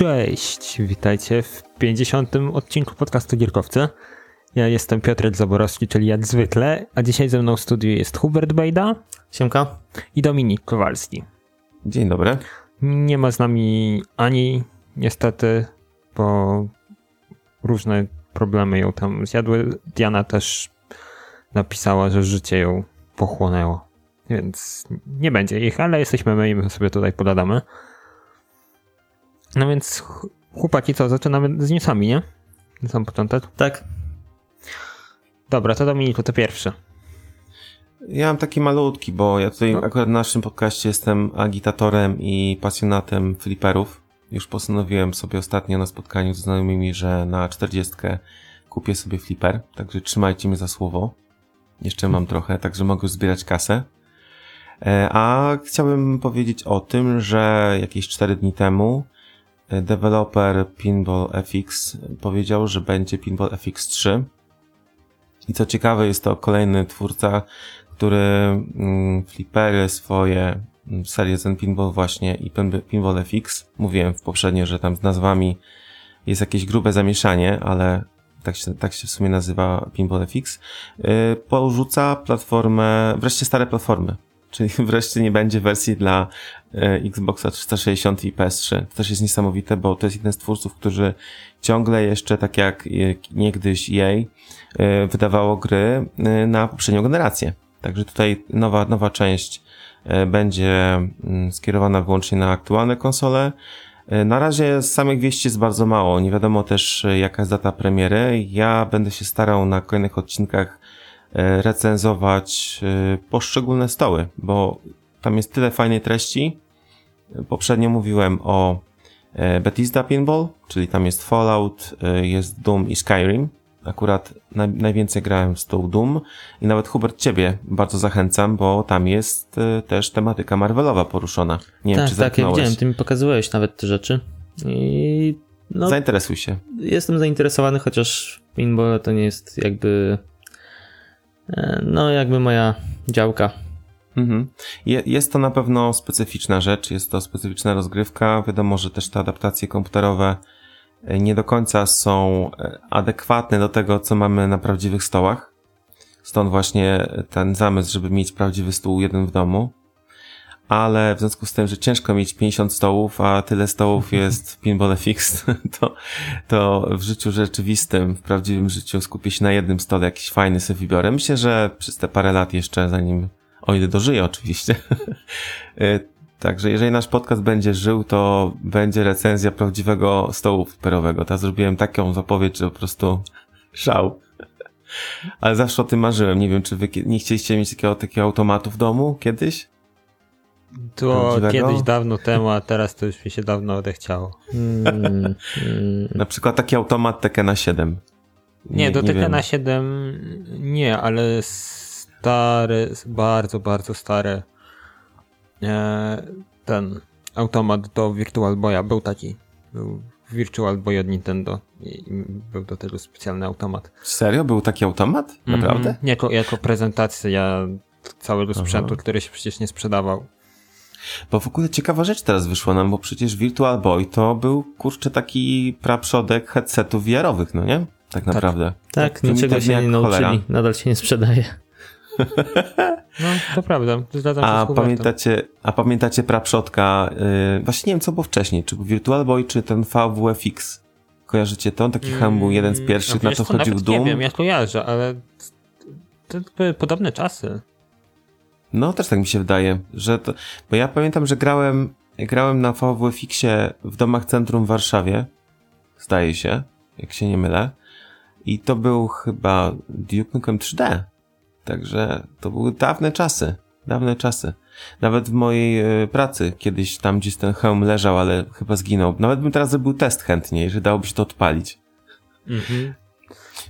Cześć, witajcie w 50. odcinku podcastu Gierkowcy. Ja jestem Piotr Zaborowski, czyli jak zwykle, a dzisiaj ze mną w studiu jest Hubert Bejda. Siemka. I Dominik Kowalski. Dzień dobry. Nie ma z nami Ani, niestety, bo różne problemy ją tam zjadły. Diana też napisała, że życie ją pochłonęło, więc nie będzie ich, ale jesteśmy my i my sobie tutaj pogadamy. No więc chłopaki, co, zaczynamy z newsami, nie? Na sam początek? Tak. Dobra, to Dominiku, to pierwszy. Ja mam taki malutki, bo ja tutaj no. akurat w naszym podcaście jestem agitatorem i pasjonatem fliperów. Już postanowiłem sobie ostatnio na spotkaniu z znajomymi, że na 40 kupię sobie flipper, także trzymajcie mnie za słowo. Jeszcze mam trochę, także mogę zbierać kasę. E, a chciałbym powiedzieć o tym, że jakieś 4 dni temu deweloper Pinball FX powiedział, że będzie Pinball FX 3. I co ciekawe, jest to kolejny twórca, który mm, flipery swoje, mm, serię Zen Pinball właśnie i Pinball FX, mówiłem w poprzednio, że tam z nazwami jest jakieś grube zamieszanie, ale tak się, tak się w sumie nazywa Pinball FX, yy, porzuca platformę, wreszcie stare platformy. Czyli wreszcie nie będzie wersji dla Xboxa 360 i PS3. To też jest niesamowite, bo to jest jeden z twórców, którzy ciągle jeszcze, tak jak niegdyś EA, e, wydawało gry e, na poprzednią generację. Także tutaj nowa, nowa część będzie mm, skierowana wyłącznie na aktualne konsole. Na razie z samych wieści jest bardzo mało. Nie wiadomo też jaka jest data premiery. Ja będę się starał na kolejnych odcinkach E, recenzować e, poszczególne stoły, bo tam jest tyle fajnej treści. Poprzednio mówiłem o e, Bethesda Pinball, czyli tam jest Fallout, jest Doom i Skyrim. Akurat najwięcej grałem z tą Doom i nawet Hubert ciebie bardzo zachęcam, bo tam jest też tematyka Marvelowa poruszona. Nie tak, wiem, czy tak, ja widziałem, ty mi pokazywałeś nawet te rzeczy. I no, Zainteresuj się. Jestem zainteresowany, chociaż pinball to nie jest jakby E, no jakby moja działka. Mhm. Jest to na pewno specyficzna rzecz, jest to specyficzna rozgrywka. Wiadomo, że też te adaptacje komputerowe e, nie do końca są e, adekwatne do tego, co mamy na prawdziwych stołach. Stąd właśnie ten zamysł, żeby mieć prawdziwy stół jeden w domu ale w związku z tym, że ciężko mieć 50 stołów, a tyle stołów jest w Pinball FX, to, to w życiu rzeczywistym, w prawdziwym życiu skupię się na jednym stole, jakiś fajny sobie wybiorę. Myślę, że przez te parę lat jeszcze, zanim, o ile dożyję oczywiście, y, Także jeżeli nasz podcast będzie żył, to będzie recenzja prawdziwego stołu fliperowego. Ta zrobiłem taką zapowiedź, że po prostu szał. Ale zawsze o tym marzyłem. Nie wiem, czy wy nie chcieliście mieć takiego, takiego automatu w domu kiedyś? To kiedyś dawno temu, a teraz to już mi się dawno odechciało. Hmm, Na przykład taki automat Tekena 7. Nie, nie do Tekena 7 nie, ale stare, bardzo, bardzo stare e, ten automat do Virtual Boya był taki. Był Virtual Boy od Nintendo i był do tego specjalny automat. Serio? Był taki automat? Naprawdę? Mm, jako, jako prezentacja całego sprzętu, Aha. który się przecież nie sprzedawał. Bo w ogóle ciekawa rzecz teraz wyszła nam, bo przecież Virtual Boy to był kurczę taki praprzodek headsetów VR-owych, no nie? Tak naprawdę. Tak, tak niczego się nie nauczyli, cholera. nadal się nie sprzedaje. No, to prawda. Zgadzam a, pamiętacie, a pamiętacie praprzodka, yy, właśnie nie wiem co było wcześniej, czy Virtual Boy, czy ten VWFX? Kojarzycie to? Taki hmm, był jeden z pierwszych, no, na co chodził Doom? Nie wiem, ja kojarzę, ale to były podobne czasy. No, też tak mi się wydaje, że to, bo ja pamiętam, że grałem, grałem na VWFX-ie w domach centrum w Warszawie, zdaje się, jak się nie mylę, i to był chyba Duke Nukem 3D, także to były dawne czasy, dawne czasy. Nawet w mojej e, pracy kiedyś tam gdzieś ten hełm leżał, ale chyba zginął. Nawet bym teraz zrobił test chętnie, że dałoby się to odpalić. Mhm.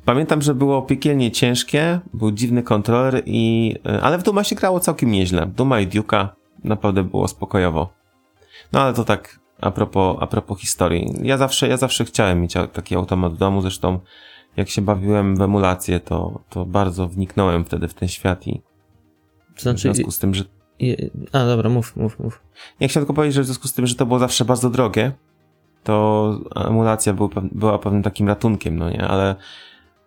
Pamiętam, że było piekielnie ciężkie, był dziwny kontroler i, e, ale w Duma się grało całkiem nieźle. Duma i Duke'a naprawdę było spokojowo. No ale to tak a propos, a propos historii. Ja zawsze, ja zawsze chciałem mieć taki automat w domu, zresztą jak się bawiłem w emulację, to, to bardzo wniknąłem wtedy w ten świat i znaczy, w związku z tym, że... A dobra, mów, mów, mów. Ja chciałem tylko powiedzieć, że w związku z tym, że to było zawsze bardzo drogie, to emulacja był, była pewnym takim ratunkiem, no nie, ale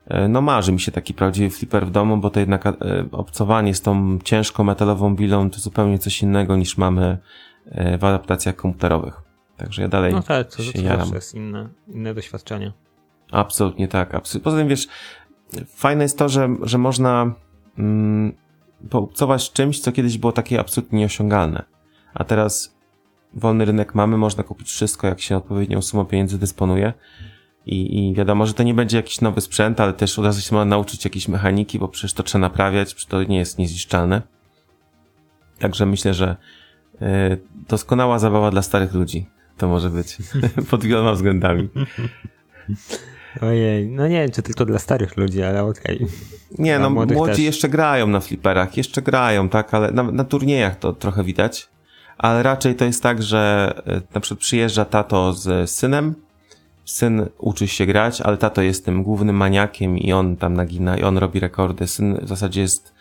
e, no marzy mi się taki prawdziwy flipper w domu, bo to jednak e, obcowanie z tą ciężką metalową bilą to zupełnie coś innego niż mamy e, w adaptacjach komputerowych. Także ja dalej No tak, to, się to jaram. zawsze jest inne, inne doświadczenie. Absolutnie tak. Absolutnie. Poza tym wiesz, fajne jest to, że, że można mm, poobcować czymś, co kiedyś było takie absolutnie nieosiągalne. A teraz wolny rynek mamy, można kupić wszystko, jak się odpowiednią sumą pieniędzy dysponuje. I, I wiadomo, że to nie będzie jakiś nowy sprzęt, ale też od razu się ma nauczyć jakieś mechaniki, bo przecież to trzeba naprawiać, przecież to nie jest niezniszczalne. Także myślę, że y, doskonała zabawa dla starych ludzi to może być pod wieloma względami. Ojej, no nie wiem, czy tylko dla starych ludzi, ale okej. Nie, Dla no młodzi też. jeszcze grają na fliperach, jeszcze grają, tak, ale na, na turniejach to trochę widać. Ale raczej to jest tak, że e, na przykład przyjeżdża tato z synem, syn uczy się grać, ale tato jest tym głównym maniakiem i on tam nagina i on robi rekordy. Syn w zasadzie jest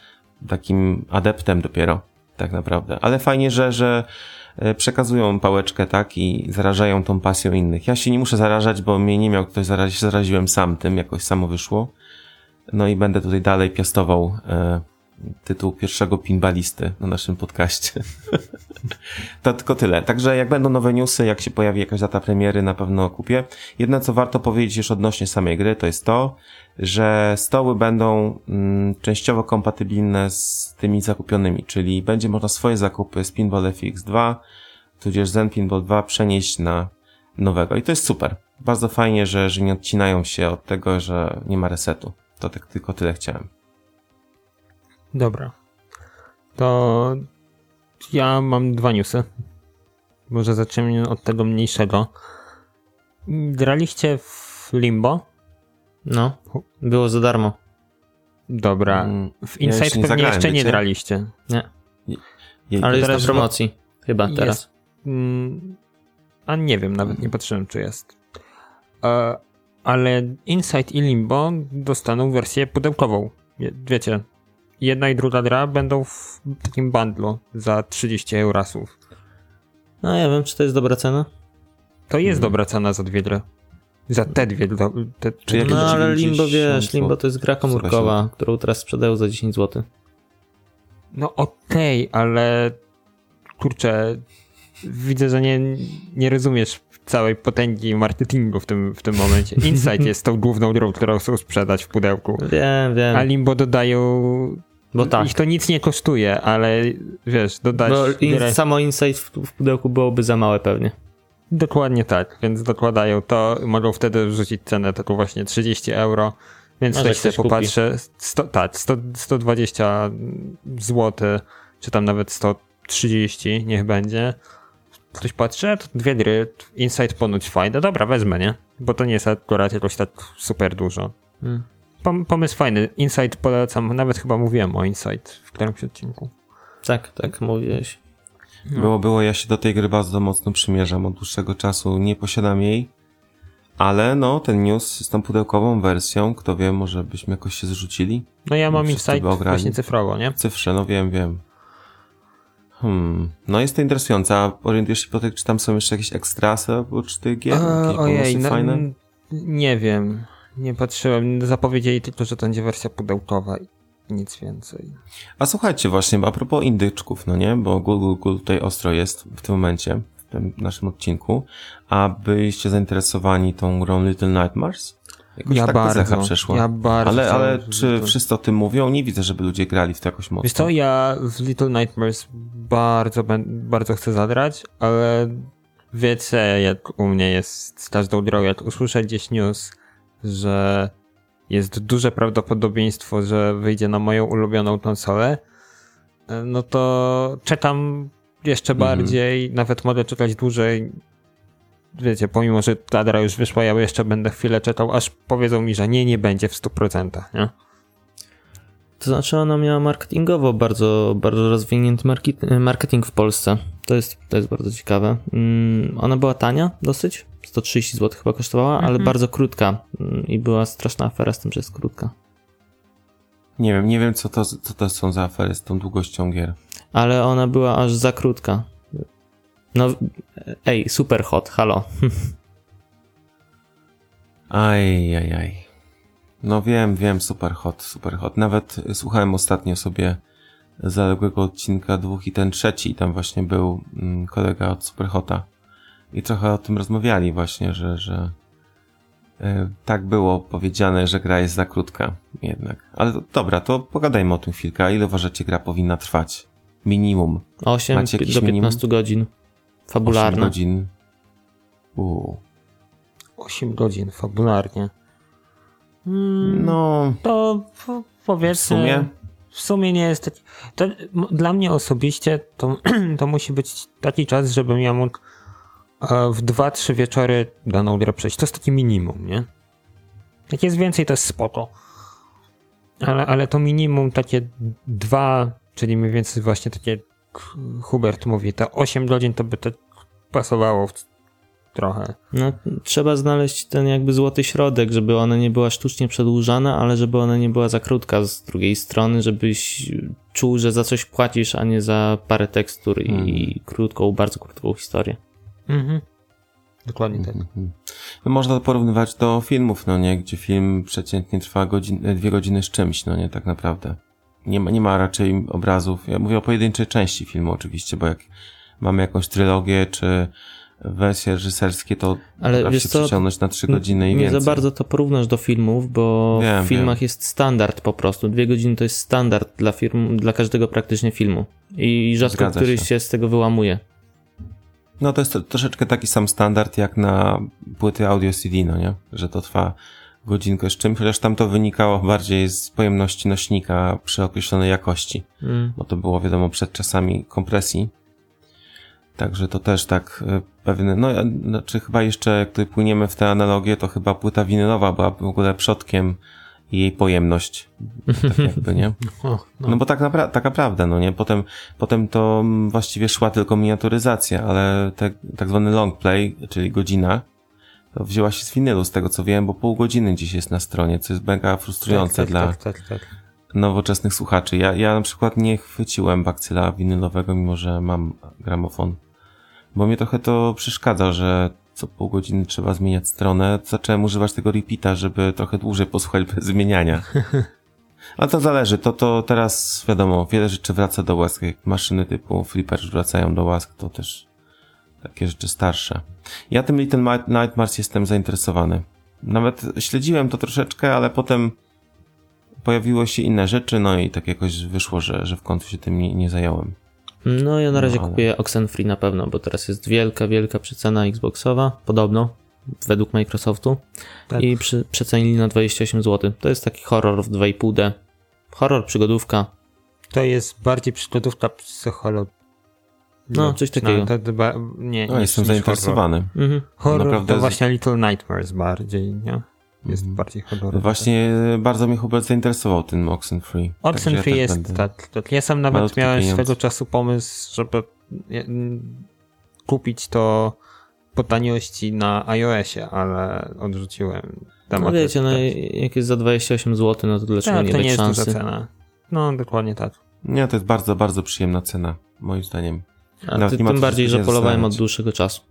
takim adeptem dopiero, tak naprawdę. Ale fajnie, że, że przekazują pałeczkę, tak, i zarażają tą pasją innych. Ja się nie muszę zarażać, bo mnie nie miał ktoś zarazić, zaraziłem sam tym, jakoś samo wyszło. No i będę tutaj dalej piastował e, tytuł pierwszego pinballisty na naszym podcaście. to tylko tyle. Także jak będą nowe newsy, jak się pojawi jakaś data premiery, na pewno kupię. Jedno, co warto powiedzieć już odnośnie samej gry, to jest to, że stoły będą mm, częściowo kompatybilne z tymi zakupionymi, czyli będzie można swoje zakupy z Pinball FX2, tudzież Zen Pinball 2 przenieść na nowego. I to jest super. Bardzo fajnie, że, że nie odcinają się od tego, że nie ma resetu. To tak tylko tyle chciałem. Dobra. To ja mam dwa newsy. Może zaczniemy od tego mniejszego. Graliście w Limbo? No, było za darmo. Dobra. Mm, W ja Inside jeszcze nie pewnie zagrałem, jeszcze nie wiecie? graliście. Nie, ale jest teraz na promocji. Chyba jest- teraz. Mm, A nie wiem, nawet nie patrzyłem, czy jest. E, Ale Inside i Limbo dostaną wersję pudełkową. Wie- Wiecie, jedna i druga gra będą w takim bundlu za 30 eurasów. No ja wiem, czy to jest dobra cena. To jest Mhm. dobra cena za dwie gry. Za te dwie. do- Te, Czy No ale 90 Limbo wiesz, zł? Limbo to jest gra komórkowa, którą teraz sprzedają za 10 zł. No okej, ale kurczę, widzę, że nie, nie rozumiesz całej potęgi marketingu w tym, w tym momencie. Insight jest tą główną grą, którą chcą sprzedać w pudełku. Wiem, wiem. A Limbo dodają... Bo tak. Ich to nic nie kosztuje, ale wiesz, dodać Bo in, samo Insight w, w pudełku byłoby za małe pewnie. Dokładnie tak, więc dokładają to, mogą wtedy wrzucić cenę taką właśnie 30 euro, więc Może tutaj sobie popatrzę, 100, tak, 100, 120 zł, czy tam nawet 130, niech będzie. Ktoś patrzy, to dwie gry, Insight ponoć fajne, dobra, wezmę, nie? Bo to nie jest akurat jakoś tak super dużo. Hmm. Pom- pomysł fajny, Insight polecam, nawet chyba mówiłem o Insight w którymś odcinku. Tak, tak mówiłeś. No. Było, było, ja się do tej gry bardzo mocno przymierzam. Od dłuższego czasu nie posiadam jej, ale no, ten news z tą pudełkową wersją, kto wie, może byśmy jakoś się zrzucili. No ja mam Insight właśnie cyfrowo, nie? Cyfrze, no wiem, wiem. Hmm, no jest to interesujące, a orientujesz się po tych, czy tam są jeszcze jakieś ekstrasy oprócz tych gier? E, ojej, no, fajne? nie wiem. Nie patrzyłem. Zapowiedzieli tylko, że to będzie wersja pudełkowa i nic więcej. A słuchajcie właśnie, a propos indyczków, no nie, bo Google, Google tutaj ostro jest w tym momencie, w tym naszym odcinku, a byliście zainteresowani tą grą Little Nightmares? Jakoś Ja tak bardzo. przeszło. Ja bardzo. ale, ale czy to- wszyscy o tym mówią? Nie widzę, żeby ludzie grali w to jakoś mocno. Wiesz co, ja w Little Nightmares bardzo, bardzo chcę zagrać, ale wiecie, jak u mnie jest z każdą grą, jak usłyszę gdzieś news, że jest duże prawdopodobieństwo, że wyjdzie na moją ulubioną konsolę, e, no to czekam jeszcze Mhm. bardziej, nawet mogę czekać dłużej. Wiecie, pomimo, że ta gra już wyszła, ja jeszcze będę chwilę czekał, aż powiedzą mi, że nie, nie będzie w 100%, nie? To znaczy ona miała marketingowo bardzo, bardzo rozwinięty market- marketing w Polsce. To jest, to jest bardzo ciekawe. Mm, Ona była tania dosyć, 130 zł chyba kosztowała, ale Mhm. bardzo krótka i była straszna afera z tym, że jest krótka. Nie wiem, nie wiem co to, co to są za afery z tą długością gier. Ale ona była aż za krótka. No, ej, super hot, halo. Aj, aj, aj. No wiem, wiem, super hot, super hot. Nawet słuchałem ostatnio sobie zaległego odcinka dwóch i ten trzeci, tam właśnie był mm, kolega od Superhota i trochę o tym rozmawiali właśnie, że, że e, tak było powiedziane, że gra jest za krótka jednak. Ale to, dobra, to pogadajmy o tym chwilkę. Ile uważacie gra powinna trwać? Minimum. 8 Macie do jakiś 15 minimum? godzin. Fabularne. 8 godzin. Uuu. 8 godzin fabularnie. Mm, No, To po- powiedzmy. w sumie? W sumie nie jest taki. To, dla mnie osobiście to, to musi być taki czas, żebym ja mógł w 2-3 wieczory daną grę przejść. To jest takie minimum, nie? Jak jest więcej, to jest spoko. Ale, ale to minimum takie dwa, czyli mniej więcej właśnie takie Hubert mówi, te 8 godzin to by to pasowało trochę. No, trzeba znaleźć ten jakby złoty środek, żeby ona nie była sztucznie przedłużana, ale żeby ona nie była za krótka z drugiej strony, żebyś czuł, że za coś płacisz, a nie za parę tekstur i krótką, bardzo krótką historię. Mhm. Dokładnie tak. Mhm. Można to porównywać do filmów, no nie? Gdzie film przeciętnie trwa godzin, dwie godziny z czymś, no nie? Tak naprawdę. Nie ma, nie ma raczej obrazów. Ja mówię o pojedynczej części filmu oczywiście, bo jak mamy jakąś trylogię, czy wersje reżyserskie, to Ale wiesz się co, przeciągnąć na trzy godziny i nie więcej. za bardzo to porównasz do filmów, bo Wiem, w filmach wiem. jest standard po prostu. Dwie godziny to jest standard dla firm, dla każdego praktycznie filmu. I rzadko Zgadza któryś się. się z tego wyłamuje. No to jest troszeczkę taki sam standard jak na płyty audio CD, no nie? Że to trwa godzinkę z czymś, chociaż tam to wynikało bardziej z pojemności nośnika przy określonej jakości. Mm. bo to było wiadomo przed czasami kompresji. Także to też tak e, pewne, no znaczy chyba jeszcze jak tutaj płyniemy w tę analogię, to chyba płyta winylowa była w ogóle przodkiem i jej pojemność. Tak jakby, nie? No. No bo tak napra- taka prawda, no nie? Potem, potem to właściwie szła tylko miniaturyzacja, ale te, tak zwany long play, czyli godzina, to wzięła się z winylu, z tego co wiem, bo pół godziny dziś jest na stronie, co jest mega frustrujące tak, dla, tak, tak, tak. nowoczesnych słuchaczy. Ja, ja na przykład nie chwyciłem bakcyla winylowego, mimo że mam gramofon, bo mnie trochę to przeszkadza, że co pół godziny trzeba zmieniać stronę. Zacząłem używać tego repeata, żeby trochę dłużej posłuchać bez zmieniania. Ale to zależy, to, to teraz wiadomo, wiele rzeczy wraca do łask, jak maszyny typu Flipper wracają do łask, to też takie rzeczy starsze. Ja tym Little Night- Nightmares jestem zainteresowany. Nawet śledziłem to troszeczkę, ale potem pojawiło się inne rzeczy, no i tak jakoś wyszło, że, że w końcu się tym nie, nie zająłem. No ja na razie No, ale- kupuję Oxenfree na pewno, bo teraz jest wielka, wielka przecena Xboxowa, podobno, według Microsoftu. Tak. I przy, przecenili na 28 zł. To jest taki horror w 2,5D. Horror, przygodówka. To jest bardziej przygodówka psychologiczna. No, coś takiego. No, to, to, ba- nie, No, niż- jestem niż zainteresowany. Mhm. Horror, horror Naprawdę to z- właśnie Little Nightmares bardziej, nie? Jest Mhm. bardziej horrorowy. Właśnie bardzo mnie Hubert zainteresował ten Oxenfree. Oxenfree ja jest, będę- tak, tak. Ja sam nawet Malutki miałem pieniądz. swego czasu pomysł, żeby mm, kupić to po taniości na iOSie, ale odrzuciłem temat. No wiecie, no rekrutacji. jak jest za 28 zł, no to dlaczego tak, nie to nie jest szansy? duża cena. No, dokładnie tak. Nie, to jest bardzo, bardzo przyjemna cena, moim zdaniem. A ty, tym bardziej, że polowałem od dłuższego czasu.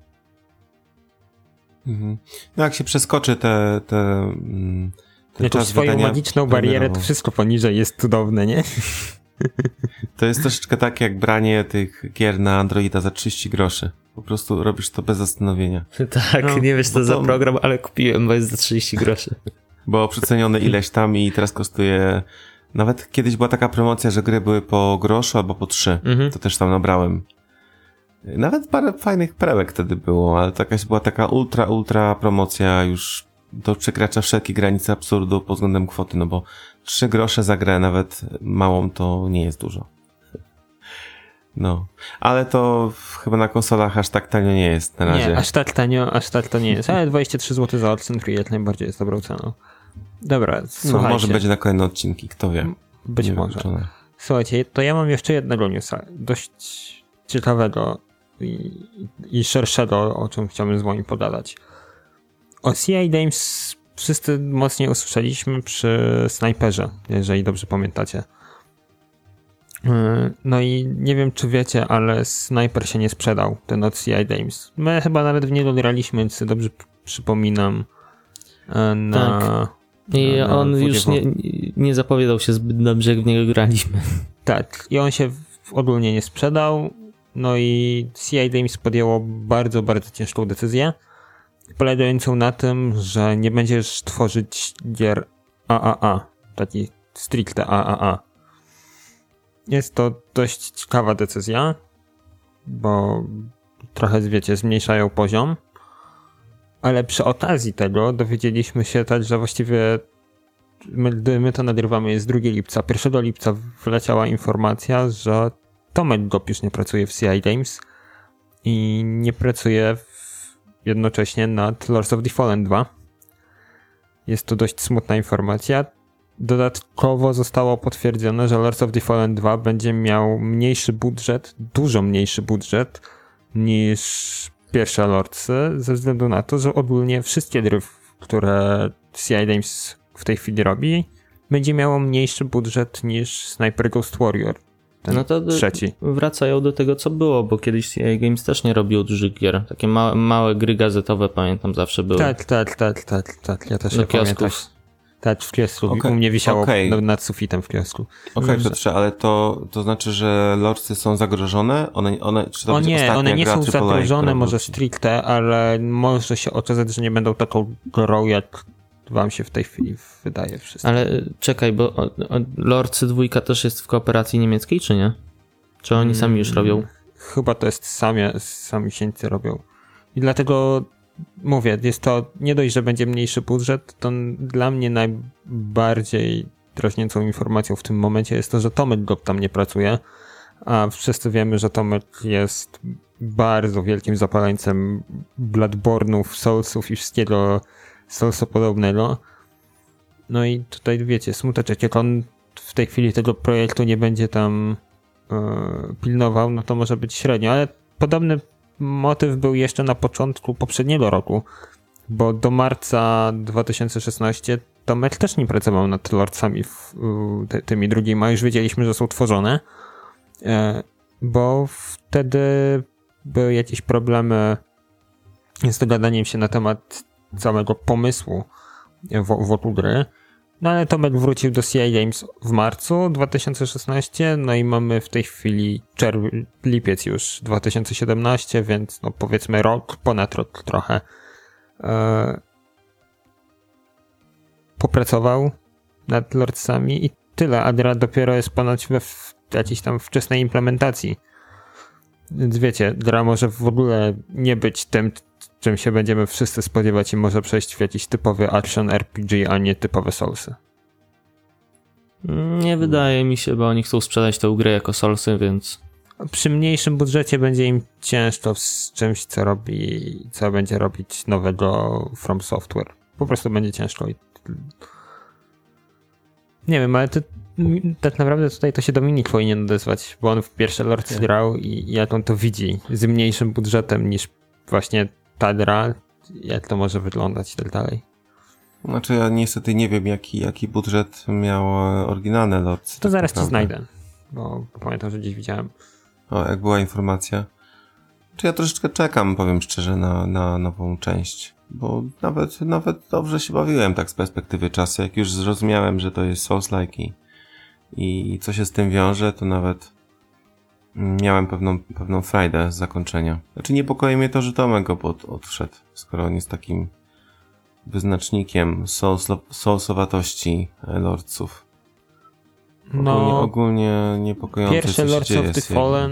Mhm. No jak się przeskoczy te, te, mm, Znaczy, czas swoją wydania magiczną barierę, to wszystko poniżej jest cudowne, nie? To jest troszeczkę tak jak branie tych gier na Androida za 30 groszy. Po prostu robisz to bez zastanowienia. Tak, No, nie wiesz co bo za to- program, ale kupiłem, bo jest za 30 groszy. Bo przecenione ileś tam i teraz kosztuje... Nawet kiedyś była taka promocja, że gry były po groszu albo po trzy. Mhm. To też tam nabrałem. Nawet parę fajnych perełek wtedy było, ale to jakaś była taka ultra, ultra promocja już to przekracza wszelkie granice absurdu pod względem kwoty, no bo trzy grosze za grę, nawet małą, to nie jest dużo. No, ale to chyba na konsolach aż tak tanio nie jest na razie. Nie, aż tak tanio, aż tak to nie jest. Ale 23 zł za Oxenfree jak najbardziej jest dobrą ceną. Dobra, no, słuchajcie. może będzie na kolejne odcinki, kto wie. Być Nie może. wykluczone. Słuchajcie, to ja mam jeszcze jednego newsa, dość ciekawego i, i szerszego, o czym chciałbym z wami pogadać. O CI Games wszyscy mocniej usłyszeliśmy przy Sniperze, jeżeli dobrze pamiętacie. Yy, No i nie wiem, czy wiecie, ale Sniper się nie sprzedał, ten od CI Games. My chyba nawet w niego graliśmy, więc dobrze przypominam. e, na... Tak. I na on już WDW. nie, nie zapowiadał się zbyt dobrze, jak w niego graliśmy. Tak, i on się ogólnie nie sprzedał, no i CI Games podjęło bardzo, bardzo ciężką decyzję, polegającą na tym, że nie będziesz tworzyć gier AAA, taki stricte AAA. Jest to dość ciekawa decyzja, bo trochę, wiecie, zmniejszają poziom, ale przy okazji tego dowiedzieliśmy się też, że właściwie my, my to nagrywamy jest 2 lipca. 1 lipca wleciała informacja, że Tomek Gop już nie pracuje w CI Games i nie pracuje w, jednocześnie nad Lords of the Fallen 2. Jest to dość smutna informacja. Dodatkowo zostało potwierdzone, że Lords of the Fallen 2 będzie miał mniejszy budżet, dużo mniejszy budżet niż pierwsze Lordsy, ze względu na to, że ogólnie wszystkie gry, które CI Games w tej chwili robi, będzie miało mniejszy budżet niż Sniper Ghost Warrior. Ten No to trzeci. wracają do tego, co było, bo kiedyś CI Games też nie robił dużych gier. Takie małe, małe gry gazetowe, pamiętam, zawsze były. Tak, tak, tak, tak, tak. Ja też Do je pamiętam. kiosków. Tak, w kiosku. Okej, U mnie wisiało na- nad sufitem w kiosku. Okej, Że- Piotrze, ale to, to znaczy, że lordsy są zagrożone? One, one, czy to O nie, one nie są zagrożone może stricte, ale może się okazać, że nie będą taką grą, jak wam się w tej chwili wydaje wszystko. Ale y, czekaj, bo Lordsy dwójka też jest w kooperacji niemieckiej, czy nie? Czy oni sami już robią? Chyba to jest sami, sami sieńcy robią. I dlatego mówię, jest to nie dość, że będzie mniejszy budżet, to dla mnie najbardziej drażniącą informacją w tym momencie jest to, że Tomek Gop tam nie pracuje, a wszyscy wiemy, że Tomek jest bardzo wielkim zapaleńcem Bloodborne'ów, Soulsów i wszystkiego Soulsopodobnego. No i tutaj wiecie, smuteczek, jak on w tej chwili tego projektu nie będzie tam e, pilnował, no to może być średnio, ale podobny motyw był jeszcze na początku poprzedniego roku, bo do marca 2016 Tomek też nie pracował nad Lordsami w, tymi drugimi, a już wiedzieliśmy, że są tworzone, e, bo wtedy były jakieś problemy z dogadaniem się na temat całego pomysłu wo- wokół gry. No ale Tomek wrócił do CI Games w marcu 2016, no i mamy w tej chwili czerw- lipiec już 2017, więc no powiedzmy rok, ponad rok trochę. E, popracował nad Lordsami i tyle, a gra dopiero jest ponoć we w jakiejś tam wczesnej implementacji. Więc wiecie, gra może w ogóle nie być tym, czym się będziemy wszyscy spodziewać i może przejść w jakiś typowy action RPG, a nie typowe Soulsy. Nie wydaje mi się, bo oni chcą sprzedać tę grę jako Soulsy, więc Przy mniejszym budżecie będzie im ciężko z czymś, co robi, co będzie robić nowego From Software. Po prostu będzie ciężko i nie wiem, ale to, tak naprawdę tutaj to się Dominik powinien odezwać, bo on w pierwsze Lords grał i jak on to widzi z mniejszym budżetem niż właśnie ta gra, jak to może wyglądać i tak dalej. Znaczy ja niestety nie wiem, jaki, jaki budżet miało oryginalne Lords. To tak zaraz ci naprawdę. znajdę, bo pamiętam, że gdzieś widziałem. O, jak była informacja. Czy ja troszeczkę czekam, powiem szczerze, na, na nową część. Bo nawet, nawet dobrze się bawiłem tak z perspektywy czasu. Jak już zrozumiałem, że to jest Souls-like i, i co się z tym wiąże, to nawet miałem pewną, pewną frajdę z zakończenia. Znaczy niepokoi mnie to, że Tomek go od, odszedł, skoro on jest takim wyznacznikiem soulsowatości e, lordców. Ogólnie, No, ogólnie niepokojące pierwsze Lords of the Fallen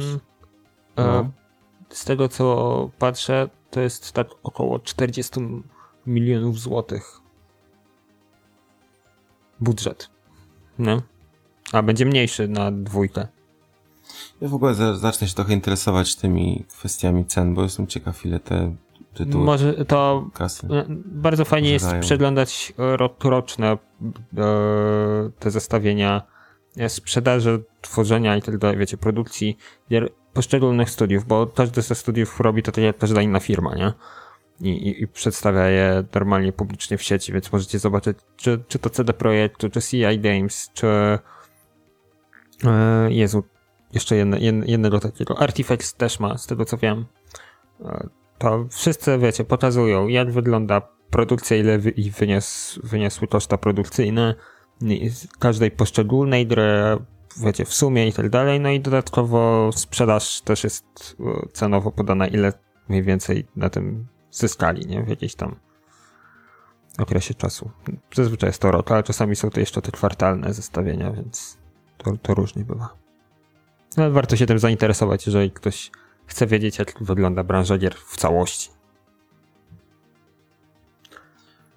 No. e, z tego co patrzę, to jest tak około 40 milionów złotych budżet. No. A będzie mniejszy na dwójkę. Ja w ogóle za- zacznę się trochę interesować tymi kwestiami cen, bo jestem ciekaw, ile te tytuły Może to kasy. e, bardzo fajnie jest przeglądać rokroczne e, te zestawienia e, sprzedaży, tworzenia i tak dalej, wiecie, produkcji gier poszczególnych studiów, bo każdy ze studiów robi to tak jak każda inna firma, nie? I, i, i przedstawia je normalnie publicznie w sieci, więc możecie zobaczyć, czy, czy to CD Projektu, czy CI Games, czy Jezu, jeszcze jedne, jedne, jednego takiego. Artifacts też ma, z tego co wiem. E, To wszyscy, wiecie, pokazują, jak wygląda produkcja, ile wy, i wyniósł, wyniosły koszta produkcyjne każdej poszczególnej gry, wiecie, w sumie i tak dalej, no i dodatkowo sprzedaż też jest e, cenowo podana, ile mniej więcej na tym zyskali, nie? W jakiejś tam okresie czasu. Zazwyczaj jest to rok, ale czasami są to jeszcze te kwartalne zestawienia, więc to, to różnie bywa. No, warto się tym zainteresować, jeżeli ktoś chce wiedzieć, jak wygląda branża gier w całości.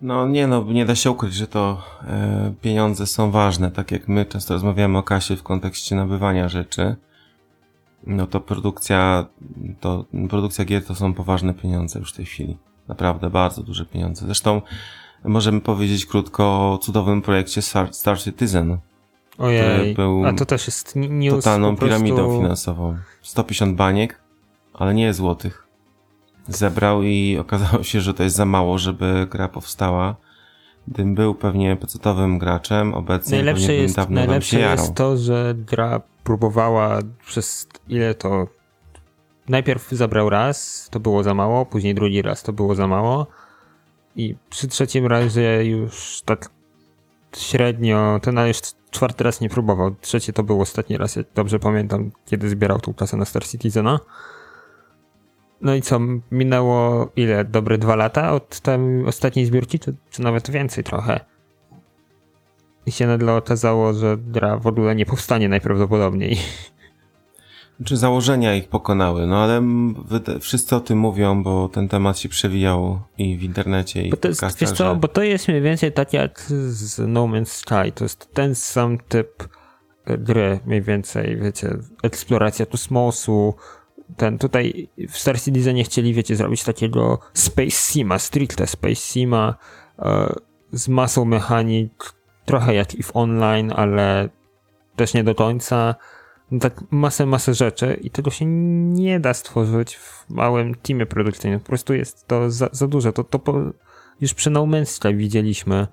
No nie no, nie da się ukryć, że to e, pieniądze są ważne. Tak jak my często rozmawiamy o kasie w kontekście nabywania rzeczy, no to produkcja, to produkcja gier to są poważne pieniądze już w tej chwili. Naprawdę bardzo duże pieniądze. Zresztą możemy powiedzieć krótko o cudownym projekcie Star, Star Citizen. Ojej, był a to też jest news totalną piramidą finansową. 150 baniek, ale nie złotych. Zebrał i okazało się, że to jest za mało, żeby gra powstała. Gdybym był pewnie pecetowym graczem, obecnie najlepsze pewnie jest, dawno Najlepsze jest to, że gra próbowała przez ile to... Najpierw zabrał raz, to było za mało, później drugi raz, to było za mało i przy trzecim razie już tak średnio, ten już czwarty raz nie próbował. Trzecie to był ostatni raz, jak dobrze pamiętam, kiedy zbierał tą klasę na Star Citizena. No i co, minęło ile? Dobre dwa lata od tej ostatniej zbiórki, czy, czy nawet więcej trochę. I się nagle okazało, że gra w ogóle nie powstanie najprawdopodobniej. Czy założenia ich pokonały, no ale wszyscy o tym mówią, bo ten temat się przewijał i w internecie i bo to jest, w wiesz co, bo to jest mniej więcej tak jak z No Man's Sky, to jest ten sam typ gry mniej więcej, wiecie, eksploracja kosmosu, ten tutaj w Star Citizenie chcieli, wiecie, zrobić takiego Space Sima, stricte Space Sima e, z masą mechanik, trochę jak i w online, ale też nie do końca tak masę, masę rzeczy i tego się nie da stworzyć w małym teamie produkcyjnym. Po prostu jest to za, za duże. To, to po, już przy No Sky widzieliśmy,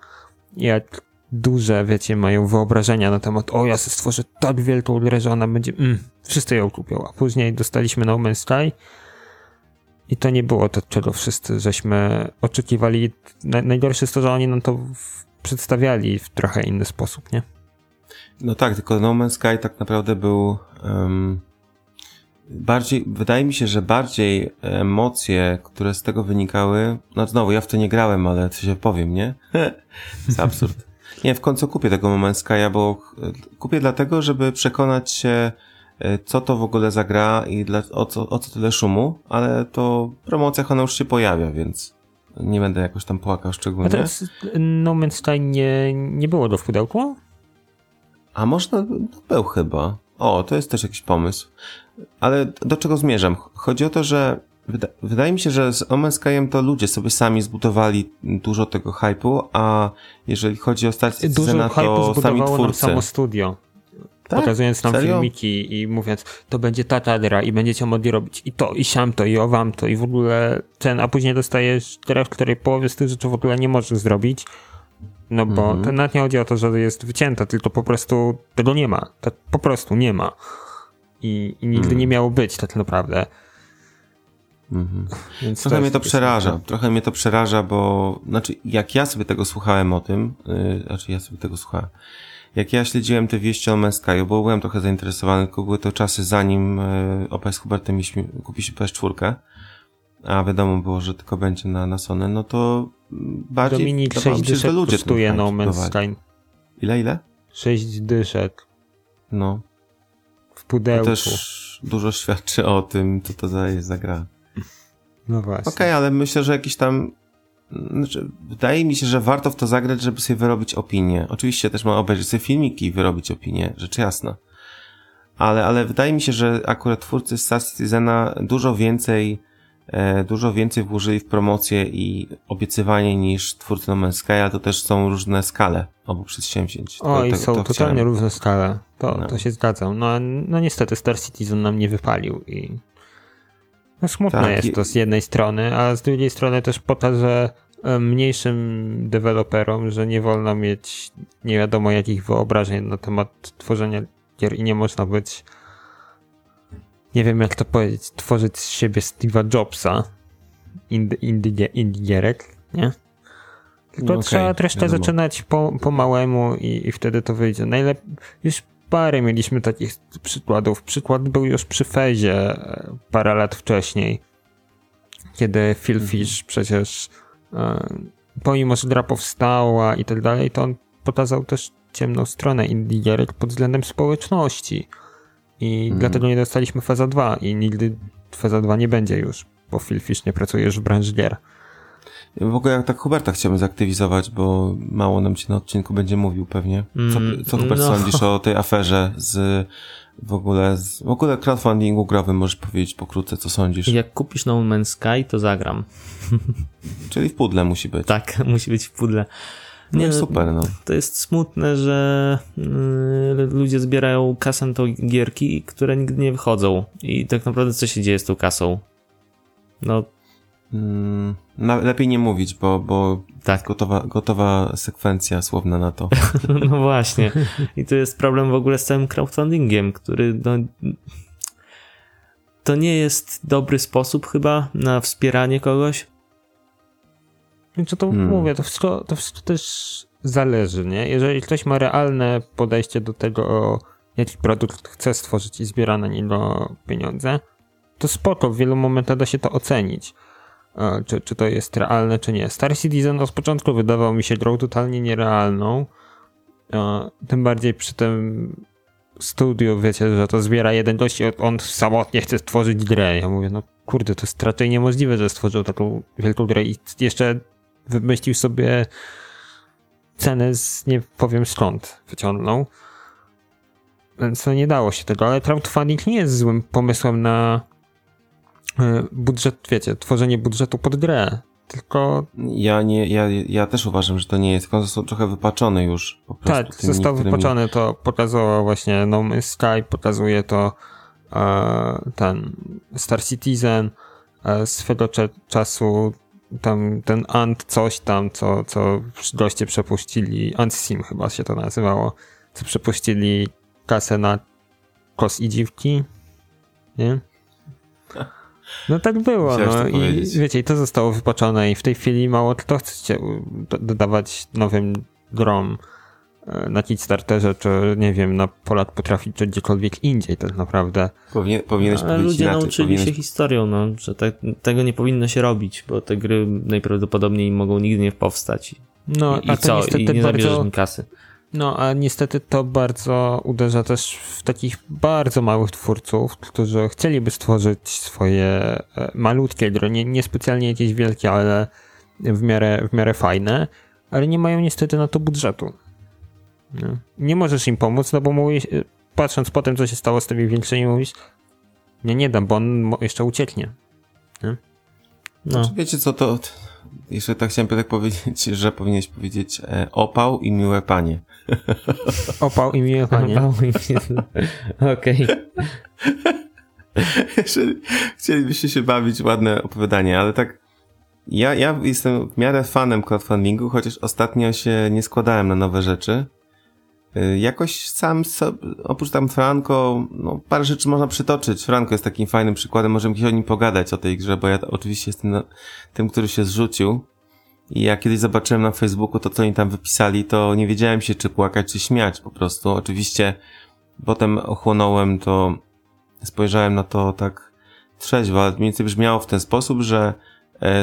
jak duże, wiecie, mają wyobrażenia na temat, o ja sobie stworzę tak wielką grę, że ona będzie, mm, wszyscy ją kupią, a później dostaliśmy No Man's Sky i to nie było to, czego wszyscy żeśmy oczekiwali. Najgorsze jest to, że oni nam to przedstawiali w trochę inny sposób, nie? No tak, tylko No Man's Sky tak naprawdę był um, bardziej, wydaje mi się, że bardziej emocje, które z tego wynikały, no znowu, ja w to nie grałem, ale co się powiem, nie? to absurd. Nie, w końcu kupię tego No Man's Sky'a, bo kupię dlatego, żeby przekonać się, e, co to w ogóle za gra i dla, o, co, o co tyle szumu, ale to w promocjach ona już się pojawia, więc nie będę jakoś tam płakał szczególnie. A teraz No Man's Sky nie, nie było do w pudełku? A można, no był chyba. O, to jest też jakiś pomysł. Ale do czego zmierzam? Chodzi o to, że wyda wydaje mi się, że z Omen Skyem to ludzie sobie sami zbudowali dużo tego hype'u, a jeżeli chodzi o Star Citizena, to sami twórcy. Nam samo studio. Tak? Pokazując nam Serio? filmiki i mówiąc, to będzie ta tadra i będziecie mogli robić i to, i siam to, i owam to, i w ogóle ten, a później dostajesz w której połowy z tych rzeczy w ogóle nie możesz zrobić, no bo mhm. to nawet nie chodzi o to, że jest wycięta, tylko po prostu tego nie ma. Tak po prostu nie ma. I, i nigdy mhm. nie miało być tak naprawdę. Mhm. Więc Trochę to mnie to przeraża. Trochę mnie to przeraża, bo znaczy jak ja sobie tego słuchałem o tym, yy, znaczy ja sobie tego słuchałem. Jak ja śledziłem te wieści o Meskaju, bo byłem trochę zainteresowany, tylko były to czasy zanim yy, OP z Hubertem kupi się PS4, a wiadomo było, że tylko będzie na, na Sony, no to bardziej Dominik 6 dyszek ludzie kosztuje No Man's Sky. Ile, ile? 6 dyszek. No. W pudełku. To też dużo świadczy o tym, co to jest za gra. No właśnie. Okej, okay, ale myślę, że jakiś tam znaczy, wydaje mi się, że warto w to zagrać, żeby sobie wyrobić opinię. Oczywiście też ma obejrzeć sobie filmiki i wyrobić opinię, rzecz jasna. Ale, ale wydaje mi się, że akurat twórcy Star Citizena dużo więcej dużo więcej włożyli w promocję i obiecywanie niż twórcy No Man's Sky, a to też są różne skale obu przedsięwzięć. O, i są to totalnie chciałem. różne skale. To, no. to się zgadzam. No, no niestety Star Citizen nam nie wypalił i no smutne tak, jest to z jednej strony, a z drugiej strony też pokaże e, mniejszym deweloperom, że nie wolno mieć nie wiadomo jakich wyobrażeń na temat tworzenia gier i nie można być nie wiem jak to powiedzieć, tworzyć z siebie Steve'a Jobsa, gierek, nie? To okay, trzeba troszkę wiadomo. zaczynać po, po małemu i, i wtedy to wyjdzie. Najlepiej, już parę mieliśmy takich przykładów. Przykład był już przy Fezie e, parę lat wcześniej, kiedy Phil mhm. Fish przecież e, pomimo, że gra powstała i tak dalej, to on pokazał też ciemną stronę indie pod względem społeczności. I mhm. dlatego nie dostaliśmy Faza 2 i nigdy Faza 2 nie będzie już, bo Phil Fish nie pracuje już w branży gier. W ogóle jak tak Huberta chciałbym zaktywizować, bo mało nam się na odcinku będzie mówił pewnie. Co, mm, co Hubert no. sądzisz o tej aferze z w ogóle, z, w ogóle crowdfundingu growym możesz powiedzieć pokrótce, co sądzisz? Jak kupisz No Man's Sky, to zagram. Czyli w pudle musi być. Tak, musi być w pudle. Nie, no super, no. To jest smutne, że yy, ludzie zbierają kasę na to gierki, które nigdy nie wychodzą. I tak naprawdę co się dzieje z tą kasą? No, Mm, lepiej nie mówić, bo, bo tak. gotowa, gotowa sekwencja słowna na to. no właśnie. I to jest problem w ogóle z całym crowdfundingiem, który no, to nie jest dobry sposób chyba na wspieranie kogoś. Co to hmm. mówię, to wszystko, to wszystko też zależy, nie? Jeżeli ktoś ma realne podejście do tego, jaki produkt chce stworzyć i zbiera na niego pieniądze, to spoko, w wielu momentach da się to ocenić czy, czy to jest realne, czy nie. Star Citizen od początku wydawał mi się grą totalnie nierealną. Tym bardziej przy tym studiu, wiecie, że to zbiera jeden gość i on samotnie chce stworzyć grę. Ja mówię, no kurde, to jest raczej niemożliwe, że stworzył taką wielką grę i jeszcze wymyślił sobie cenę z nie powiem skąd wyciągnął. Więc nie dało się tego, ale crowdfunding nie jest złym pomysłem na E, budżet, wiecie, tworzenie budżetu pod grę. Tylko. Ja nie, ja, ja też uważam, że to nie jest, tylko został trochę wypaczony już. Po prostu tak, został niektórymi... wypaczony, to pokazało właśnie No Sky, pokazuje to e, ten Star Citizen, e, swego czasu tam ten Ant coś tam, co, co goście przepuścili, Ant Sim chyba się to nazywało, co przepuścili kasę na kos i dziwki, nie? No tak było, no i wiecie, i to zostało wypaczone i w tej chwili mało kto chcecie dodawać nowym grom na Kickstarterze, czy nie wiem, na Polak potrafić czy gdziekolwiek indziej tak naprawdę. Powinien, powinieneś Ale ludzie inaczej, nauczyli powinieneś... się historią, no, że te, tego nie powinno się robić, bo te gry najprawdopodobniej mogą nigdy nie powstać. No, I, a i co? I nie bardzo... mi kasy. No, a niestety to bardzo uderza też w takich bardzo małych twórców, którzy chcieliby stworzyć swoje e, malutkie gry, nie, niespecjalnie jakieś wielkie, ale w miarę, w miarę fajne, ale nie mają niestety na to budżetu. Nie, nie możesz im pomóc, no bo mówisz, e, patrząc po tym, co się stało z tymi większymi, mówisz, nie, nie dam, bo on jeszcze ucieknie. Nie? No. Znaczy, wiecie co, to jeszcze tak chciałem tak powiedzieć, że powinieneś powiedzieć e, opał i miłe panie. Opał i miłe panie. Okej. Jeżeli chcielibyście się bawić, ładne opowiadanie, ale tak ja, ja jestem w miarę fanem crowdfundingu, chociaż ostatnio się nie składałem na nowe rzeczy. Y, jakoś sam, oprócz tam Franco, no parę rzeczy można przytoczyć. Franco jest takim fajnym przykładem, możemy kiedyś o nim pogadać, o tej grze, bo ja oczywiście jestem tym, który się zrzucił. I ja kiedyś zobaczyłem na Facebooku to, co oni tam wypisali, to nie wiedziałem się, czy płakać, czy śmiać po prostu. Oczywiście potem ochłonąłem to, spojrzałem na to tak trzeźwo, ale mniej więcej brzmiało w ten sposób, że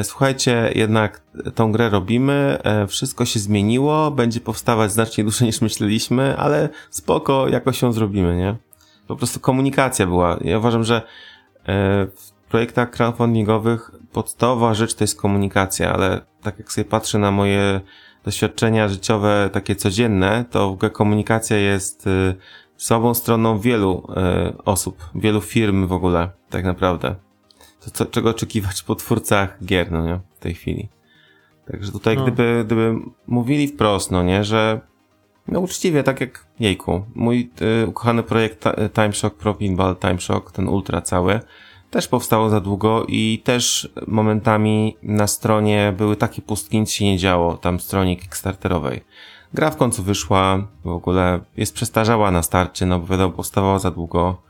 słuchajcie, jednak tą grę robimy, e, wszystko się zmieniło, będzie powstawać znacznie dłużej niż myśleliśmy, ale spoko, jakoś ją zrobimy, nie? Po prostu komunikacja była. Ja uważam, że e, w projektach crowdfundingowych podstawowa rzecz to jest komunikacja, ale tak jak sobie patrzę na moje doświadczenia życiowe, takie codzienne, to w ogóle komunikacja jest słabą stroną wielu osób, wielu firm w ogóle, tak naprawdę co, czego oczekiwać po twórcach gier, no nie, w tej chwili. Także tutaj, no. gdyby, gdyby mówili wprost, no nie, że no uczciwie, tak jak jejku, mój y, ukochany projekt Timeshock Pro Pinball Timeshock, ten ultra cały, też powstało za długo i też momentami na stronie były takie pustki, nic się nie działo, tam stronie Kickstarterowej. Gra w końcu wyszła, w ogóle jest przestarzała na starcie, no bo wiadomo, powstawała za długo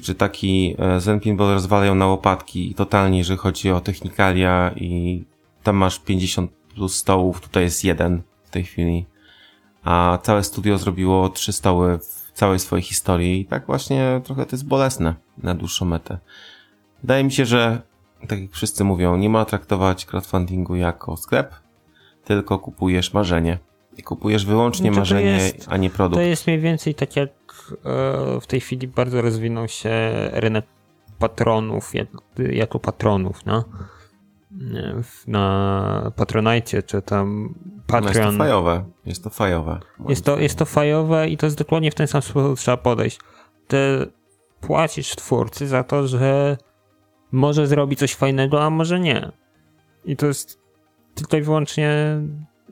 czy taki e, Zen Pinball rozwalają na łopatki totalnie, jeżeli chodzi o technikalia i tam masz 50 plus stołów, tutaj jest jeden w tej chwili. A całe studio zrobiło trzy stoły w całej swojej historii i tak właśnie trochę to jest bolesne na dłuższą metę. Wydaje mi się, że tak jak wszyscy mówią, nie ma traktować crowdfundingu jako sklep, tylko kupujesz marzenie. I kupujesz wyłącznie znaczy, marzenie, jest, a nie produkt. To jest mniej więcej tak jak e, w tej chwili bardzo rozwinął się rynek patronów, jako patronów, no. Na Patronite, czy tam Patreon. No jest to fajowe. Jest to fajowe. Jest to, jest to fajowe i to jest dokładnie w ten sam sposób trzeba podejść. Ty płacisz twórcy za to, że może zrobi coś fajnego, a może nie. I to jest tylko i wyłącznie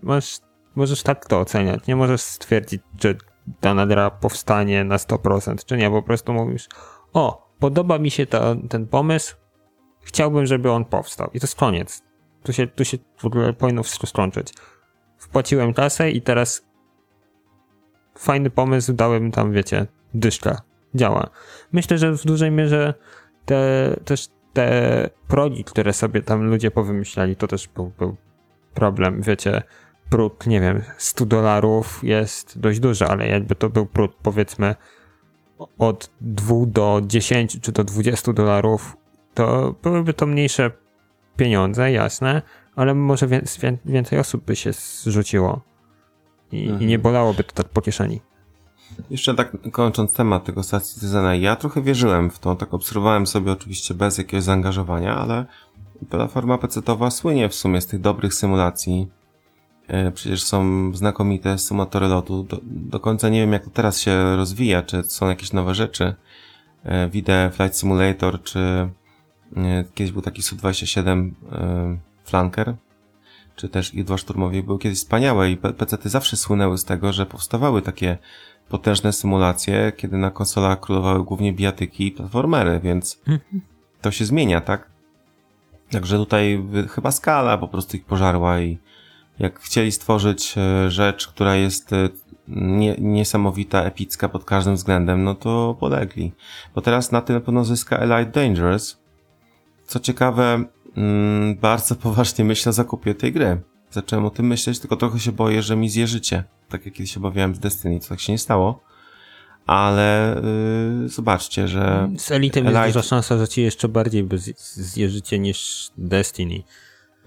masz, możesz tak to oceniać. Nie możesz stwierdzić, czy dana gra powstanie na 100%, czy nie. Po prostu mówisz, o, podoba mi się ta, ten pomysł, chciałbym, żeby on powstał. I to jest koniec. Tu się, tu się w ogóle powinno wszystko skończyć. Wpłaciłem kasę i teraz fajny pomysł, dałem tam, wiecie, dyszka. Działa. Myślę, że w dużej mierze te, też te progi, które sobie tam ludzie powymyślali, to też był, był problem, wiecie, próg, nie wiem, 100 dolarów jest dość duży, ale jakby to był próg, powiedzmy, od 2 do 10 czy do 20 dolarów, to byłyby to mniejsze pieniądze, jasne, ale może więcej osób by się zrzuciło i, mhm. i nie bolałoby to tak po kieszeni. Jeszcze tak kończąc temat tego Star Citizena, ja trochę wierzyłem w to, tak obserwowałem sobie oczywiście bez jakiegoś zaangażowania, ale platforma PC-towa słynie w sumie z tych dobrych symulacji. E, przecież są znakomite symulatory lotu. Do, do końca nie wiem, jak to teraz się rozwija, czy są jakieś nowe rzeczy. E, widzę Flight Simulator, czy e, kiedyś był taki Su-27 Flanker, czy też i 2 szturmowi były kiedyś wspaniałe i PC-ty zawsze słynęły z tego, że powstawały takie potężne symulacje, kiedy na konsolach królowały głównie bijatyki i platformery, więc mhm. to się zmienia, tak? Także tutaj chyba skala po prostu ich pożarła i jak chcieli stworzyć e, rzecz, która jest e, nie, niesamowita, epicka pod każdym względem, no to polegli. Bo teraz na tym na pewno zyska Elite Dangerous. Co ciekawe, mm, bardzo poważnie myślę o zakupie tej gry. Zacząłem o tym myśleć, tylko trochę się boję, że mi zje życie. Tak jak kiedyś się obawiałem z Destiny, to tak się nie stało. Ale yy, zobaczcie, że... Z Elitem Elite... jest duża szansa, że ci jeszcze bardziej zje życie niż Destiny.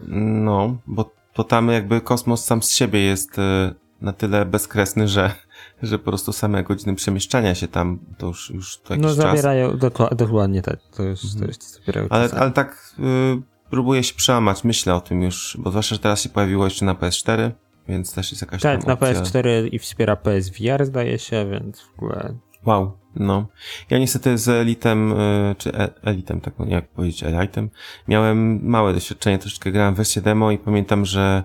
No, bo, bo tam jakby kosmos sam z siebie jest yy, na tyle bezkresny, że, że po prostu same godziny przemieszczania się tam to już, już to jakiś No zabierają, czas. dokładnie tak, to już, to już zabierają ale, ale tak yy, próbuję się przełamać, myślę o tym już, bo zwłaszcza, że teraz się pojawiło jeszcze na PS4, więc też jest jakaś tak, na PS4 i wspiera PSVR zdaje się, więc w ogóle... Wow, no. Ja niestety z Elitem, y, czy e, Elitem, tak jak powiedzieć, Elitem, miałem małe doświadczenie, troszeczkę grałem wersję demo i pamiętam, że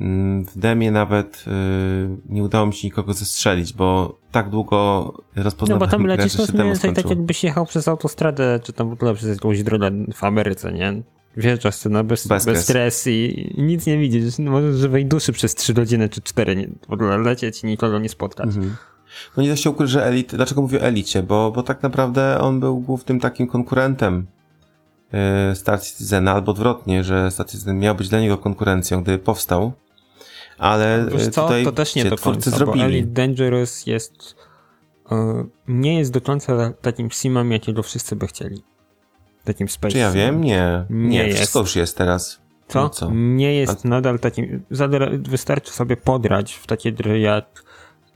mm, w demie nawet y, nie udało mi się nikogo zestrzelić, bo tak długo rozpoznawałem No bo tam lecisz to mniej więcej tak jakbyś jechał przez autostradę, czy tam w ogóle przez jakąś drogę w Ameryce, nie? Wjeżdżasz scena bez, bez, bez stresu i, nic nie widzisz. No, możesz żywej duszy przez 3 godziny czy 4 nie, w ogóle lecieć i nikogo nie spotkać. Mhm. No nie da się ukryć, że elit, dlaczego mówię o elicie? Bo, bo tak naprawdę on był głównym takim konkurentem yy, Star Citizena, albo odwrotnie, że Star Citizen miał być dla niego konkurencją, gdy powstał. Ale Wiesz co? tutaj to też nie do końca, zrobili. bo Elite Dangerous jest yy, nie jest do końca takim simem, jakiego wszyscy by chcieli takim Space Czy ja wiem? Nie. Nie, nie jest. wszystko już jest teraz. Co? No co? Nie jest A... nadal takim... Wystarczy sobie podrać w takie gry jak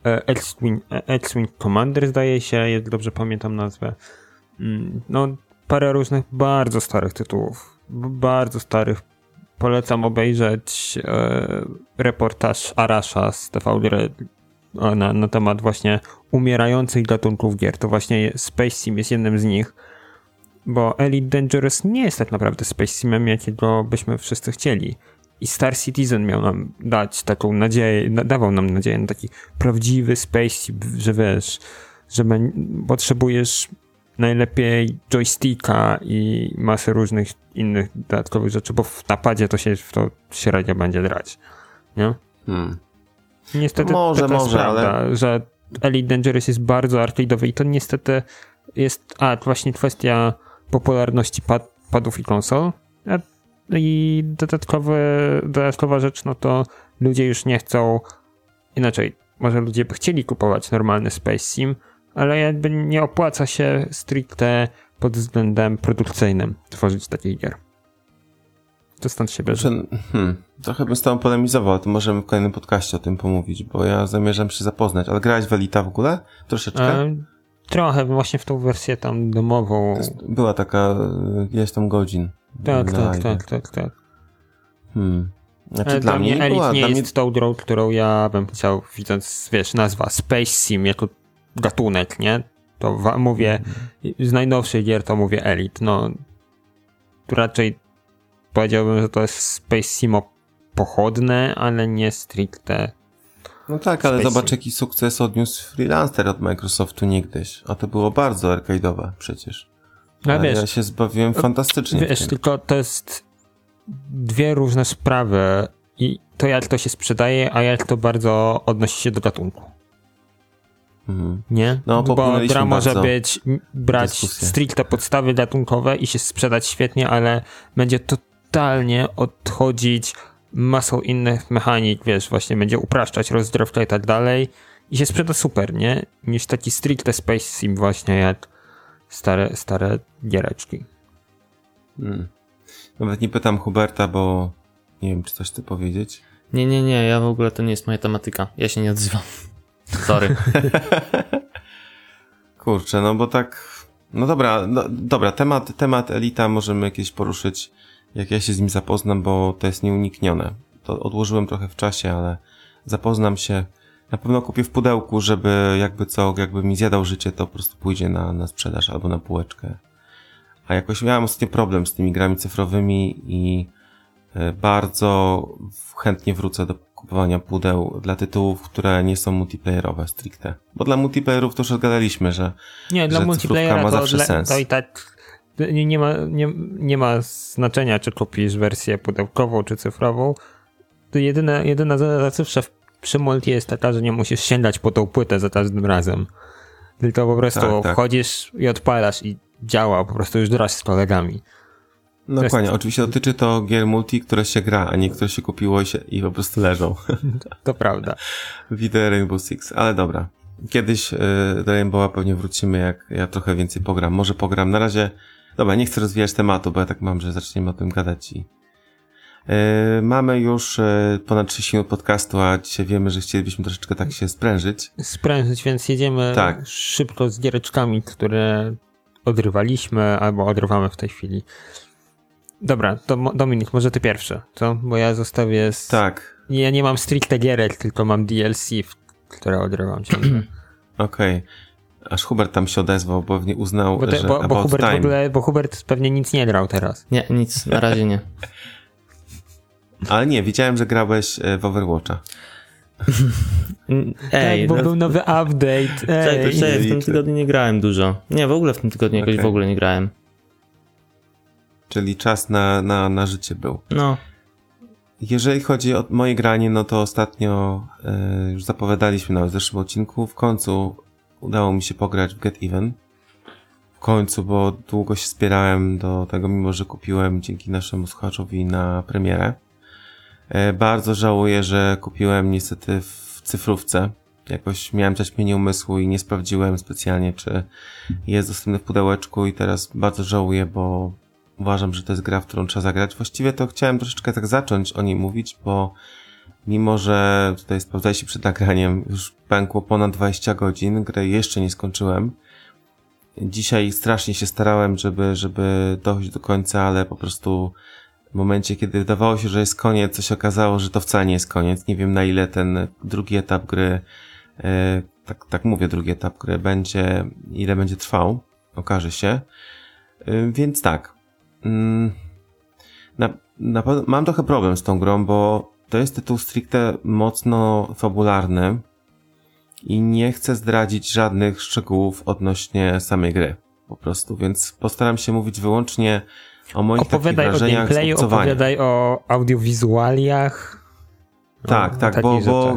e, X-Wing Commander, zdaje się, jak dobrze pamiętam nazwę. Mm, no, parę różnych bardzo starych tytułów. Bardzo starych. Polecam obejrzeć e, reportaż Arasha z TV na, na temat właśnie umierających gatunków gier. To właśnie Space Sim jest jednym z nich bo Elite Dangerous nie jest tak naprawdę Space Simem, jakiego byśmy wszyscy chcieli. I Star Citizen miał nam dać taką nadzieję, dawał nam nadzieję na taki prawdziwy Space że wiesz, że potrzebujesz najlepiej joysticka i masę różnych innych dodatkowych rzeczy, bo w napadzie to się w to średnio będzie drać. Nie? Hmm. Niestety może, to może, prawda, ale... że Elite Dangerous jest bardzo arcade'owy i to niestety jest, a właśnie kwestia popularności pad, padów i konsol. I dodatkowy, dodatkowa rzecz, no to ludzie już nie chcą, inaczej, może ludzie by chcieli kupować normalny Space Sim, ale jakby nie opłaca się stricte pod względem produkcyjnym tworzyć takich gier. To stąd się bierze. Znaczy, hmm, trochę bym z tobą polemizował, to możemy w kolejnym podcaście o tym pomówić, bo ja zamierzam się zapoznać. Ale grałeś w Elita w ogóle? Troszeczkę? E, trochę, właśnie w tą wersję tam domową. Była taka, jest tam godzin. Tak, tak, tak, tak, tak. Hmm. Znaczy, dla, dla mnie, mnie Elite nie jest mnie... tą grą, którą ja bym chciał, widząc, wiesz, nazwa Space Sim jako gatunek, nie? To mówię, z najnowszych gier to mówię Elite, no raczej powiedziałbym, że to jest Space Simo pochodne, ale nie stricte. No tak, ale Space zobacz jaki sukces odniósł freelancer od Microsoftu niegdyś. A to było bardzo arcade'owe przecież. No, wiesz, ja się zbawiłem fantastycznie. Wiesz, tylko to jest dwie różne sprawy i to jak to się sprzedaje, a jak to bardzo odnosi się do gatunku. Mhm. Nie? No, bo gra może być, brać dyskusję. stricte podstawy gatunkowe i się sprzedać świetnie, ale będzie to totalnie odchodzić masą innych mechanik, wiesz, właśnie będzie upraszczać rozgrywkę i tak dalej i się sprzeda super, nie? Niż taki stricte Space Sim właśnie jak stare, stare giereczki. Hmm. Nawet nie pytam Huberta, bo nie wiem, czy coś ty powiedzieć. Nie, nie, nie, ja w ogóle to nie jest moja tematyka. Ja się nie odzywam. Sorry. Kurczę, no bo tak. No dobra, no, dobra, temat, temat Elita możemy jakieś poruszyć jak ja się z nim zapoznam, bo to jest nieuniknione. To odłożyłem trochę w czasie, ale zapoznam się. Na pewno kupię w pudełku, żeby jakby co, jakby mi zjadał życie, to po prostu pójdzie na, na sprzedaż albo na półeczkę. A jakoś miałem ostatnio problem z tymi grami cyfrowymi i e, bardzo chętnie wrócę do kupowania pudeł dla tytułów, które nie są multiplayerowe stricte. Bo dla multiplayerów to już odgadaliśmy, że, nie, dla że multiplayera ma zawsze to, sens. To i tak nie, nie, ma, nie, nie ma znaczenia, czy kupisz wersję pudełkową, czy cyfrową. To jedyna, jedyna zawsze przy multi jest taka, że nie musisz sięgać po tą płytę za każdym razem. Tylko po prostu tak, tak. wchodzisz i odpalasz i działa, po prostu już grasz z kolegami. No dokładnie, oczywiście dotyczy to gier multi, które się gra, a nie które się kupiło i, się, i po prostu leżą. To prawda. Widzę Rainbow Six, ale dobra. Kiedyś y, do Rainbowa pewnie wrócimy, jak ja trochę więcej pogram. Może pogram. Na razie Dobra, nie chcę rozwijać tematu, bo ja tak mam, że zaczniemy o tym gadać i yy, mamy już yy, ponad 30 minut podcastu, a dzisiaj wiemy, że chcielibyśmy troszeczkę tak się sprężyć. Sprężyć, więc jedziemy tak. szybko z giereczkami, które odrywaliśmy albo odrywamy w tej chwili. Dobra, to Dominik, może ty pierwszy, co? Bo ja zostawię z... Tak. Ja nie mam stricte gierek, tylko mam DLC, które odrywam ciągle. Okej. Okay. Aż Hubert tam się odezwał, bo nie uznał, bo te, że bo, bo Hubert time. w ogóle, bo Hubert pewnie nic nie grał teraz. Nie, nic, na razie nie. Ale nie, widziałem, że grałeś e, w Overwatcha. Ej, tak, bo no, był nowy update. Ej. Cześć, w tym tygodniu nie grałem dużo. Nie, w ogóle w tym tygodniu okay. jakoś w ogóle nie grałem. Czyli czas na, na, na życie był. No. Jeżeli chodzi o moje granie, no to ostatnio y, już zapowiadaliśmy nawet w zeszłym odcinku. W końcu udało mi się pograć w Get Even. W końcu, bo długo się wspierałem do tego, mimo że kupiłem dzięki naszemu słuchaczowi na premierę. E, bardzo żałuję, że kupiłem niestety w cyfrówce. Jakoś miałem zaćmienie umysłu i nie sprawdziłem specjalnie, czy jest dostępny w pudełeczku i teraz bardzo żałuję, bo uważam, że to jest gra, w którą trzeba zagrać. Właściwie to chciałem troszeczkę tak zacząć o niej mówić, bo Mimo, że tutaj sprawdzaliście przed nagraniem, już pękło ponad 20 godzin, grę jeszcze nie skończyłem. Dzisiaj strasznie się starałem, żeby, żeby dojść do końca, ale po prostu w momencie, kiedy wydawało się, że jest koniec, się okazało, że to wcale nie jest koniec. Nie wiem na ile ten drugi etap gry, e, tak, tak mówię, drugi etap gry będzie, ile będzie trwał, okaże się. E, więc tak. Mm, na, na, mam trochę problem z tą grą, bo to jest tytuł stricte mocno fabularny i nie chcę zdradzić żadnych szczegółów odnośnie samej gry. Po prostu, więc postaram się mówić wyłącznie o moich opowiadaj takich wrażeniach o gameplayu, opowiadaj o audiowizualiach. Tak, o, tak, bo, bo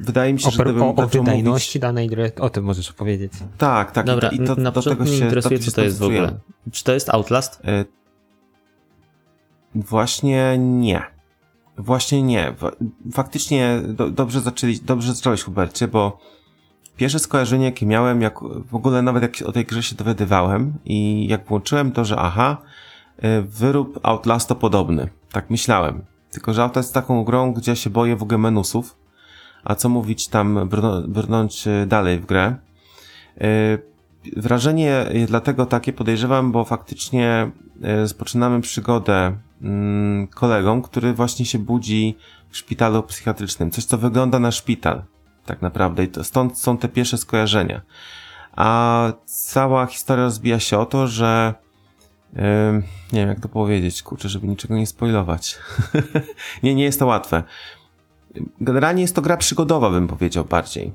wydaje mi się, że gdybym o, o wydajności mówić... danej gry, o tym możesz opowiedzieć. Tak, tak. Dobra, i, to, na do tego się, interesuje, co to jest w ogóle. Czy to jest Outlast? Y Właśnie nie. Właśnie nie. Faktycznie do, dobrze zaczęli, dobrze zacząłeś Hubercie, bo pierwsze skojarzenie, jakie miałem, jak w ogóle nawet jak o tej grze się dowiadywałem i jak włączyłem to, że aha, y, wyrób Outlasto podobny. Tak myślałem. Tylko, że Outlast jest taką grą, gdzie się boję w ogóle menusów. A co mówić tam, brnąć y, dalej w grę. Y, wrażenie dlatego takie podejrzewam, bo faktycznie rozpoczynamy przygodę mm, kolegą, który właśnie się budzi w szpitalu psychiatrycznym. Coś, co wygląda na szpital tak naprawdę. I to, stąd są te pierwsze skojarzenia. A cała historia rozbija się o to, że nie wiem jak to powiedzieć, kurczę, żeby niczego nie spoilować. nie, nie jest to łatwe. Generalnie jest to gra przygodowa, bym powiedział bardziej.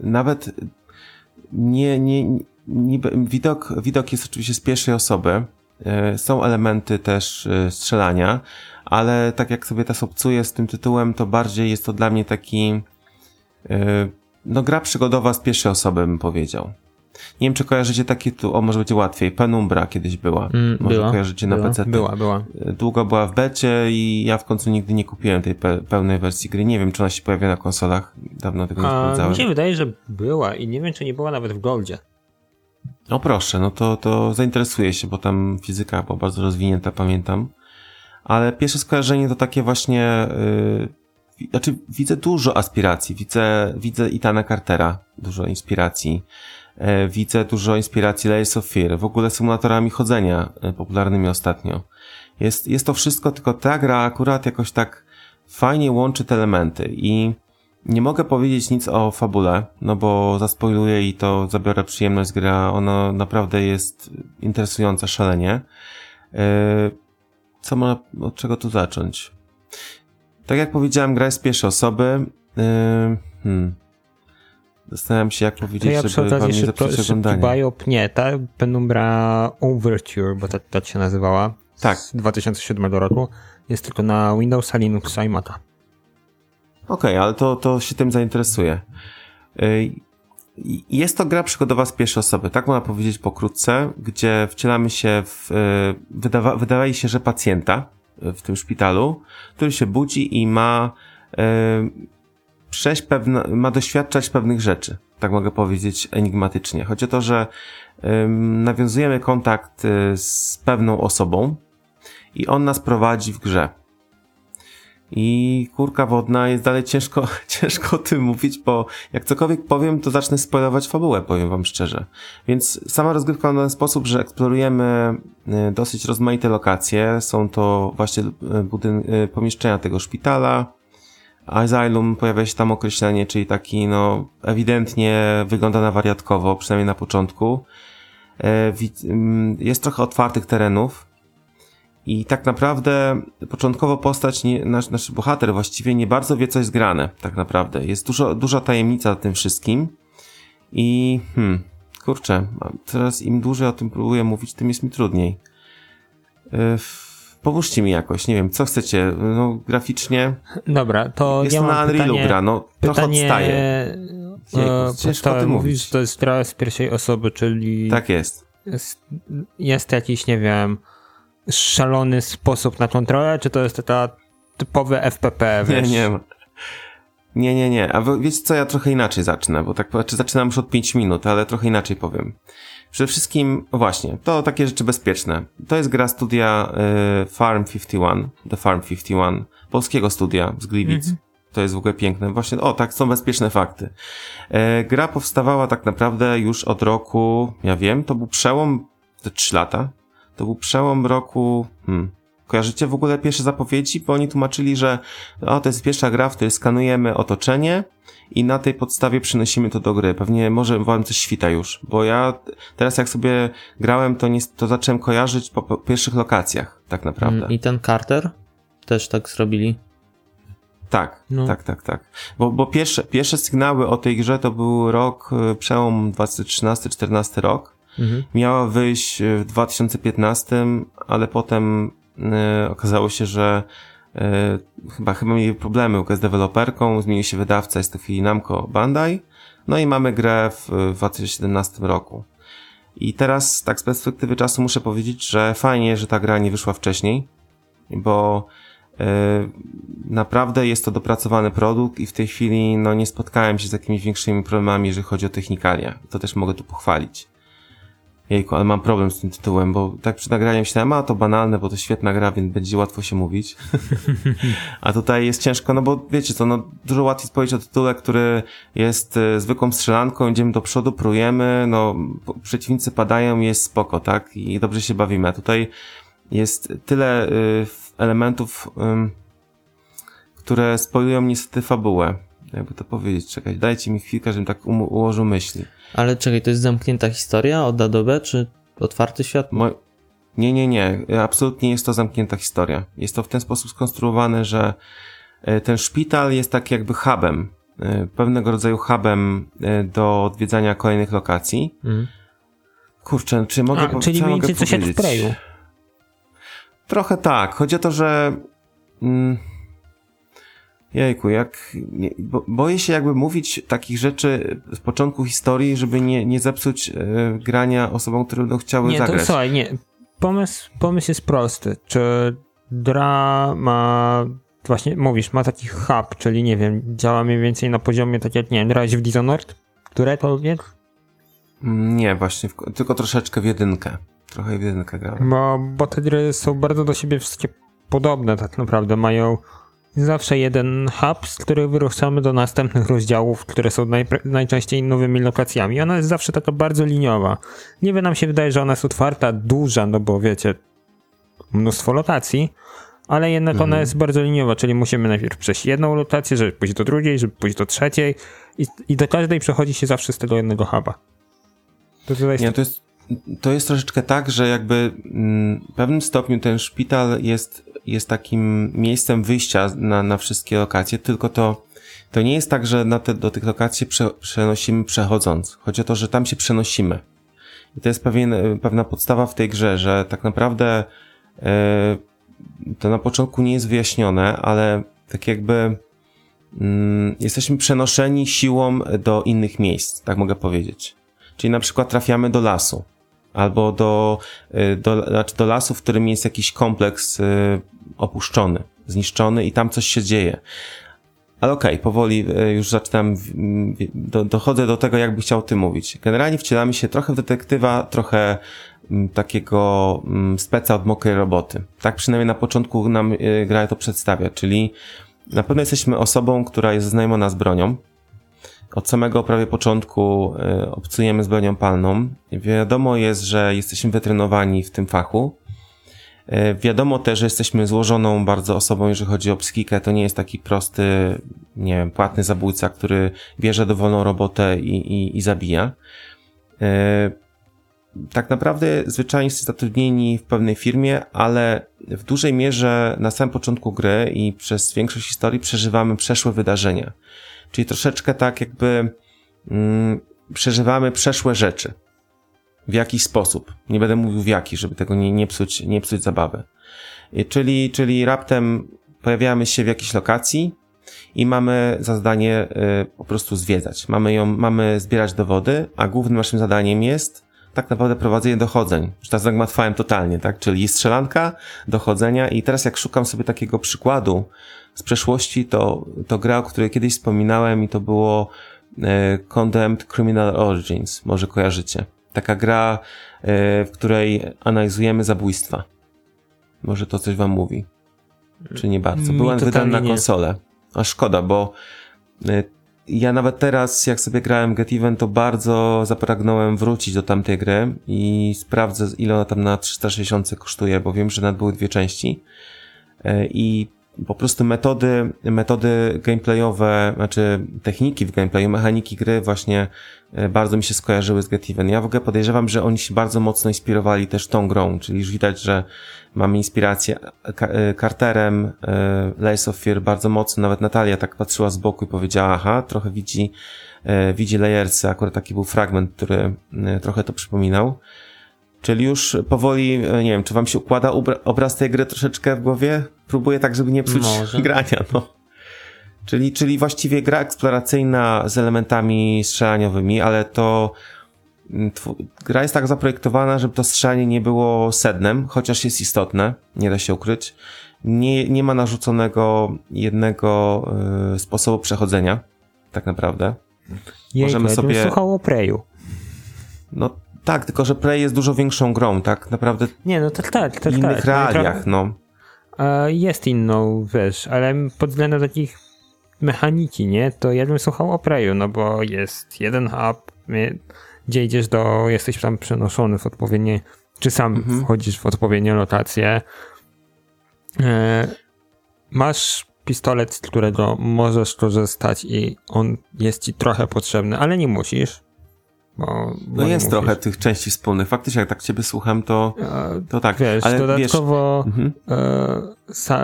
Nawet nie, nie, nie widok, widok jest oczywiście z pierwszej osoby. Yy, są elementy też yy, strzelania, ale tak jak sobie teraz obcuję z tym tytułem, to bardziej jest to dla mnie taki E, no gra przygodowa z pierwszej osoby bym powiedział. Nie wiem, czy kojarzycie takie tu, o może będzie łatwiej, Penumbra kiedyś była. Mm, może była, kojarzycie na PC. Była, była. E, długo była w becie i ja w końcu nigdy nie kupiłem tej pe pełnej wersji gry. Nie wiem, czy ona się pojawia na konsolach. Dawno tego nie A, sprawdzałem. Mi się wydaje, że była i nie wiem, czy nie była nawet w Goldzie. No proszę, no to, to zainteresuję się, bo tam fizyka była bardzo rozwinięta, pamiętam. Ale pierwsze skojarzenie to takie właśnie yy, znaczy widzę dużo aspiracji, widzę, widzę Itana Cartera, dużo inspiracji, widzę dużo inspiracji Layers of Fear, w ogóle symulatorami chodzenia e, popularnymi ostatnio. Jest, jest to wszystko, tylko ta gra akurat jakoś tak fajnie łączy te elementy i nie mogę powiedzieć nic o fabule, no bo zaspoiluję i to zabiorę przyjemność gra, ona naprawdę jest interesująca szalenie. E, co ma, od czego tu zacząć? Tak jak powiedziałem, gra jest pierwszej osoby. Hmm. Zastanawiam się, jak powiedzieć, ja żeby wam nie zepsuć oglądania. Biop, nie, ta Penumbra Overture, bo tak, tak się nazywała, tak. z 2007 roku, jest tylko na Windowsa, Linuxa i Maca. Okej, okay, ale to, to się tym zainteresuje. Jest to gra przygodowa z pierwszej osoby, tak można powiedzieć pokrótce, gdzie wcielamy się w, yy, wydawa, wydaje się, że pacjenta, w tym szpitalu, który się budzi i ma e, przejść pewne, ma doświadczać pewnych rzeczy. Tak mogę powiedzieć enigmatycznie. Chodzi o to, że nawiązujemy kontakt e, z pewną osobą i on nas prowadzi w grze. I kurka wodna jest dalej ciężko, ciężko o tym mówić, bo jak cokolwiek powiem, to zacznę spoilować fabułę, powiem wam szczerze. Więc sama rozgrywka w ten sposób, że eksplorujemy e, dosyć rozmaite lokacje. Są to właśnie e, budyn e, pomieszczenia tego szpitala. Asylum pojawia się tam określenie, czyli taki, no, ewidentnie wygląda na wariatkowo, przynajmniej na początku. Jest trochę otwartych terenów, i tak naprawdę początkowo postać, nie, nasz, nasz bohater właściwie nie bardzo wie, co jest grane, tak naprawdę. Jest dużo, duża tajemnica tym wszystkim. I hmm, kurczę, teraz im dłużej o tym próbuję mówić, tym jest mi trudniej. Yy, pomóżcie mi jakoś, nie wiem, co chcecie, no graficznie. Dobra, to jest ja na Unrealu pytanie, gra, no trochę pytanie, odstaje. E, ciężko o tym mówić. to jest gra z pierwszej osoby, czyli... Tak jest. Jest, jest jakiś, nie wiem, szalony sposób na kontrolę, czy to jest taka typowe FPP, wiesz? Nie, nie. Nie, nie, nie. A wiecie co, ja trochę inaczej zacznę, bo tak czy zaczynam już od 5 minut, ale trochę inaczej powiem. Przede wszystkim, właśnie, to takie rzeczy bezpieczne. To jest gra studia y, Farm 51, The Farm 51, polskiego studia z Gliwic. Mm -hmm. To jest w ogóle piękne. Właśnie, o tak, są bezpieczne fakty. E, gra powstawała tak naprawdę już od roku, ja wiem, to był przełom, te 3 lata, to był przełom roku. Hmm. Kojarzycie w ogóle pierwsze zapowiedzi? Bo oni tłumaczyli, że o, to jest pierwsza gra, w której skanujemy otoczenie i na tej podstawie przynosimy to do gry. Pewnie może wam coś świta już, bo ja teraz jak sobie grałem, to, nie, to zacząłem kojarzyć po, po pierwszych lokacjach, tak naprawdę. Mm, I ten Carter też tak zrobili? Tak, no. tak, tak, tak. Bo, bo pierwsze, pierwsze sygnały o tej grze to był rok, y, przełom 2013-2014 rok. Mhm. Miała wyjść w 2015, ale potem y, okazało się, że chyba, chyba mieli problemy z deweloperką, zmienił się wydawca, jest to chwili Namco Bandai, no i mamy grę w, w 2017 roku. I teraz, tak z perspektywy czasu muszę powiedzieć, że fajnie, że ta gra nie wyszła wcześniej, bo yy, naprawdę jest to dopracowany produkt i w tej chwili no, nie spotkałem się z jakimiś większymi problemami, jeżeli chodzi o technikalia. To też mogę tu pochwalić. Jejku, ale mam problem z tym tytułem, bo tak przed nagraniem myślałem, a to banalne, bo to świetna gra, więc będzie łatwo się mówić. a tutaj jest ciężko, no bo wiecie co, no dużo łatwiej powiedzieć o tytule, który jest y, zwykłą strzelanką, idziemy do przodu, prujemy, no przeciwnicy padają, jest spoko, tak? I dobrze się bawimy. A tutaj jest tyle y, elementów, y, które spoilują niestety fabułę. Jakby to powiedzieć, czekać, dajcie mi chwilkę, żebym tak ułożył myśli. Ale czekaj, to jest zamknięta historia od A do B, czy otwarty świat? Mo nie, nie, nie. Absolutnie jest to zamknięta historia. Jest to w ten sposób skonstruowane, że e, ten szpital jest tak jakby hubem, e, pewnego rodzaju hubem e, do odwiedzania kolejnych lokacji. Mhm. Kurczę, czy mogę powiedzieć? Czyli mniej więcej coś jak w Preju. Trochę tak. Chodzi o to, że... Mm, Jejku, jak. Nie, bo, boję się jakby mówić takich rzeczy z początku historii, żeby nie, nie zepsuć e, grania osobom, które będą chciały nie, zagrać. To, słuchaj, nie. Pomysł, pomysł jest prosty. Czy Dra ma. Właśnie mówisz, ma taki hub, czyli nie wiem, działa mniej więcej na poziomie tak jak, nie wiem, grałeś w Dishonored? Którekolwiek? Mm, nie, właśnie, w, tylko troszeczkę w jedynkę. Trochę w jedynkę grałem. Bo, bo te gry są bardzo do siebie wszystkie podobne tak naprawdę. Mają zawsze jeden hub, z których wyruszamy do następnych rozdziałów, które są najczęściej nowymi lokacjami. Ona jest zawsze taka bardzo liniowa. Niby nam się wydaje, że ona jest otwarta, duża, no bo wiecie, mnóstwo lokacji, ale jednak mhm. ona jest bardzo liniowa, czyli musimy najpierw przejść jedną lokację, żeby pójść do drugiej, żeby pójść do trzeciej i, i do każdej przechodzi się zawsze z tego jednego huba. To, jest... Nie, to jest to jest troszeczkę tak, że jakby mm, w pewnym stopniu ten szpital jest jest takim miejscem wyjścia na, na wszystkie lokacje, tylko to, to nie jest tak, że na te, do tych lokacji prze, przenosimy przechodząc. Chodzi o to, że tam się przenosimy. I to jest pewien, pewna podstawa w tej grze, że tak naprawdę e, to na początku nie jest wyjaśnione, ale tak jakby mm, jesteśmy przenoszeni siłą do innych miejsc, tak mogę powiedzieć. Czyli na przykład trafiamy do lasu albo do, y, do, znaczy do lasu, w którym jest jakiś kompleks y, opuszczony, zniszczony i tam coś się dzieje. Ale okej, okay, powoli y, już zaczynam, do, dochodzę do tego, jakby chciał ty mówić. Generalnie wcielamy się trochę w detektywa, trochę mm, takiego mm, speca od mokrej roboty. Tak przynajmniej na początku nam gra to przedstawia, czyli na pewno jesteśmy osobą, która jest znajoma z bronią, od samego prawie początku e, obcujemy z bronią palną. Wiadomo jest, że jesteśmy wytrenowani w tym fachu. E, wiadomo też, że jesteśmy złożoną bardzo osobą, jeżeli chodzi o psychikę. To nie jest taki prosty, nie wiem, płatny zabójca, który bierze dowolną robotę i, i, i zabija. E, tak naprawdę zwyczajnie jesteśmy zatrudnieni w pewnej firmie, ale w dużej mierze na samym początku gry i przez większość historii przeżywamy przeszłe wydarzenia. Czyli troszeczkę tak jakby mm, przeżywamy przeszłe rzeczy. W jakiś sposób. Nie będę mówił w jaki, żeby tego nie, nie, psuć, nie psuć zabawy. Czyli, czyli raptem pojawiamy się w jakiejś lokacji i mamy za zadanie y, po prostu zwiedzać. Mamy ją, mamy zbierać dowody, a głównym naszym zadaniem jest tak naprawdę prowadzenie dochodzeń. Już zagmatwałem totalnie, tak? Czyli strzelanka, dochodzenia i teraz jak szukam sobie takiego przykładu przeszłości, to, to gra, o której kiedyś wspominałem i to było e, Condemned Criminal Origins, może kojarzycie. Taka gra, e, w której analizujemy zabójstwa. Może to coś wam mówi. Czy nie bardzo? Była wydana na konsolę. A szkoda, bo e, ja nawet teraz, jak sobie grałem Get Even, to bardzo zapragnąłem wrócić do tamtej gry i sprawdzę, ile ona tam na 360 kosztuje, bo wiem, że nawet były dwie części. I po prostu metody, metody gameplayowe, znaczy techniki w gameplayu, mechaniki gry właśnie e, bardzo mi się skojarzyły z Get Even. Ja w ogóle podejrzewam, że oni się bardzo mocno inspirowali też tą grą, czyli już widać, że mamy inspirację e, Carterem, e, Lace of Fear bardzo mocno, nawet Natalia tak patrzyła z boku i powiedziała, aha, trochę widzi, widzi Layersy, akurat taki był fragment, który trochę to przypominał. Czyli już powoli, nie wiem, czy wam się układa obraz tej gry troszeczkę w głowie? Próbuję tak, żeby nie psuć Może. grania, no. Czyli, czyli właściwie gra eksploracyjna z elementami strzelaniowymi, ale to gra jest tak zaprojektowana, żeby to strzelanie nie było sednem, chociaż jest istotne, nie da się ukryć. Nie, nie ma narzuconego jednego y, sposobu przechodzenia, tak naprawdę. Jej, Możemy sobie. słuchał o Preju. No tak, tylko że Prey jest dużo większą grą, tak naprawdę. Nie, no tak, tak, tak. W innych tak. realiach, no. Jest inną, wiesz, ale pod względem takich mechaniki, nie? To ja bym słuchał o Preju, no bo jest jeden hub, gdzie idziesz do, jesteś tam przenoszony w odpowiednie, czy sam mhm. wchodzisz w odpowiednie lotacje. E, masz pistolet, z którego możesz korzystać i on jest ci trochę potrzebny, ale nie musisz. Bo no jest trochę tych części wspólnych. Faktycznie, jak tak ciebie słucham, to, to tak. Wiesz, ale dodatkowo wiesz, mhm.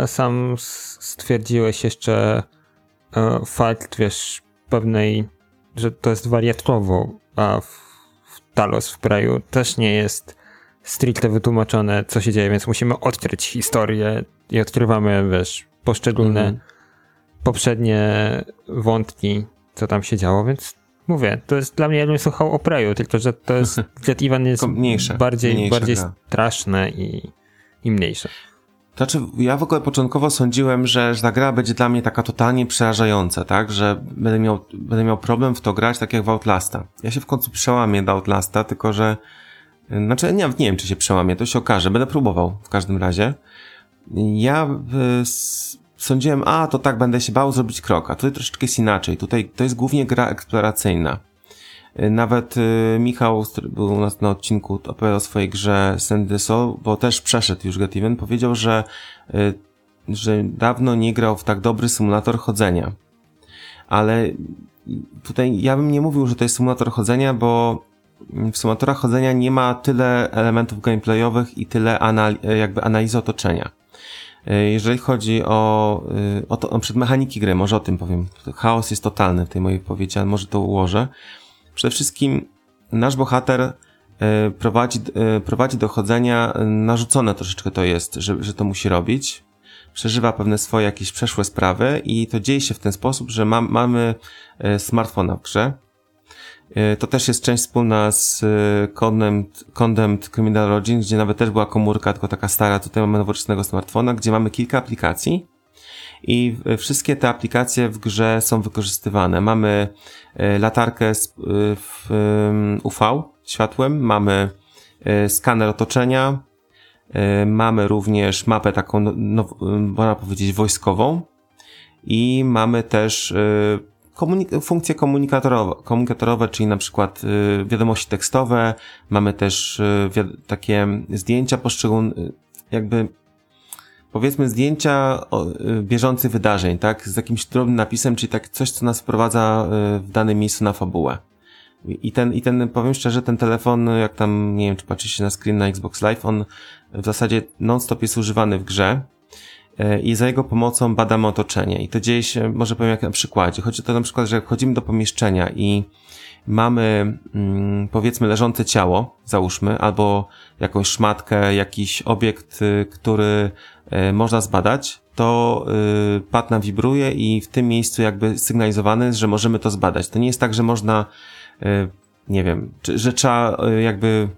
e, sam stwierdziłeś jeszcze e, fakt, wiesz, pewnej, że to jest wariatkowo, a w, w Talos w kraju też nie jest stricte wytłumaczone, co się dzieje, więc musimy odkryć historię i odkrywamy, wiesz, poszczególne mhm. poprzednie wątki, co tam się działo, więc mówię, to jest dla mnie, jakbym słuchał o Preju, tylko że to jest, Jet Ivan jest mniejsze, bardziej, mniejsze bardziej straszne i, i mniejsze. Znaczy, ja w ogóle początkowo sądziłem, że, że ta gra będzie dla mnie taka totalnie przerażająca, tak? Że będę miał, będę miał problem w to grać tak jak w Outlasta. Ja się w końcu przełamię do Outlasta, tylko że znaczy, nie, nie wiem, czy się przełamię, to się okaże. Będę próbował w każdym razie. Ja y, sądziłem, a to tak, będę się bał zrobić krok, a tutaj troszeczkę jest inaczej. Tutaj to jest głównie gra eksploracyjna. Y, nawet y, Michał, który był u nas na odcinku, opowiadał o swojej grze Sandy Soul, bo też przeszedł już Get Even, powiedział, że, y, że dawno nie grał w tak dobry symulator chodzenia. Ale tutaj ja bym nie mówił, że to jest symulator chodzenia, bo w symulatorach chodzenia nie ma tyle elementów gameplayowych i tyle anal- jakby analizy otoczenia. E, jeżeli chodzi o, e, o, to, o przedmechaniki gry, może o tym powiem. Chaos jest totalny w tej mojej powiedzi, ale może to ułożę. Przede wszystkim nasz bohater e, prowadzi, prowadzi do chodzenia, narzucone troszeczkę to jest, że, że to musi robić. Przeżywa pewne swoje jakieś przeszłe sprawy i to dzieje się w ten sposób, że ma, mamy smartfona w grze, to też jest część wspólna z e, Condemned, Condemned Criminal Origin, gdzie nawet też była komórka, tylko taka stara, tutaj mamy nowoczesnego smartfona, gdzie mamy kilka aplikacji i wszystkie te aplikacje w grze są wykorzystywane. Mamy e, latarkę w UV światłem, mamy skaner otoczenia, mamy również mapę taką, no, no, można powiedzieć, wojskową i mamy też komunik- funkcje komunikatorowe, komunikatorowe, czyli na przykład y, wiadomości tekstowe, mamy też y, takie zdjęcia poszczególnych, y, jakby powiedzmy zdjęcia o, y, bieżących wydarzeń, tak, z jakimś drobnym napisem, czyli tak coś, co nas wprowadza y, w danym miejscu na fabułę. I ten, I ten, powiem szczerze, ten telefon, jak tam, nie wiem, czy patrzycie na screen na Xbox Live, on w zasadzie non-stop jest używany w grze i za jego pomocą badamy otoczenie. I to dzieje się, może powiem jak na przykładzie. Chodzi o to na przykład, że jak wchodzimy do pomieszczenia i mamy, mm, powiedzmy, leżące ciało, załóżmy, albo jakąś szmatkę, jakiś obiekt, y, który y, można zbadać, to y, pad nam wibruje i w tym miejscu jakby sygnalizowany że możemy to zbadać. To nie jest tak, że można, nie wiem, że trzeba jakby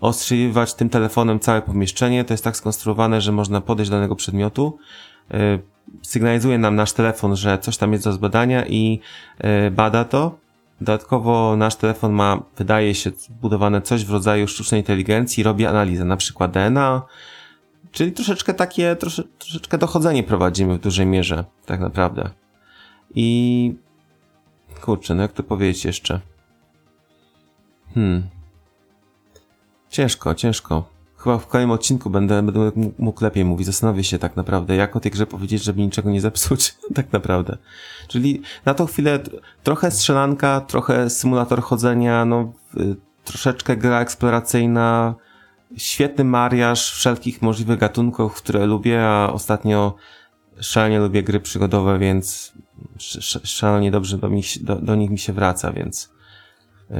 ostrzeliwać tym telefonem całe pomieszczenie. To jest tak skonstruowane, że można podejść do danego przedmiotu, e, sygnalizuje nam nasz telefon, że coś tam jest do zbadania i e, bada to. Dodatkowo nasz telefon ma, wydaje się, zbudowane coś w rodzaju sztucznej inteligencji, robi analizę, na przykład DNA, czyli troszeczkę takie, trosze, troszeczkę dochodzenie prowadzimy w dużej mierze, tak naprawdę. I kurczę, no jak to powiedzieć jeszcze? Hmm. Ciężko, ciężko. Chyba w kolejnym odcinku będę, będę mógł lepiej mówić. Zastanowię się tak naprawdę, jak o tej grze powiedzieć, żeby niczego nie zepsuć. tak naprawdę. Czyli na tą chwilę trochę strzelanka, trochę symulator chodzenia, no troszeczkę gra eksploracyjna, świetny mariaż wszelkich możliwych gatunków, które lubię, a ostatnio szalenie lubię gry przygodowe, więc szalenie dobrze do, nich, do, do nich mi się wraca, więc yy,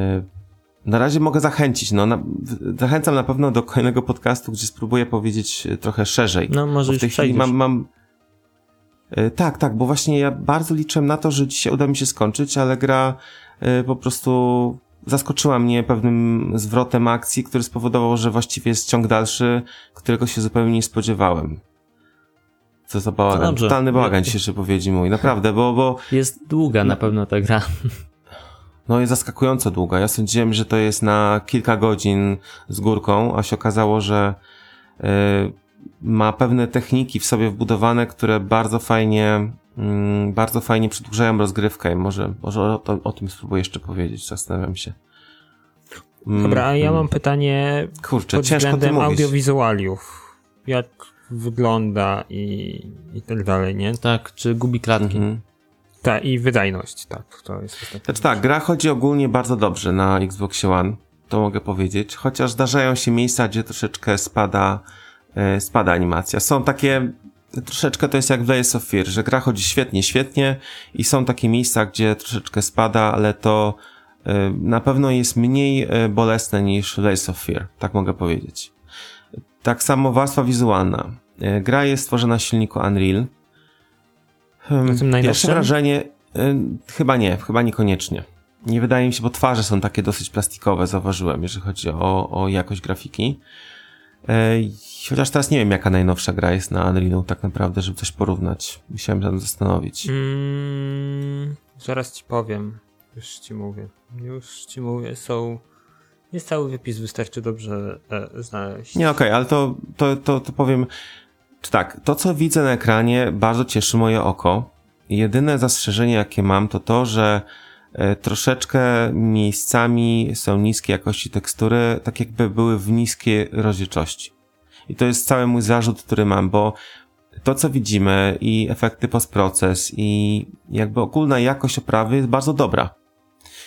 na razie mogę zachęcić, no, na, zachęcam na pewno do kolejnego podcastu, gdzie spróbuję powiedzieć e, trochę szerzej. No, może w tej chwili mam, mam e, tak, tak, bo właśnie ja bardzo liczę na to, że dzisiaj uda mi się skończyć, ale gra e, po prostu zaskoczyła mnie pewnym zwrotem akcji, który spowodował, że właściwie jest ciąg dalszy, którego się zupełnie nie spodziewałem. Co za bałagan. To Totalny bałagan dzisiejszy powiedzi mój, naprawdę, bo, bo... Jest długa na pewno ta gra. No jest zaskakująco długa. Ja sądziłem, że to jest na kilka godzin z górką, a się okazało, że yy, ma pewne techniki w sobie wbudowane, które bardzo fajnie, yy, bardzo fajnie przedłużają rozgrywkę i może, może o, to, o tym spróbuję jeszcze powiedzieć, zastanawiam się. Mm, Dobra, a ja mm. mam pytanie Kurczę, pod względem audiowizualiów. Jak wygląda i, i tak dalej, nie? Tak, czy gubi klatki. Mhm. Tak, i wydajność, tak, to jest Znaczy tak, gra chodzi ogólnie bardzo dobrze na Xbox One, to mogę powiedzieć, chociaż zdarzają się miejsca, gdzie troszeczkę spada, e, spada animacja. Są takie, troszeczkę to jest jak w Layers of Fear, że gra chodzi świetnie, świetnie i są takie miejsca, gdzie troszeczkę spada, ale to e, na pewno jest mniej e, bolesne niż Layers of Fear, tak mogę powiedzieć. Tak samo warstwa wizualna. Gra jest stworzona w silniku Unreal. Hmm, pierwsze wrażenie, y, chyba nie, chyba niekoniecznie. Nie wydaje mi się, bo twarze są takie dosyć plastikowe, zauważyłem, jeżeli chodzi o, o jakość grafiki. E, chociaż teraz nie wiem, jaka najnowsza gra jest na Unrealu tak naprawdę, żeby coś porównać. Musiałem się zastanowić. Mm, zaraz ci powiem. Już ci mówię. Już ci mówię. Są... Jest cały wypis, wystarczy dobrze e, znaleźć. Nie, okej, okay, ale to, to, to, to powiem tak, to co widzę na ekranie bardzo cieszy moje oko. Jedyne zastrzeżenie jakie mam to to, że e, troszeczkę miejscami są niskie jakości tekstury, tak jakby były w niskiej rozdzielczości. I to jest cały mój zarzut, który mam, bo to co widzimy i efekty postproces i jakby ogólna jakość oprawy jest bardzo dobra.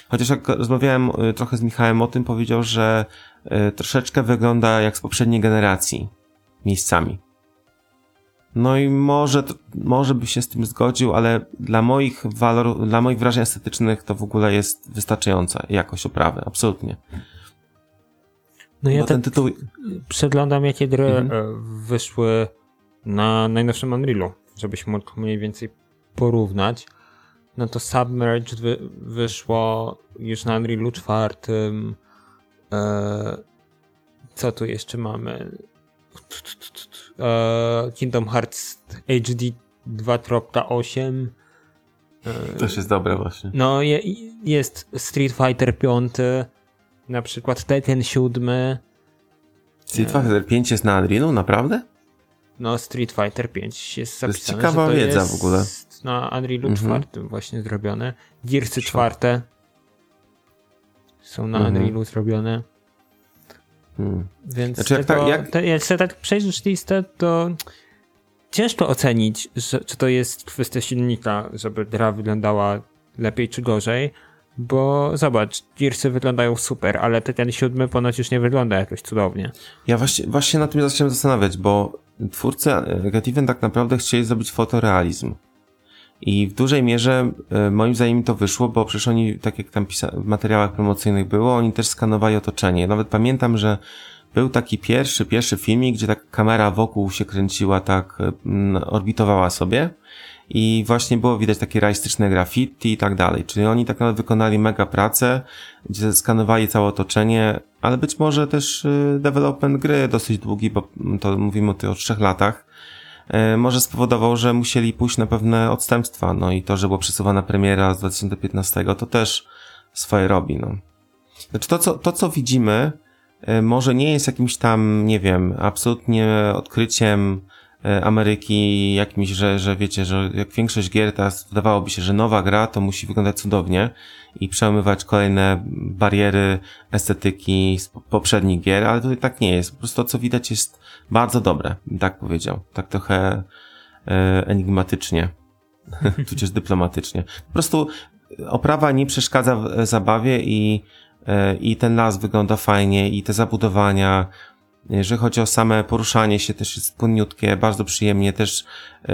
Chociaż jak rozmawiałem e, trochę z Michałem o tym, powiedział, że e, troszeczkę wygląda jak z poprzedniej generacji miejscami. No i może, może by się z tym zgodził, ale dla moich walor, dla moich wrażeń estetycznych to w ogóle jest wystarczająca jakość oprawy, absolutnie. No ja ten tak tytuł... przeglądam jakie gry mhm. E, wyszły na najnowszym Unrealu, żebyś mógł mniej więcej porównać. No to Submerged wy, wyszło już na Unrealu czwartym. E, co tu jeszcze mamy? E, Kingdom Hearts HD 2.8. E, Też jest dobre właśnie. No je, jest Street Fighter 5, na przykład Tekken 7. Street Fighter 5 jest na Unrealu, naprawdę? No Street Fighter 5 jest zapisane, To jest ciekawa to wiedza jest w ogóle. na Unrealu mhm. 4 właśnie zrobione. Gearsy 4 są na mhm. Unrealu zrobione. Hmm. Więc znaczy, jak, tego, tak, jak... Te, jak tak przejrzysz listę, to ciężko ocenić, że, czy to jest kwestia silnika, żeby gra wyglądała lepiej czy gorzej, bo zobacz, Gearsy wyglądają super, ale ten siódmy ponoć już nie wygląda jakoś cudownie. Ja właśnie, właśnie na tym zacząłem zastanawiać, bo twórcy Gativen tak naprawdę chcieli zrobić fotorealizm. I w dużej mierze e, moim zdaniem to wyszło, bo przecież oni, tak jak tam w materiałach promocyjnych było, oni też skanowali otoczenie. Nawet pamiętam, że był taki pierwszy, pierwszy filmik, gdzie tak kamera wokół się kręciła, tak mm, orbitowała sobie i właśnie było widać takie realistyczne graffiti i tak dalej. Czyli oni tak naprawdę wykonali mega pracę, gdzie skanowali całe otoczenie, ale być może też y, development gry dosyć długi, bo to mówimy o tych trzech latach, E, może spowodował, że musieli pójść na pewne odstępstwa. No i to, że była przesuwana premiera z 2015, to też swoje robi. No. Znaczy to, co, to, co widzimy, e, może nie jest jakimś tam, nie wiem, absolutnie odkryciem e, Ameryki jakimś, że, że wiecie, że jak większość gier teraz wydawałoby się, że nowa gra to musi wyglądać cudownie i przełamywać kolejne bariery estetyki z poprzednich gier, ale to tak nie jest. Po prostu to, co widać jest bardzo dobre, tak powiedział. Tak trochę e, enigmatycznie, tudzież dyplomatycznie. Po prostu oprawa nie przeszkadza w zabawie i, e, i ten las wygląda fajnie i te zabudowania, jeżeli chodzi o same poruszanie się, też jest płynniutkie, bardzo przyjemnie, też e,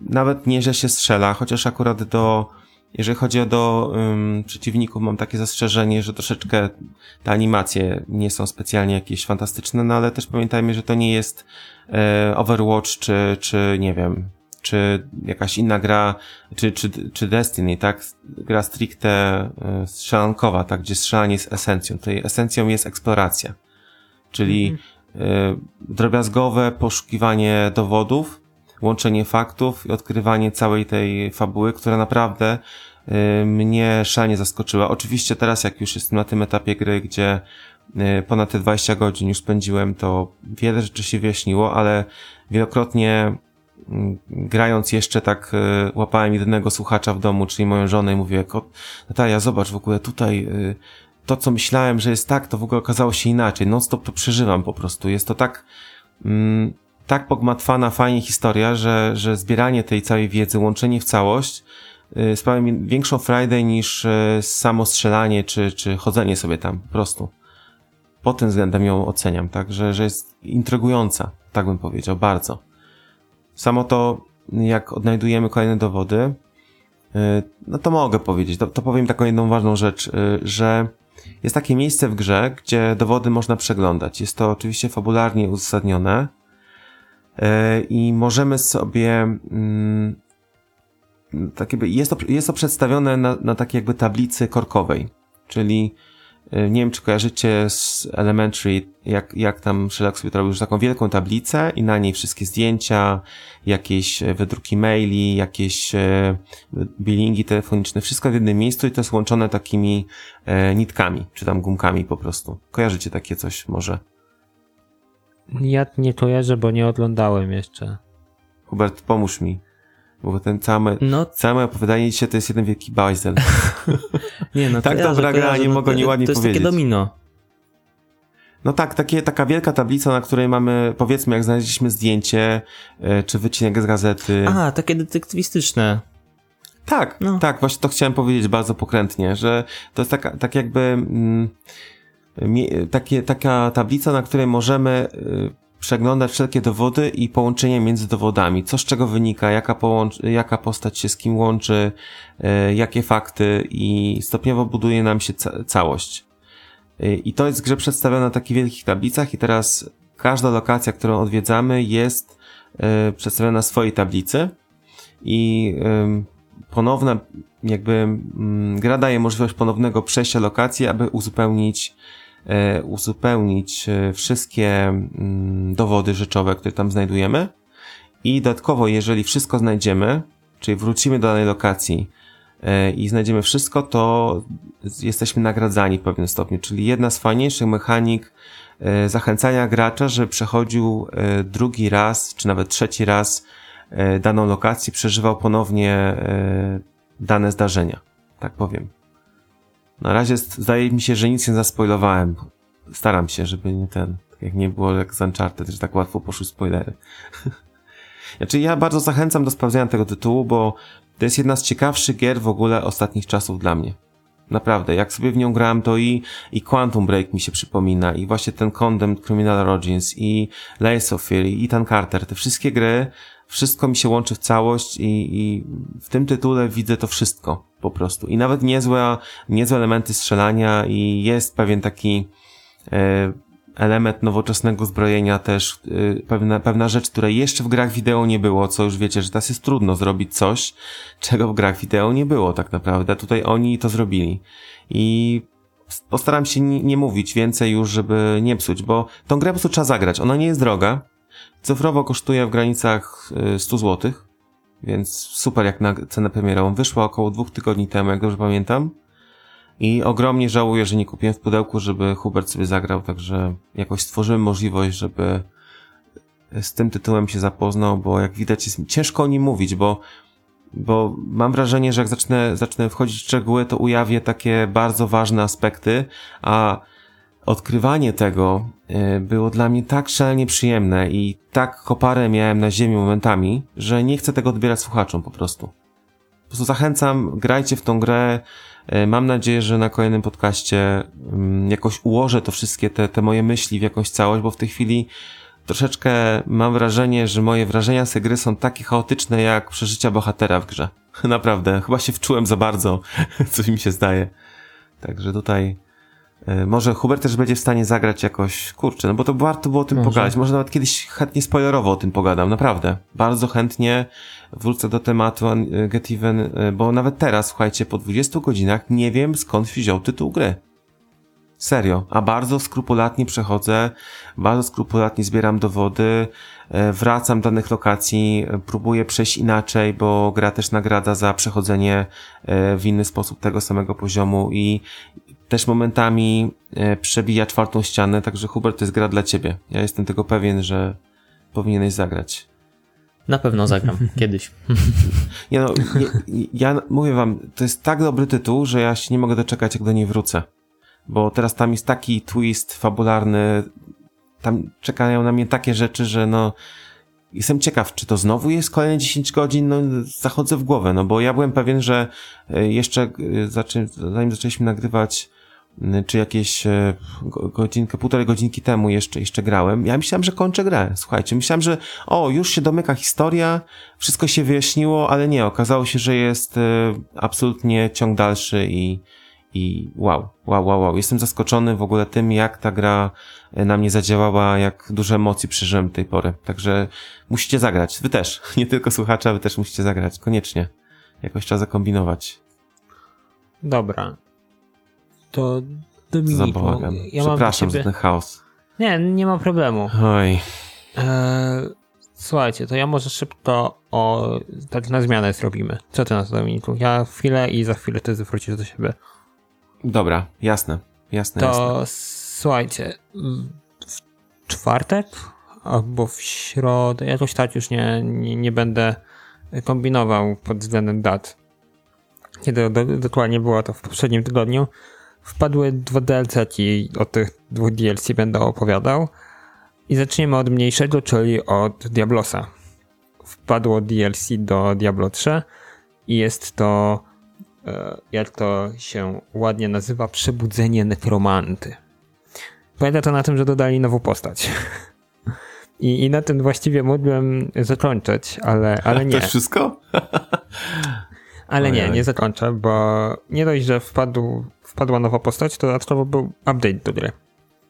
nawet nie, że się strzela, chociaż akurat do jeżeli chodzi o do um, przeciwników, mam takie zastrzeżenie, że troszeczkę te animacje nie są specjalnie jakieś fantastyczne, no ale też pamiętajmy, że to nie jest e, Overwatch czy, czy nie wiem, czy jakaś inna gra, czy, czy, czy Destiny, tak? Gra stricte e, strzelankowa, tak? Gdzie strzelanie jest esencją. Tutaj esencją jest eksploracja. Czyli mhm. drobiazgowe poszukiwanie dowodów, łączenie faktów i odkrywanie całej tej fabuły, która naprawdę mnie szalenie zaskoczyła. Oczywiście teraz, jak już jestem na tym etapie gry, gdzie ponad te 20 godzin już spędziłem, to wiele rzeczy się wyjaśniło, ale wielokrotnie mm, grając jeszcze tak łapałem jedynego słuchacza w domu, czyli moją żonę i mówię, Natalia, zobacz w ogóle tutaj to, co myślałem, że jest tak, to w ogóle okazało się inaczej. Non stop to przeżywam po prostu. Jest to tak, mm, tak pogmatwana fajnie historia, że, że zbieranie tej całej wiedzy, łączenie w całość y, sprawia mi większą frajdę niż y, samo strzelanie czy, czy chodzenie sobie tam po prostu. Pod tym względem ją oceniam, tak, że, że jest intrygująca, tak bym powiedział, bardzo. Samo to, jak odnajdujemy kolejne dowody, y, no to mogę powiedzieć, to, to powiem taką jedną ważną rzecz, że jest takie miejsce w grze, gdzie dowody można przeglądać. Jest to oczywiście fabularnie uzasadnione i możemy sobie mm, tak jakby jest to, jest to przedstawione na, na takiej jakby tablicy korkowej, czyli E, nie wiem, czy kojarzycie z Elementary, jak, jak tam Sherlock sobie robił, już taką wielką tablicę i na niej wszystkie zdjęcia, jakieś e, wydruki maili, jakieś e, billingi telefoniczne, wszystko w jednym miejscu i to jest łączone takimi nitkami, czy tam gumkami po prostu. Kojarzycie takie coś może? Ja nie kojarzę, bo nie oglądałem jeszcze. Hubert, pomóż mi. Bo ten całe, no. całe opowiadanie dzisiaj to jest jeden wielki bajzel. nie, no tak dobra gra, nie no, mogę nie ładnie powiedzieć. To jest takie domino. No tak, takie, taka wielka tablica, na której mamy, powiedzmy, jak znaleźliśmy zdjęcie, e, czy wycinek z gazety. A, takie detektywistyczne. Tak, no. tak, właśnie to chciałem powiedzieć bardzo pokrętnie, że to jest taka, tak jakby, mm, takie, taka tablica, na której możemy y, przeglądać wszelkie dowody i połączenia między dowodami. Co z czego wynika, jaka, połącz- jaka postać się z kim łączy, e, jakie fakty i stopniowo buduje nam się ca- całość. E, I to jest grze przedstawione na takich wielkich tablicach i teraz każda lokacja, którą odwiedzamy jest przedstawiona na swojej tablicy i ponowna jakby mm, gra daje możliwość ponownego przejścia lokacji, aby uzupełnić uzupełnić e, wszystkie mm, dowody rzeczowe, które tam znajdujemy. I dodatkowo, jeżeli wszystko znajdziemy, czyli wrócimy do danej lokacji e, i znajdziemy wszystko, to jesteśmy nagradzani w pewnym stopniu. Czyli jedna z fajniejszych mechanik zachęcania gracza, że przechodził drugi raz, czy nawet trzeci raz daną lokację, przeżywał ponownie dane zdarzenia. Tak powiem. Na razie zdaje mi się, że nic nie zaspoilowałem. Staram się, żeby nie ten, jak nie było jak z Uncharted, że tak łatwo poszły spoilery. znaczy ja bardzo zachęcam do sprawdzenia tego tytułu, bo to jest jedna z ciekawszych gier w ogóle ostatnich czasów dla mnie. Naprawdę, jak sobie w nią grałem, to i, i Quantum Break mi się przypomina, i właśnie ten Condemned Criminal Origins, i Layers of Fear, i Ethan Carter, te wszystkie gry, wszystko mi się łączy w całość i, i w tym tytule widzę to wszystko po prostu. I nawet niezłe, niezłe elementy strzelania i jest pewien taki e, element nowoczesnego zbrojenia też, e, pewna, pewna rzecz, której jeszcze w grach wideo nie było, co już wiecie, że teraz jest trudno zrobić coś, czego w grach wideo nie było tak naprawdę. Tutaj oni to zrobili. I postaram się nie, mówić więcej już, żeby nie psuć, bo tą grę po prostu trzeba zagrać. Ona nie jest droga. Cyfrowo kosztuje w granicach 100 e, złotych więc super jak na cenę premierową. Wyszła około dwóch tygodni temu, jak dobrze pamiętam. I ogromnie żałuję, że nie kupiłem w pudełku, żeby Hubert sobie zagrał, także jakoś stworzyłem możliwość, żeby z tym tytułem się zapoznał, bo jak widać jest ciężko o nim mówić, bo, bo mam wrażenie, że jak zacznę, zacznę wchodzić w szczegóły, to ujawnię takie bardzo ważne aspekty, a odkrywanie tego e, było dla mnie tak szalenie przyjemne i tak koparę miałem na ziemi momentami, że nie chcę tego odbierać słuchaczom po prostu. Po prostu zachęcam, grajcie w tą grę. E, mam nadzieję, że na kolejnym podcaście mm, jakoś ułożę to wszystkie te, te moje myśli w jakąś całość, bo w tej chwili troszeczkę mam wrażenie, że moje wrażenia z tej gry są takie chaotyczne jak przeżycia bohatera w grze. Naprawdę, chyba się wczułem za bardzo, coś mi się zdaje. Także tutaj może Hubert też będzie w stanie zagrać jakoś, kurczę, no bo to warto było o tym Może. pogadać. Może nawet kiedyś chętnie spoilerowo o tym pogadam, naprawdę. Bardzo chętnie wrócę do tematu Get Even, e, bo nawet teraz, słuchajcie, po 20 godzinach nie wiem skąd wziął tytuł gry. Serio. A bardzo skrupulatnie przechodzę, bardzo skrupulatnie zbieram dowody, e, wracam do danych lokacji, próbuję przejść inaczej, bo gra też nagradza za przechodzenie w inny sposób tego samego poziomu i też momentami e, przebija czwartą ścianę, także Hubert to jest gra dla ciebie. Ja jestem tego pewien, że powinieneś zagrać. Na pewno zagram kiedyś. Nie no, ja, ja mówię wam, to jest tak dobry tytuł, że ja się nie mogę doczekać, jak do niej wrócę. Bo teraz tam jest taki twist fabularny, tam czekają na mnie takie rzeczy, że no, jestem ciekaw, czy to znowu jest kolejne 10 godzin, no zachodzę w głowę, no bo ja byłem pewien, że e, jeszcze e, zanim zaczęliśmy nagrywać czy jakieś e, godzinkę, półtorej godzinki temu jeszcze, jeszcze grałem. Ja myślałem, że kończę grę. Słuchajcie, myślałem, że o, już się domyka historia, wszystko się wyjaśniło, ale nie, okazało się, że jest e, absolutnie ciąg dalszy i, i wow, wow, wow, wow. Jestem zaskoczony w ogóle tym, jak ta gra e, na mnie zadziałała, jak dużo emocji przeżyłem tej pory. Także musicie zagrać. Wy też. Nie tylko słuchacza, wy też musicie zagrać. Koniecznie. Jakoś trzeba zakombinować. Dobra to Dominiku, ja Przepraszam ciebie... za ten chaos. Nie, nie ma problemu. Oj. E, słuchajcie, to ja może szybko o tak na zmianę zrobimy. Co ty na to, Dominiku? Ja chwilę i za chwilę ty zwrócisz do siebie. Dobra, jasne. Jasne, to jasne. słuchajcie, w czwartek albo w środę, jakoś tak już nie, nie, nie będę kombinował pod względem dat. Kiedy do, dokładnie było to w poprzednim tygodniu wpadły dwa DLC o tych dwóch DLC będę opowiadał. I zaczniemy od mniejszego, czyli od Diablosa. Wpadło DLC do Diablo 3 i jest to, e, jak to się ładnie nazywa, przebudzenie nekromanty. Polega to na tym, że dodali nową postać. I, I na tym właściwie mógłbym zakończyć, ale, ale nie. To wszystko? Ale nie, nie zakończę, bo nie dość, że wpadł, wpadła nowa postać, to dodatkowo był update do gry,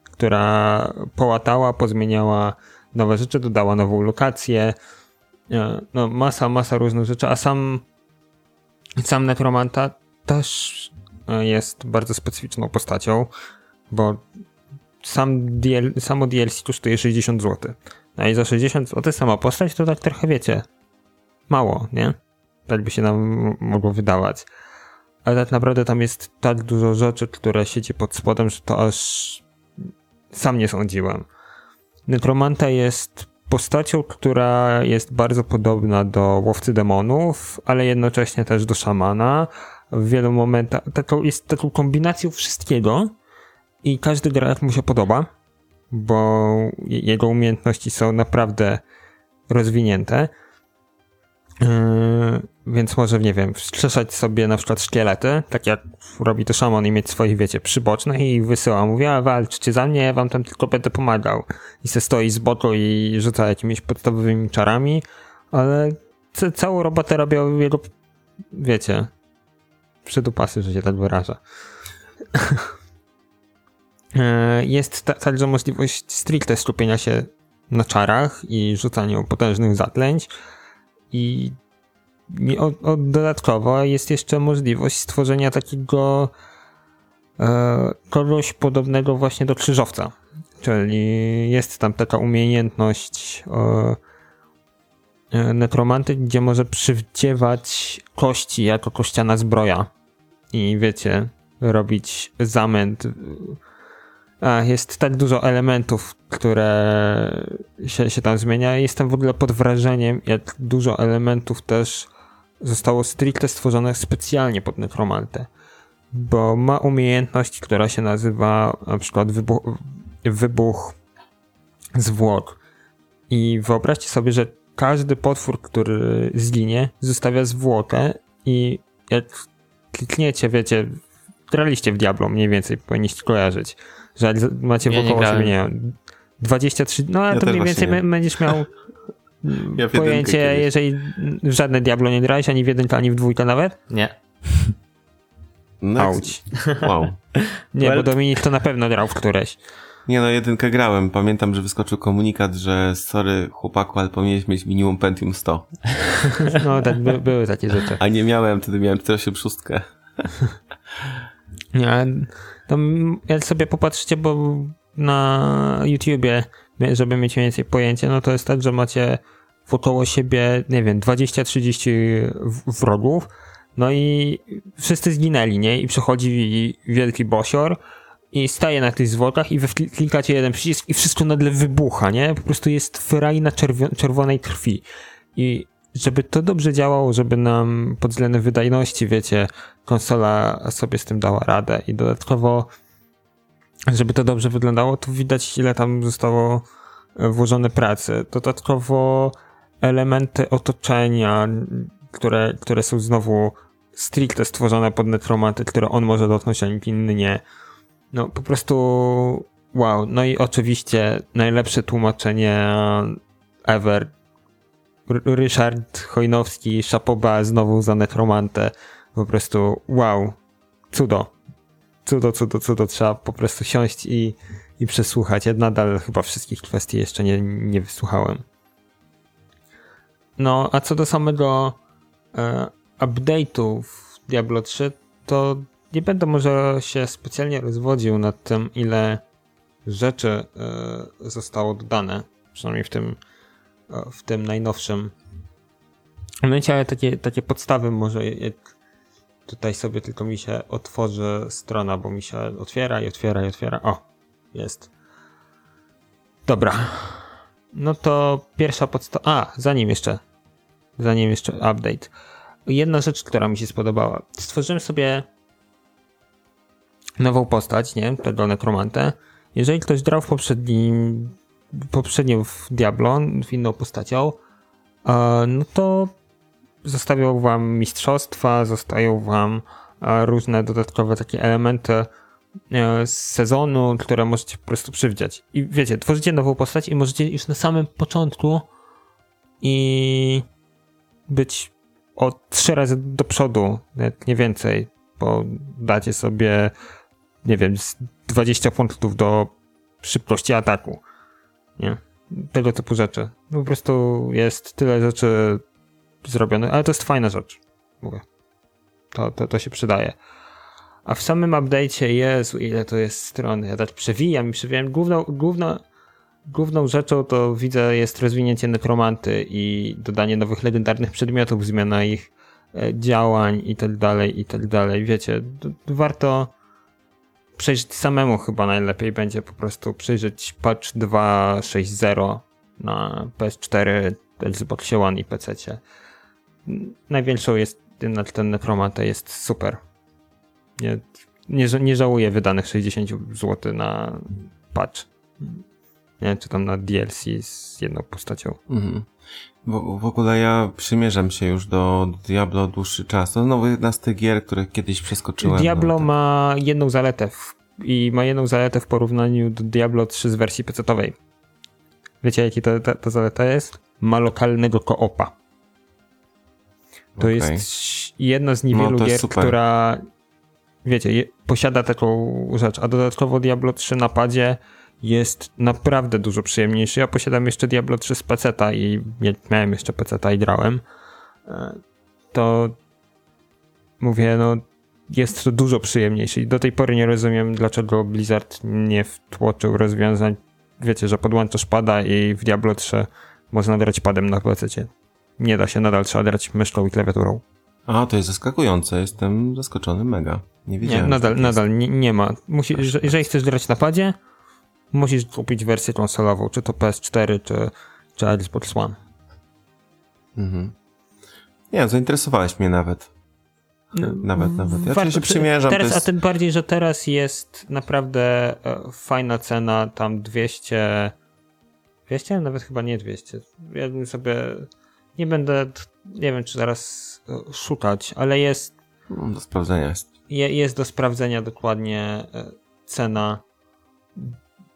która połatała, pozmieniała nowe rzeczy, dodała nową lokację, e, no masa, masa różnych rzeczy, a sam sam Necromanta też e, jest bardzo specyficzną postacią, bo sam DL, samo DLC kosztuje 60 zł. No i za 60 zł sama postać to tak trochę wiecie, mało, nie? Tak by się nam mogło wydawać. Ale tak naprawdę tam jest tak dużo rzeczy, które siedzi pod spodem, że to aż sam nie sądziłem. Necromanta jest postacią, która jest bardzo podobna do łowcy demonów, ale jednocześnie też do szamana. W wielu momentach taką, jest taką kombinacją wszystkiego i każdy gracz mu się podoba, bo jego umiejętności są naprawdę rozwinięte. Yy, więc może, nie wiem, wskrzeszać sobie na przykład szkielety, tak jak robi to szaman i mieć swoich, wiecie, przybocznych i wysyła. Mówi, a walczcie za mnie, ja wam tam tylko będę pomagał. I se stoi z boku i rzuca jakimiś podstawowymi czarami, ale całą robotę robią jego, wiecie, przydupasy, że się tak wyraża. Yy, jest także możliwość stricte skupienia się na czarach i rzucaniu potężnych zatlęć, i o, o, dodatkowo jest jeszcze możliwość stworzenia takiego e, kogoś podobnego właśnie do krzyżowca. Czyli jest tam taka umiejętność e, e nekromanty, gdzie może przywdziewać kości jako kościana zbroja. I wiecie, robić zamęt a, jest tak dużo elementów, które się, się tam zmienia. Jestem w ogóle pod wrażeniem, jak dużo elementów też zostało stricte stworzonych specjalnie pod nekromantę. Bo ma umiejętność, która się nazywa na przykład wybuch, wybuch zwłok. I wyobraźcie sobie, że każdy potwór, który zginie, zostawia zwłokę i jak klikniecie, wiecie, graliście w Diablo mniej więcej, powinniście kojarzyć że macie ja wokoło siebie, nie wiem, 23, no ale ja to mniej więcej nie. będziesz miał ja pojęcie, jeżeli w żadne Diablo nie grałeś, ani w jedynkę, ani w dwójkę nawet? Nie. Auć. Wow. Nie, Well- bo Dominik to na pewno grał w któreś. Nie no, jedynkę grałem. Pamiętam, że wyskoczył komunikat, że sorry chłopaku, ale powinieneś mieć minimum Pentium 100. No tak, by, były takie rzeczy. A nie miałem, wtedy miałem 486. Nie, ale to jak sobie popatrzcie, bo na YouTubie, żeby mieć więcej pojęcie, no to jest tak, że macie wokoło siebie, nie wiem, 20-30 w- wrogów, no i wszyscy zginęli, nie? I przychodzi wielki bosior i staje na tych zwłokach i wy klikacie jeden przycisk i wszystko nagle wybucha, nie? Po prostu jest ferajna czerwo- czerwonej krwi. I żeby to dobrze działało, żeby nam pod względem wydajności, wiecie, konsola sobie z tym dała radę i dodatkowo, żeby to dobrze wyglądało, to widać ile tam zostało e, włożone pracy. Dodatkowo elementy otoczenia, które, które są znowu stricte stworzone pod Necromanty, które on może dotknąć, a nikt inny nie. No po prostu wow. No i oczywiście najlepsze tłumaczenie ever. Ryszard Chojnowski, Szapoba znowu za Necromantę. Po prostu wow. Cudo. Cudo, cudo, cudo. Trzeba po prostu siąść i, i przesłuchać. Ja nadal chyba wszystkich kwestii jeszcze nie, nie wysłuchałem. No, a co do samego e, update'u w Diablo 3, to nie będę może się specjalnie rozwodził nad tym, ile rzeczy e, zostało dodane, przynajmniej w tym, e, w tym najnowszym. Momencie, ale takie, takie podstawy może tutaj sobie tylko mi się otworzy strona, bo mi się otwiera i otwiera i otwiera. O, jest. Dobra. No to pierwsza podstawa. A, zanim jeszcze. Zanim jeszcze update. Jedna rzecz, która mi się spodobała. Stworzyłem sobie nową postać, nie? Tego nekromantę. Jeżeli ktoś grał w poprzednim, poprzednio w Diablo, w inną postacią, e, no to zostawią wam mistrzostwa, zostają wam e, różne dodatkowe takie elementy e, z sezonu, które możecie po prostu przywdziać. I wiecie, tworzycie nową postać i możecie już na samym początku i być o trzy razy do przodu, nie więcej, bo dacie sobie, nie wiem, z 20 punktów do szybkości ataku. Nie? Tego typu rzeczy. Po prostu jest tyle rzeczy zrobione, ale to jest fajna rzecz. Mówię. To, to, to się przydaje. A w samym update'cie, Jezu, ile to jest stron. Ja tak przewijam i przewijam. Główną, główna, główną rzeczą to widzę jest rozwinięcie nekromanty i dodanie nowych legendarnych przedmiotów, zmiana ich e, działań i tak dalej, i tak dalej. Wiecie, warto przejrzeć samemu chyba najlepiej będzie po prostu przejrzeć patch 2.6.0 na PS4, Xbox One i PC. Największą jest jednak ten Necromanta jest super. Nie, nie, nie żałuję wydanych 60 zł na patch. Nie, czy tam na DLC z jedną postacią. Mhm. W, w ogóle ja przymierzam się już do Diablo dłuższy czas. To znowu jedna z tych gier, które kiedyś przeskoczyłem. Diablo no, tak. ma jedną zaletę w, i ma jedną zaletę w porównaniu do Diablo 3 z wersji PC-owej. Wiecie, jaki to, ta, ta zaleta jest? Ma lokalnego koopa. To Okej. jest jedna z No, niewielu jest gier, super. która wiecie, je, posiada taką rzecz, a dodatkowo Diablo 3 na padzie jest naprawdę dużo przyjemniejszy. Ja posiadam jeszcze Diablo 3 z peceta i nie, miałem jeszcze peceta i grałem. E, To mówię, no jest to dużo przyjemniejsze i do tej pory nie rozumiem, dlaczego Blizzard nie wtłoczył rozwiązań. Wiecie, że podłączasz pada i w Diablo 3 można grać padem na pececie. Nie da się, nadal trzeba grać myszką i klawiaturą. A, to jest zaskakujące. Jestem zaskoczony mega. Nie Nie, wiedziałem. że nadal, tak nadal nie, nie ma. Musi, że- jeżeli chcesz grać na padzie, musisz kupić wersję konsolową, czy to PS4, czy, czy Xbox One. Mhm. Nie, zainteresowałeś mnie nawet. Nawet, nawet. Ja Warto- się przymierzam. Teraz, jest... A tym bardziej, że teraz jest naprawdę e, fajna cena, tam 200... 200? Nawet chyba nie 200. Ja bym sobie... Nie będę, nie wiem czy zaraz e, szukać, ale jest No, Do sprawdzenia jest. je, jest do sprawdzenia dokładnie e, cena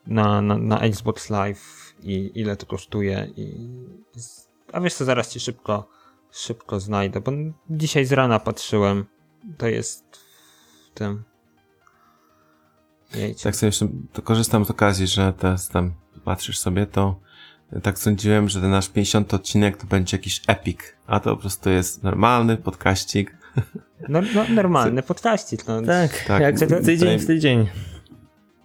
na, na, na Xbox Live i ile to kosztuje. I, a wiesz co, zaraz ci szybko, szybko znajdę, bo dzisiaj z rana patrzyłem. To jest, tym. Jejcie. Tak sobie jeszcze to korzystam z okazji, że teraz tam patrzysz sobie, to tak sądziłem, że ten nasz 50 odcinek to będzie jakiś epic, a to po prostu jest normalny podkaścik. No, no normalny podkaścik. No. Tak, tak, jak tydzień w tydzień.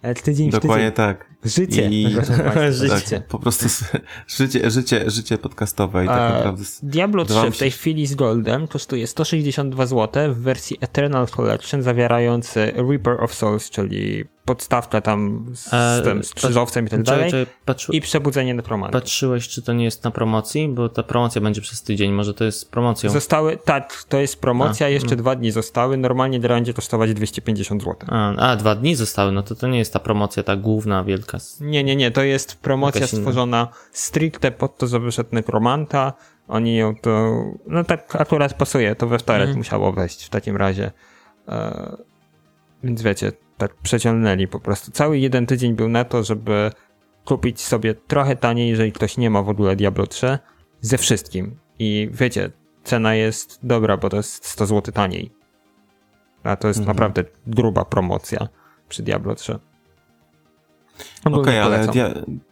Jak tydzień Dokładnie w tydzień. tak. Życie. I, życie. Tak, po prostu życie, życie, życie podcastowe i tak naprawdę. Diablo 3 w tej chwili z Goldem kosztuje 162 zł w wersji Eternal Collection zawierający Reaper of Souls, czyli podstawka tam z, z, tym, z krzyżowcem i tak dalej i przebudzenie nekromanta. Patrzyłeś, czy to nie jest na promocji? Bo ta promocja będzie przez tydzień, może to jest promocją. Zostały, tak, to jest promocja, a, jeszcze mm. dwa dni zostały, normalnie będzie kosztować 250 zł. A, a, dwa dni zostały, no to to nie jest ta promocja ta główna, wielka. Nie, nie, nie, to jest promocja stworzona stricte pod to, żeby szedł nekromanta, oni ją to, no tak akurat pasuje, to we wtorek mm. musiało wejść w takim razie. E, więc wiecie, tak przeciągnęli po prostu. Cały jeden tydzień był na to, żeby kupić sobie trochę taniej, jeżeli ktoś nie ma w ogóle Diablo 3, ze wszystkim. I wiecie, cena jest dobra, bo to jest 100 zł taniej. A to jest mhm. naprawdę gruba promocja przy Diablo 3. Okej, okay, ale,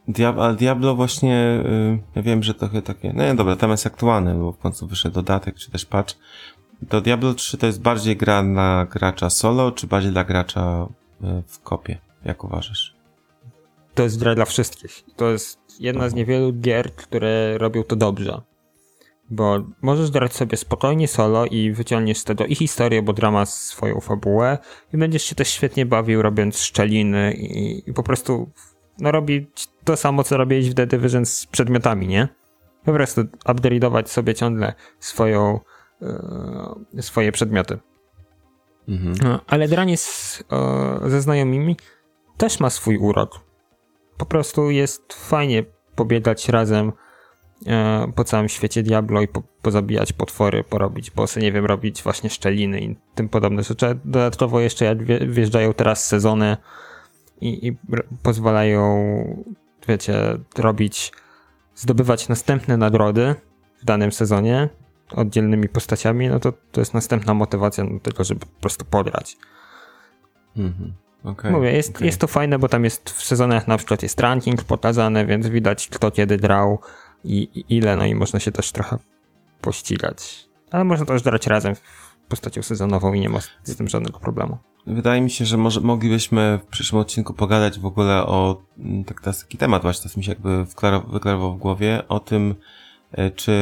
dia Diablo właśnie, yy, ja wiem, że trochę takie, no nie, dobra, tam jest aktualny, bo w końcu wyszedł dodatek, czy też patch, to Diablo 3 to jest bardziej gra dla gracza solo, czy bardziej dla gracza e, w kopie? Jak uważasz? To jest gra dla wszystkich. To jest jedna z niewielu gier, które robią to dobrze. Bo możesz grać sobie spokojnie solo i wyciągniesz z tego i historię, bo drama swoją fabułę i będziesz się też świetnie bawił robiąc szczeliny i, i po prostu no robić to samo, co robiłeś w The Division z przedmiotami, nie? Po prostu upgrade'ować sobie ciągle swoją swoje przedmioty. Mhm. No, ale granie z, e, ze znajomymi też ma swój urok. Po prostu jest fajnie pobiegać razem e, po całym świecie Diablo i po, pozabijać potwory, porobić bossy, nie wiem, robić właśnie szczeliny i tym podobne rzeczy. Dodatkowo jeszcze jak wjeżdżają teraz sezony i, i pozwalają, wiecie, robić, zdobywać następne nagrody w danym sezonie, oddzielnymi postaciami, no to to jest następna motywacja do tego, żeby po prostu podrać. Mhm. Okay, Mówię, jest, okay. jest to fajne, bo tam jest w sezonach na przykład jest ranking pokazany, więc widać kto kiedy grał i, i ile, no i można się też trochę pościgać. Ale można też grać razem w postacią sezonową i nie ma z tym żadnego problemu. Wydaje mi się, że może moglibyśmy w przyszłym odcinku pogadać w ogóle o mm, tak, taki temat właśnie, to mi się jakby wyklarował w głowie, o tym, czy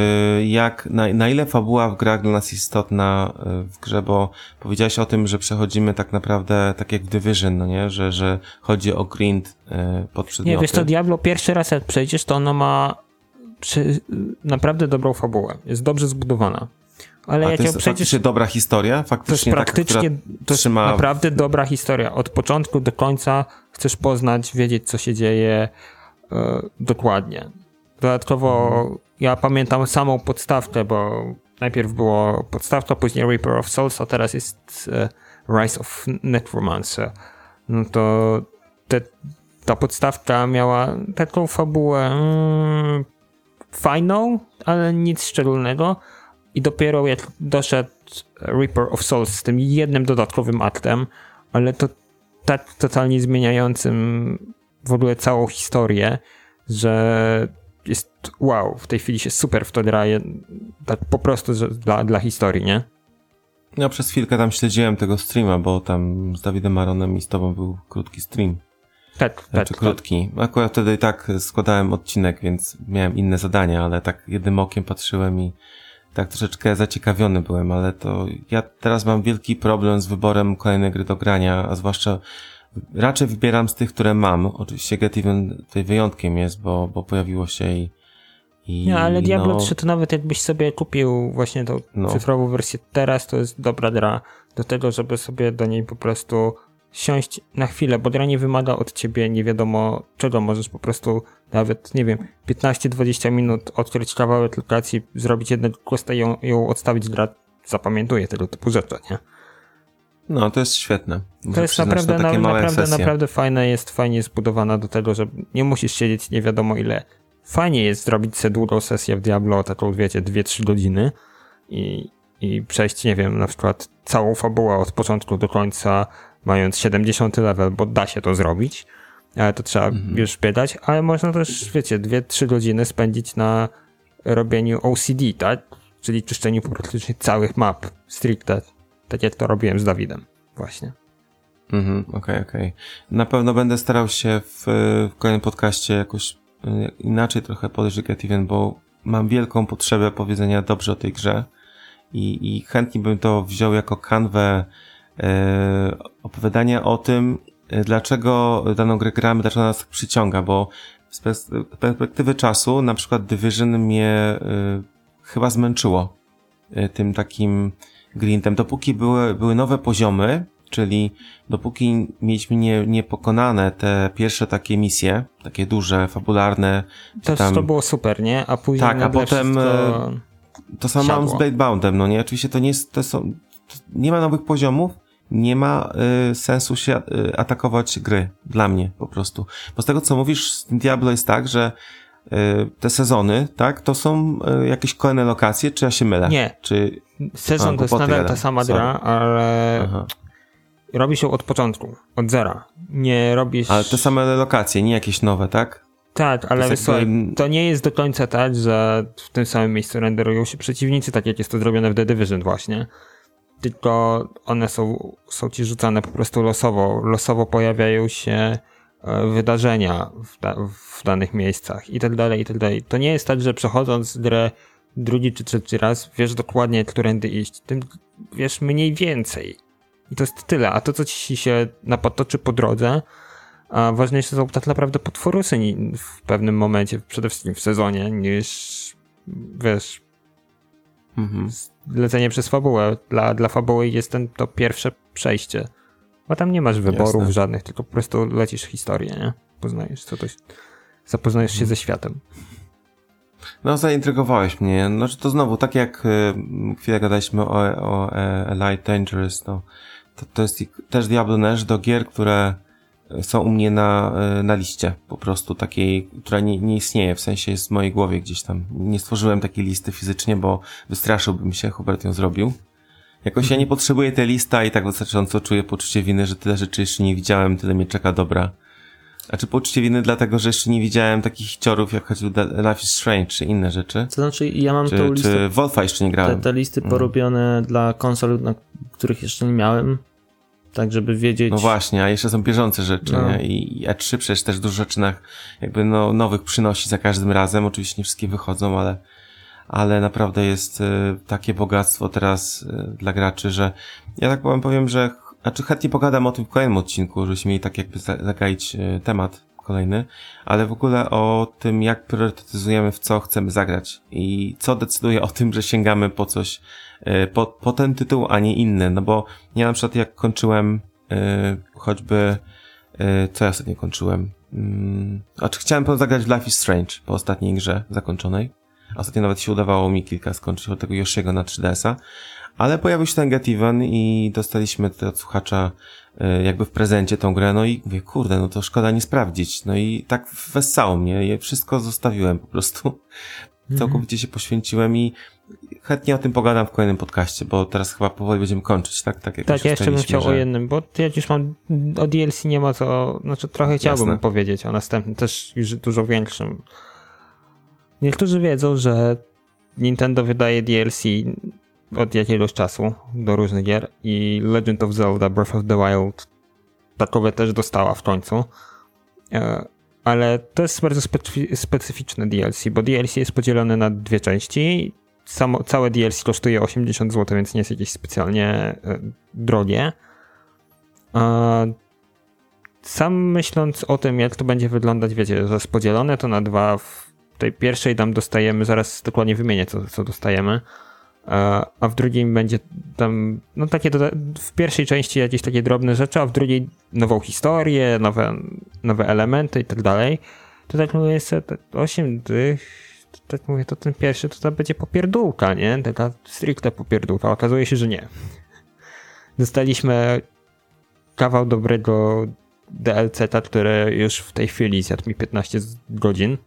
jak, na, na ile fabuła w grach dla nas istotna e, w grze, bo powiedziałeś o tym, że przechodzimy tak naprawdę tak jak w Division, no nie? Że, że chodzi o grind e, pod przedmioty. Nie, wiesz to Diablo pierwszy raz jak przejdziesz, to ono ma przy, naprawdę dobrą fabułę. Jest dobrze zbudowana. Ale A jak to jest przejdziesz, faktycznie dobra historia? Faktycznie to jest praktycznie, to jest trzyma... naprawdę dobra historia. Od początku do końca chcesz poznać, wiedzieć co się dzieje e, dokładnie. Dodatkowo mhm ja pamiętam samą podstawkę, bo najpierw było podstawka, później Reaper of Souls, a teraz jest uh, Rise of Necromancer. No to te, ta podstawka miała taką fabułę mm, fajną, ale nic szczególnego. I dopiero jak doszedł Reaper of Souls z tym jednym dodatkowym aktem, ale to tak totalnie zmieniającym w ogóle całą historię, że jest wow, w tej chwili się super w to gra, tak po prostu dla, dla historii, nie? Ja przez chwilkę tam śledziłem tego streama, bo tam z Dawidem Maronem i z tobą był krótki stream. Tak, tak. Znaczy krótki. Tak. Akurat wtedy i tak składałem odcinek, więc miałem inne zadania, ale tak jednym okiem patrzyłem i tak troszeczkę zaciekawiony byłem, ale to ja teraz mam wielki problem z wyborem kolejnej gry do grania, a zwłaszcza raczej wybieram z tych, które mam. Oczywiście Get Even tutaj wyjątkiem jest, bo, bo pojawiło się i, i Nie, ale Diablo no... 3 to nawet jakbyś sobie kupił właśnie tą no. cyfrową wersję teraz, to jest dobra gra do tego, żeby sobie do niej po prostu siąść na chwilę, bo gra nie wymaga od ciebie nie wiadomo czego, możesz po prostu nawet, nie wiem, 15-20 minut odkryć kawałek lokacji, zrobić jednego questa i ją, ją odstawić, gra zapamiętuje tego typu rzeczy, nie? No, to jest świetne. To jest naprawdę, na, naprawdę, naprawdę fajne, jest fajnie zbudowana do tego, że nie musisz siedzieć nie wiadomo ile. Fajnie jest zrobić sobie długą sesję w Diablo, taką wiecie, 2-3 godziny i, i przejść, nie wiem, na przykład całą fabułę od początku do końca, mając 70 level, bo da się to zrobić, ale to trzeba mhm. już biegać, ale można też, wiecie, 2-3 godziny spędzić na robieniu OCD, tak? Czyli czyszczeniu praktycznie całych map stricte, tak jak to robiłem z Dawidem, właśnie. Mhm, okej, okay, okej. Okay. Na pewno będę starał się w, w kolejnym podcaście jakoś y, inaczej trochę podejść do bo mam wielką potrzebę powiedzenia dobrze o tej grze i, i chętnie bym to wziął jako kanwę e, opowiadania o tym, e, dlaczego daną grę gramy, dlaczego nas tak przyciąga, bo z perspektywy czasu na przykład Division mnie e, chyba zmęczyło e, tym takim grintem. Dopóki były, były nowe poziomy, czyli dopóki mieliśmy nie, niepokonane te pierwsze takie misje, takie duże, fabularne. To, tam... to było super, nie? A później Tak, a potem wszystko... to samo mam z Bladeboundem, no nie? Oczywiście to nie jest, to są, to nie ma nowych poziomów, nie ma y, sensu się y, atakować gry, dla mnie po prostu. Bo z tego co mówisz, Diablo jest tak, że te sezony, tak, to są y, jakieś kolejne lokacje, czy ja się mylę? Nie. Czy... Sezon a, to jest nadal ta sama Sorry. gra, ale Aha robi się od początku, od zera. Nie robisz... Ale te same lokacje, nie jakieś nowe, tak? Tak, ale to, jakby... to nie jest do końca tak, że w tym samym miejscu renderują się przeciwnicy, tak jak jest to zrobione w The Division właśnie. Tylko one są, są ci rzucane po prostu losowo. Losowo pojawiają się wydarzenia w, da, w danych miejscach i tak dalej, i tak dalej. To nie jest tak, że przechodząc grę drugi czy trzeci raz, wiesz dokładnie, którędy iść. Tym wiesz mniej więcej. I to jest tyle. A to, co ci się napotoczy po drodze, a ważniejsze są tak naprawdę potworusy w pewnym momencie, przede wszystkim w sezonie, niż wiesz, mhm. lecenie przez fabułę. Dla, dla fabuły jest ten, to pierwsze przejście. Bo tam nie masz wyborów Jasne. żadnych, tylko po prostu lecisz historię, nie? Poznajesz co to, zapoznajesz się ze światem. No, zaintrygowałeś mnie. No, to znowu, tak jak y, chwilę gadaliśmy o, o e, Elite Dangerous, to to, to jest też Diablo Nash do gier, które są u mnie na, e, na liście, po prostu takiej, która nie, nie istnieje, w sensie jest w mojej głowie gdzieś tam. Nie stworzyłem takiej listy fizycznie, bo wystraszyłbym się, Hubert ją zrobił. Jakoś ja nie potrzebuję tej lista i tak wystarczająco czuję poczucie winy, że tyle rzeczy jeszcze nie widziałem, tyle mnie czeka dobra. A czy poczucie winy dlatego, że jeszcze nie widziałem takich ciorów jak choćby Life is Strange czy inne rzeczy? To znaczy, ja mam czy, tą listę... Czy Wolfa jeszcze nie grałem? Te, te listy mhm. porobione mm. dla konsol, na których jeszcze nie miałem tak żeby wiedzieć. No właśnie, a jeszcze są bieżące rzeczy, no. nie? I E3 przecież też dużo rzeczy na, jakby no, nowych przynosi za każdym razem. Oczywiście nie wszystkie wychodzą, ale, ale naprawdę jest y, takie bogactwo teraz y, dla graczy, że ja tak powiem, powiem, że znaczy chętnie pogadam o tym w kolejnym odcinku, żebyśmy mieli tak jakby zagaić y, temat kolejny, ale w ogóle o tym, jak priorytetyzujemy, w co chcemy zagrać i co decyduje o tym, że sięgamy po coś, po, po ten tytuł, a nie inny. No bo ja na przykład jak kończyłem choćby, co ja ostatnio kończyłem? Hmm, znaczy chciałem zagrać w Life is Strange po ostatniej grze zakończonej. Ostatnio nawet się udawało mi kilka skończyć od tego Yoshiego na 3DS-a. Ale pojawił się ten Get Even i dostaliśmy od słuchacza E, jakby w prezencie tą grę, no i mówię, kurde, no to szkoda nie sprawdzić. No i tak wessało mnie, ja wszystko zostawiłem po prostu. Mhm. Całkowicie się poświęciłem i chętnie o tym pogadam w kolejnym podcaście, bo teraz chyba powoli będziemy kończyć, tak? Tak, jak tak ja jeszcze bym chciał że... o jednym, bo ja już mam, o DLC nie ma co, znaczy trochę chciałbym Jasne. powiedzieć o następnym, też już dużo większym. Niektórzy wiedzą, że Nintendo wydaje DLC od jakiegoś czasu do różnych gier i Legend of Zelda Breath of the Wild takowe też dostała w końcu. E, ale to jest bardzo specyficzne DLC, bo DLC jest podzielone na dwie części. Samo, całe DLC kosztuje 80 zł, więc nie jest jakieś specjalnie e, drogie. Sam myśląc o tym, jak to będzie wyglądać, wiecie, że jest podzielone to na dwa. Tej pierwszej tam dostajemy, zaraz dokładnie wymienię, co, co dostajemy a w drugim będzie tam, no takie, w pierwszej części jakieś takie drobne rzeczy, a w drugiej nową historię, nowe, nowe elementy i tak dalej. To tak mówię, jest 8 tych, tak mówię, to ten pierwszy to, to będzie popierdółka, nie? Taka stricte popierdółka. Okazuje się, że nie. Dostaliśmy kawał dobrego DLC-ta, który już w tej chwili zjadł mi 15 godzin.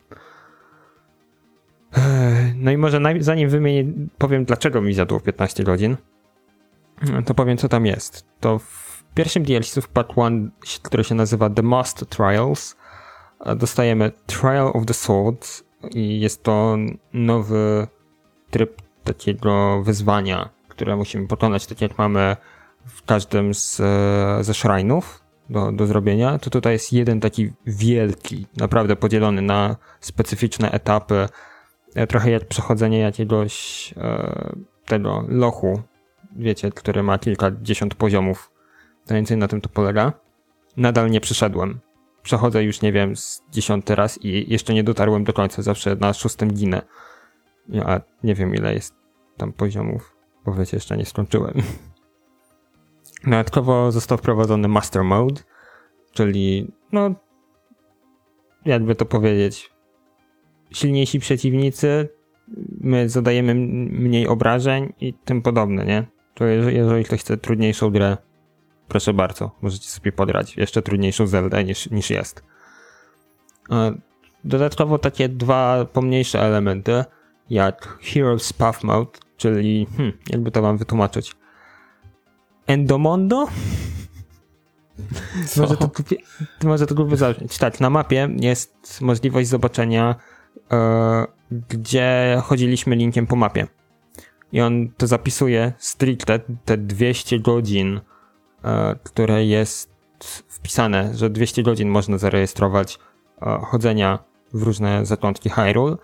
No i może zanim wymienię, powiem dlaczego mi zjadło 15 godzin. to powiem, co tam jest. To w pierwszym DLC w Part 1, który się nazywa The Most Trials, dostajemy Trial of the Sword i jest to nowy tryb takiego wyzwania, które musimy pokonać, tak jak mamy w każdym z, ze szrajnów do, do zrobienia, to tutaj jest jeden taki wielki, naprawdę podzielony na specyficzne etapy, trochę jak przechodzenie jakiegoś e, tego lochu, wiecie, który ma kilkadziesiąt poziomów. Mniej więcej na tym to polega. Nadal nie przyszedłem. Przechodzę już, nie wiem, z dziesiąty raz i jeszcze nie dotarłem do końca. Zawsze na szóstym ginę. Ja nie wiem, ile jest tam poziomów, bo wiecie, jeszcze nie skończyłem. Dodatkowo został wprowadzony Master Mode, czyli, no, jakby to powiedzieć, silniejsi przeciwnicy, my zadajemy mniej obrażeń i tym podobne, nie? To jeżeli ktoś chce trudniejszą grę, proszę bardzo, możecie sobie podrać jeszcze trudniejszą Zeldę niż, niż jest. Dodatkowo takie dwa pomniejsze elementy, jak Heroes Path Mode, czyli, hmm, jakby to wam wytłumaczyć, Endomondo? może to, może to gruby zabrzmieć. Tak, na mapie jest możliwość zobaczenia, e, gdzie chodziliśmy linkiem po mapie. I on to zapisuje stricte te 200 godzin, e, które jest wpisane, że 200 godzin można zarejestrować e, chodzenia w różne zakątki Hyrule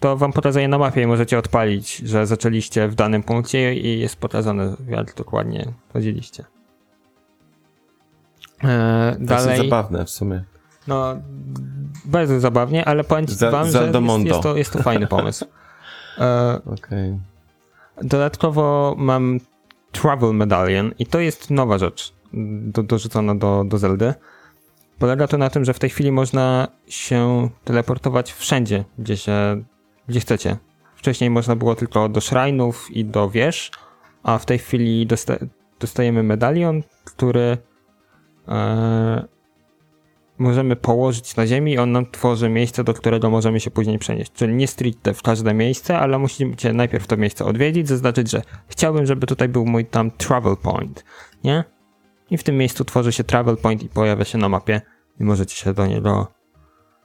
to wam pokazuje na mapie i możecie odpalić, że zaczęliście w danym punkcie i jest pokazane, jak dokładnie chodziliście. E, dalej. To zabawne w sumie. No, bardzo zabawnie, ale powiem za, wam, za że jest, jest, to, jest to fajny pomysł. E, okay. Dodatkowo mam Travel Medallion i to jest nowa rzecz do, dorzucona do, do Zeldy. Polega to na tym, że w tej chwili można się teleportować wszędzie, gdzie się gdzie chcecie. Wcześniej można było tylko do szrajnów i do wież, a w tej chwili dosta dostajemy medalion, który e, możemy położyć na ziemi i on nam tworzy miejsce, do którego możemy się później przenieść. Czyli nie stricte w każde miejsce, ale musicie najpierw to miejsce odwiedzić, zaznaczyć, że chciałbym, żeby tutaj był mój tam travel point, nie? I w tym miejscu tworzy się travel point i pojawia się na mapie i możecie się do niego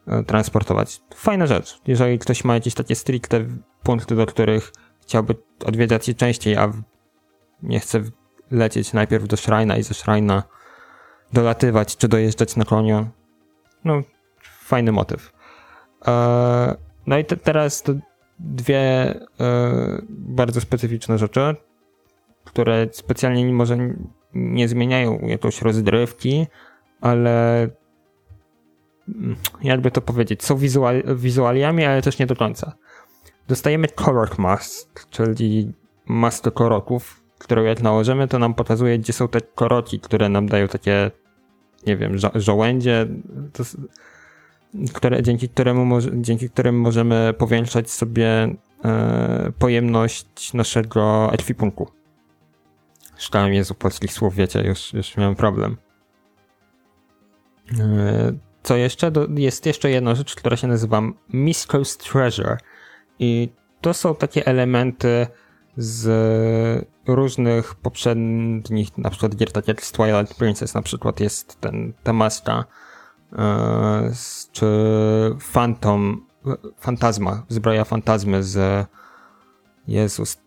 E, transportować. Fajna rzecz. Jeżeli ktoś ma jakieś takie stricte punkty, do których chciałby odwiedzać je częściej, a nie chce lecieć najpierw do Shrina i ze Shrina dolatywać czy dojeżdżać na koniu, no fajny motyw. E, no i te, teraz to dwie e, bardzo specyficzne rzeczy, które specjalnie może nie zmieniają jakoś rozgrywki, ale jakby to powiedzieć, są wizual, wizualiami, ale też nie do końca. Dostajemy Korok Mask, czyli maskę koroków, którą jak nałożymy, to nam pokazuje, gdzie są te koroki, które nam dają takie, nie wiem, żo żołędzie, to, które, dzięki, któremu dzięki którym możemy powiększać sobie e, pojemność naszego ekwipunku. Szukałem Jezu polskich słów, wiecie, już, już miałem problem. E, co jeszcze? Jest jeszcze jedna rzecz, która się nazywa Misko's Treasure. I to są takie elementy z różnych poprzednich, na przykład gier, tak jak z Twilight Princess na przykład jest ten, ta maska, e, czy Phantom, Fantazma, zbroja Fantazmy z Jezus,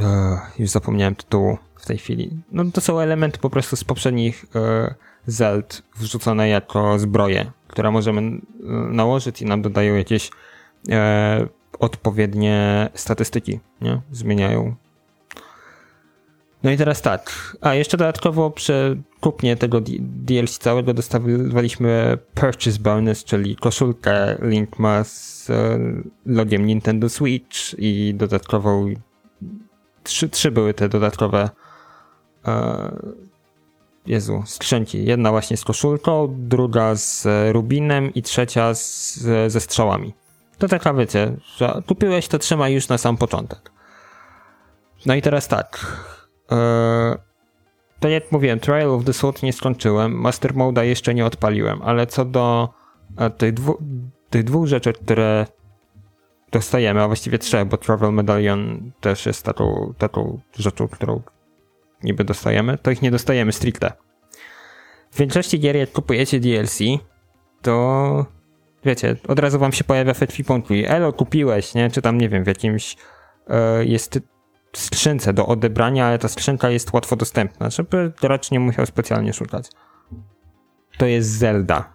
e, już zapomniałem tytułu w tej chwili. No to są elementy po prostu z poprzednich e, Zeld wrzucone jako zbroje, które możemy nałożyć i nam dodają jakieś odpowiednie statystyki, nie? Zmieniają. No i teraz tak. A jeszcze dodatkowo przy kupnie tego DLC całego dostawaliśmy Purchase Bonus, czyli koszulkę Link ma z e, logiem Nintendo Switch i dodatkową trzy, trzy były te dodatkowe e, Jezu, skrzynki. Jedna właśnie z koszulką, druga z rubinem i trzecia z, ze strzałami. To taka wiecie, że kupiłeś to trzymaj już na sam początek. No i teraz tak. Yy, to jak mówiłem, Trial of the Sword nie skończyłem, Master Mode'a jeszcze nie odpaliłem, ale co do e, tych, dwu, tych dwóch rzeczy, które dostajemy, a właściwie trzech, bo Travel Medallion też jest taką, taką rzeczą, którą niby dostajemy, to ich nie dostajemy stricte. W większości gier, jak kupujecie DLC, to wiecie, od razu wam się pojawia Fetfi Pontli. Elo, kupiłeś, nie? Czy tam, nie wiem, w jakimś e, jest skrzynce do odebrania, ale ta skrzynka jest łatwo dostępna, żeby gracz nie musiał specjalnie szukać. To jest Zelda.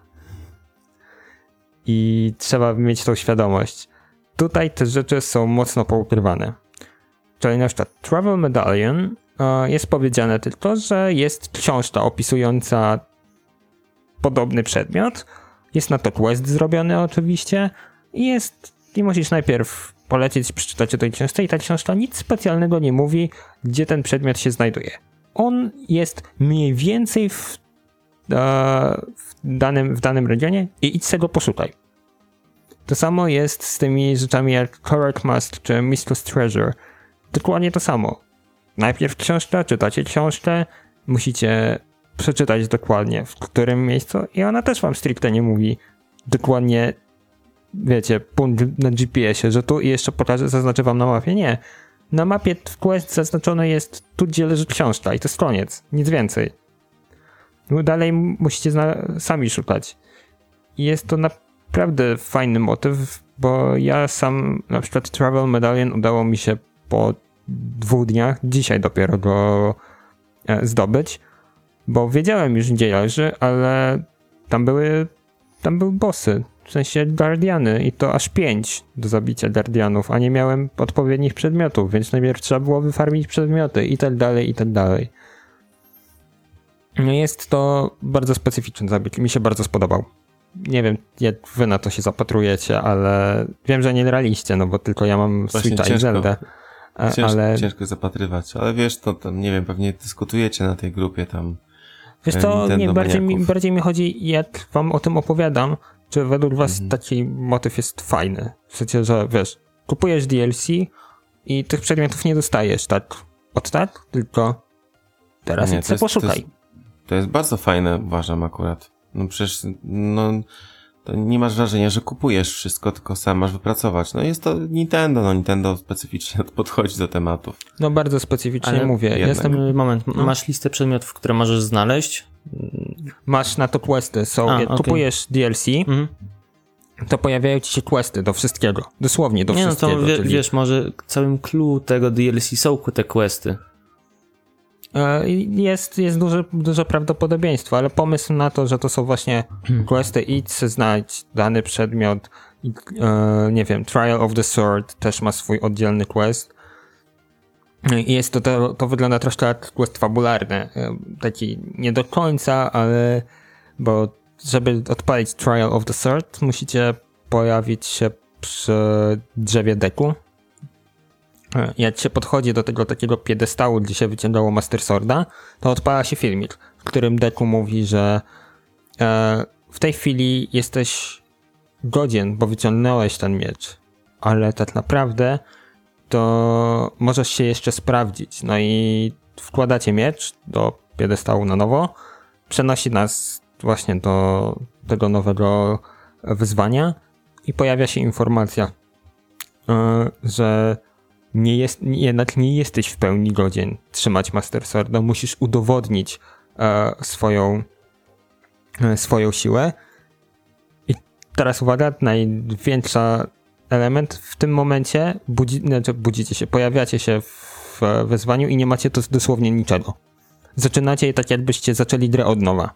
I trzeba mieć tą świadomość. Tutaj te rzeczy są mocno poukrywane. Czyli na przykład Travel Medallion e, jest powiedziane tylko, że jest książka opisująca podobny przedmiot. Jest na to quest zrobiony oczywiście. I jest, i musisz najpierw polecieć, przeczytać o tej książce i ta książka nic specjalnego nie mówi, gdzie ten przedmiot się znajduje. On jest mniej więcej w, e, w, danym, w danym regionie i idź sobie go poszukaj. To samo jest z tymi rzeczami jak Correct Must czy Mistress Treasure. Dokładnie to samo. Najpierw książka, czytacie książkę, musicie przeczytać dokładnie w którym miejscu i ona też wam stricte nie mówi dokładnie wiecie, punkt na GPS-ie, że tu i jeszcze pokażę, zaznaczę wam na mapie. Nie. Na mapie w quest zaznaczone jest tu, gdzie leży książka i to jest koniec. Nic więcej. No dalej musicie sami szukać. I jest to naprawdę fajny motyw, bo ja sam na przykład Travel Medallion udało mi się po dwóch dniach, dzisiaj dopiero go e, zdobyć, bo wiedziałem już gdzie leży, ale tam były tam były bossy, w sensie Guardiany i to aż pięć do zabicia Guardianów, a nie miałem odpowiednich przedmiotów, więc najpierw trzeba było wyfarmić przedmioty i tak dalej, i tak dalej. No jest to bardzo specyficzny zabieg mi się bardzo spodobał. Nie wiem, jak wy na to się zapatrujecie, ale wiem, że nie graliście, no bo tylko ja mam Właśnie Switcha ciężko, i Zelda. Ciężko, ale... ciężko zapatrywać, ale wiesz, to tam, nie wiem, pewnie dyskutujecie na tej grupie tam. Wiesz co, nie, bardziej, mi, bardziej mi chodzi, jak wam o tym opowiadam, czy według was mhm. taki motyw jest fajny? W sensie, że wiesz, kupujesz DLC i tych przedmiotów nie dostajesz tak od tak, tylko teraz nie, to poszukaj. To jest, to jest bardzo fajne, uważam akurat. No przecież, no, to nie masz wrażenia, że kupujesz wszystko, tylko sam masz wypracować. No jest to Nintendo, no Nintendo specyficznie podchodzi do tematów. No bardzo specyficznie Ale mówię. Jednak. Jestem, moment, no. masz listę przedmiotów, które możesz znaleźć? Masz na to questy. Są, A, jak okay. kupujesz DLC, mhm. to pojawiają ci się questy do wszystkiego. Dosłownie do nie, wszystkiego. No to wie, czyli... wiesz, może całym clue tego DLC są te questy. E, jest, jest duże, duże prawdopodobieństwo, ale pomysł na to, że to są właśnie questy, idź znajdź dany przedmiot, e, nie wiem, Trial of the Sword też ma swój oddzielny quest. I jest to, to, to wygląda troszkę jak quest fabularny, e, taki nie do końca, ale bo żeby odpalić Trial of the Sword, musicie pojawić się przy drzewie deku, jak się podchodzi do tego takiego piedestału, gdzie się wyciągało Master Sworda, to odpala się filmik, w którym Deku mówi, że e, w tej chwili jesteś godzien, bo wyciągnąłeś ten miecz, ale tak naprawdę to możesz się jeszcze sprawdzić. No i wkładacie miecz do piedestału na nowo, przenosi nas właśnie do tego nowego wyzwania i pojawia się informacja, e, że nie jest, jednak nie jesteś w pełni godzien trzymać Master Sworda, musisz udowodnić e, swoją, e, swoją siłę. I teraz uwaga, największa element w tym momencie budzi, znaczy budzicie się, pojawiacie się w wezwaniu i nie macie to dosłownie niczego. Zaczynacie tak jakbyście zaczęli grę od nowa.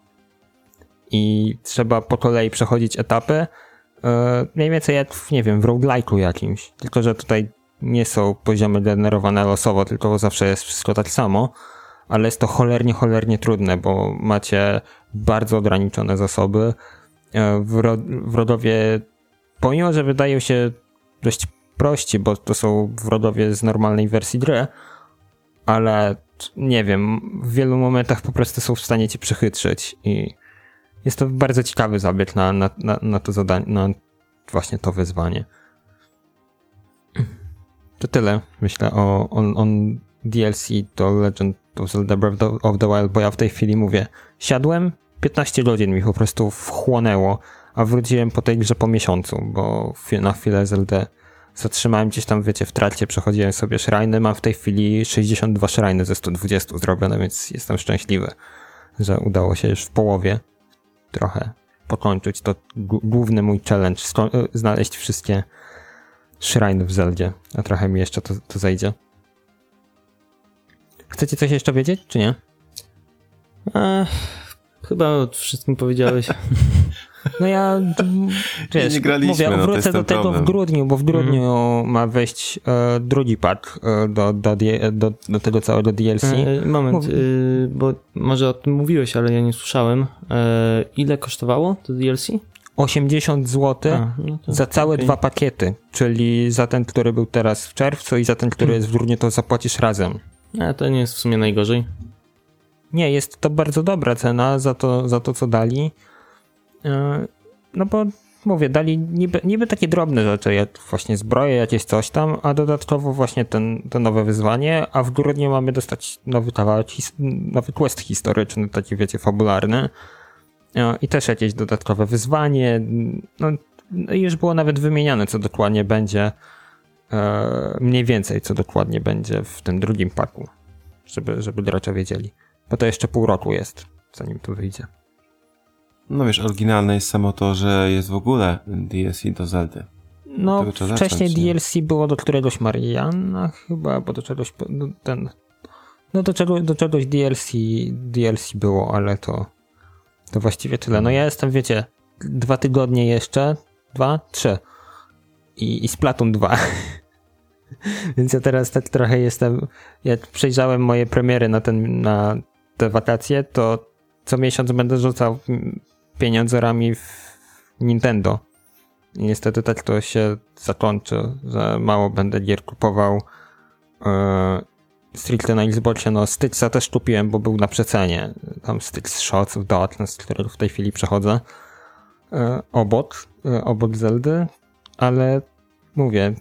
I trzeba po kolei przechodzić etapy, e, mniej więcej jak, nie wiem, w roguelike'u jakimś. Tylko, że tutaj nie są poziomy generowane losowo, tylko zawsze jest wszystko tak samo, ale jest to cholernie, cholernie trudne, bo macie bardzo ograniczone zasoby. E, wrogowie, pomimo, że wydają się dość prości, bo to są wrogowie z normalnej wersji gry, ale nie wiem, w wielu momentach po prostu są w stanie cię przechytrzyć i jest to bardzo ciekawy zabieg na, na, na, na to zadanie, na właśnie to wyzwanie. To tyle, myślę, o on, on DLC to Legend of Zelda Breath of the Wild, bo ja w tej chwili mówię, siadłem, 15 godzin mi po prostu wchłonęło, a wróciłem po tej grze po miesiącu, bo na chwilę Zeldę zatrzymałem gdzieś tam, wiecie, w trakcie przechodziłem sobie szrajny, mam w tej chwili 62 szrajny ze 120 zrobione, więc jestem szczęśliwy, że udało się już w połowie trochę pokończyć. To główny mój challenge, e, znaleźć wszystkie szrajny w Zeldzie, a trochę mi jeszcze to, to zejdzie. Chcecie coś jeszcze wiedzieć, czy nie? chyba o wszystkim powiedziałeś. No ja wiesz, nie graliśmy, mówię, wrócę do tego problem. w grudniu, bo w grudniu mm. ma wejść e, drugi pack e, do, do, do, do, tego całego DLC. E, moment, Mów... y, bo może o tym mówiłeś, ale ja nie słyszałem. E, ile kosztowało to DLC? 80 zł A, no za całe okay. dwa pakiety, czyli za ten, który był teraz w czerwcu i za ten, który jest w grudniu, to zapłacisz razem. A to nie jest w sumie najgorzej. Nie, jest to bardzo dobra cena za to, za to co dali. E, no bo mówię, dali niby, niby takie drobne rzeczy, jak właśnie zbroje, jakieś coś tam, a dodatkowo właśnie ten, to nowe wyzwanie, a w grudniu mamy dostać nowy kawałek, nowy quest historyczny, taki wiecie, fabularny. E, I też jakieś dodatkowe wyzwanie. No, już było nawet wymieniane, co dokładnie będzie, e, mniej więcej, co dokładnie będzie w tym drugim paku, żeby, żeby gracze wiedzieli. Bo to jeszcze pół roku jest, zanim to wyjdzie. No wiesz, oryginalne jest samo to, że jest w ogóle DLC do Zeldy. No, wcześniej zacząć, DLC nie? było do któregoś Mariana chyba, bo do czegoś no, ten... No do, czego, do czegoś DLC, DLC było, ale to to właściwie tyle. No ja jestem, wiecie, dwa tygodnie jeszcze, dwa, trzy i, i Splatoon 2. Więc ja teraz tak trochę jestem, jak przejrzałem moje premiery na, ten, na te wakacje, to co miesiąc będę rzucał pieniądzorami w Nintendo. I niestety tak to się zakończy, że mało będę gier kupował. Yy, stricte na Xboxie, no Styxa też kupiłem, bo był na przecenie. Tam Styx Shots of Darkness, którego w tej chwili przechodzę. Yy, obok, yy, obok Zeldy, ale mówię,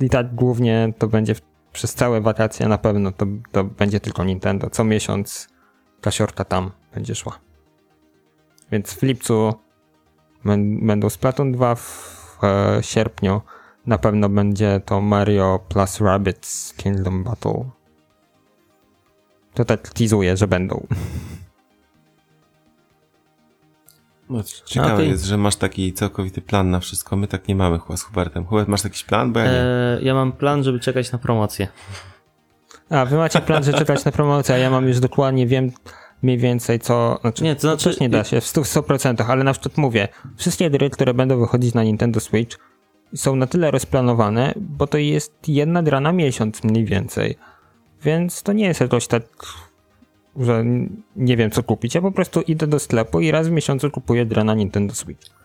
i tak głównie to będzie w, przez całe wakacje na pewno to, to będzie tylko Nintendo. Co miesiąc kasiorka tam będzie szła. Więc w lipcu będą Splatoon 2, w e, sierpniu na pewno będzie to Mario plus Rabbids Kingdom Battle. To tak teasuję, że będą. No, ciekawe okay. jest, że masz taki całkowity plan na wszystko. My tak nie mamy chyba z Hubertem. Hubert, masz jakiś plan? Bo ja, nie. Eee, ja mam plan, żeby czekać na promocję. A, wy macie plan, żeby czekać na promocję, a ja mam już dokładnie, wiem, mniej więcej co, znaczy, nie, to znaczy, nie da się w 100%, 100%, ale na przykład mówię, wszystkie gry, które będą wychodzić na Nintendo Switch są na tyle rozplanowane, bo to jest jedna gra na miesiąc mniej więcej. Więc to nie jest jakoś tak, że nie wiem co kupić. Ja po prostu idę do sklepu i raz w miesiącu kupuję grę na Nintendo Switch.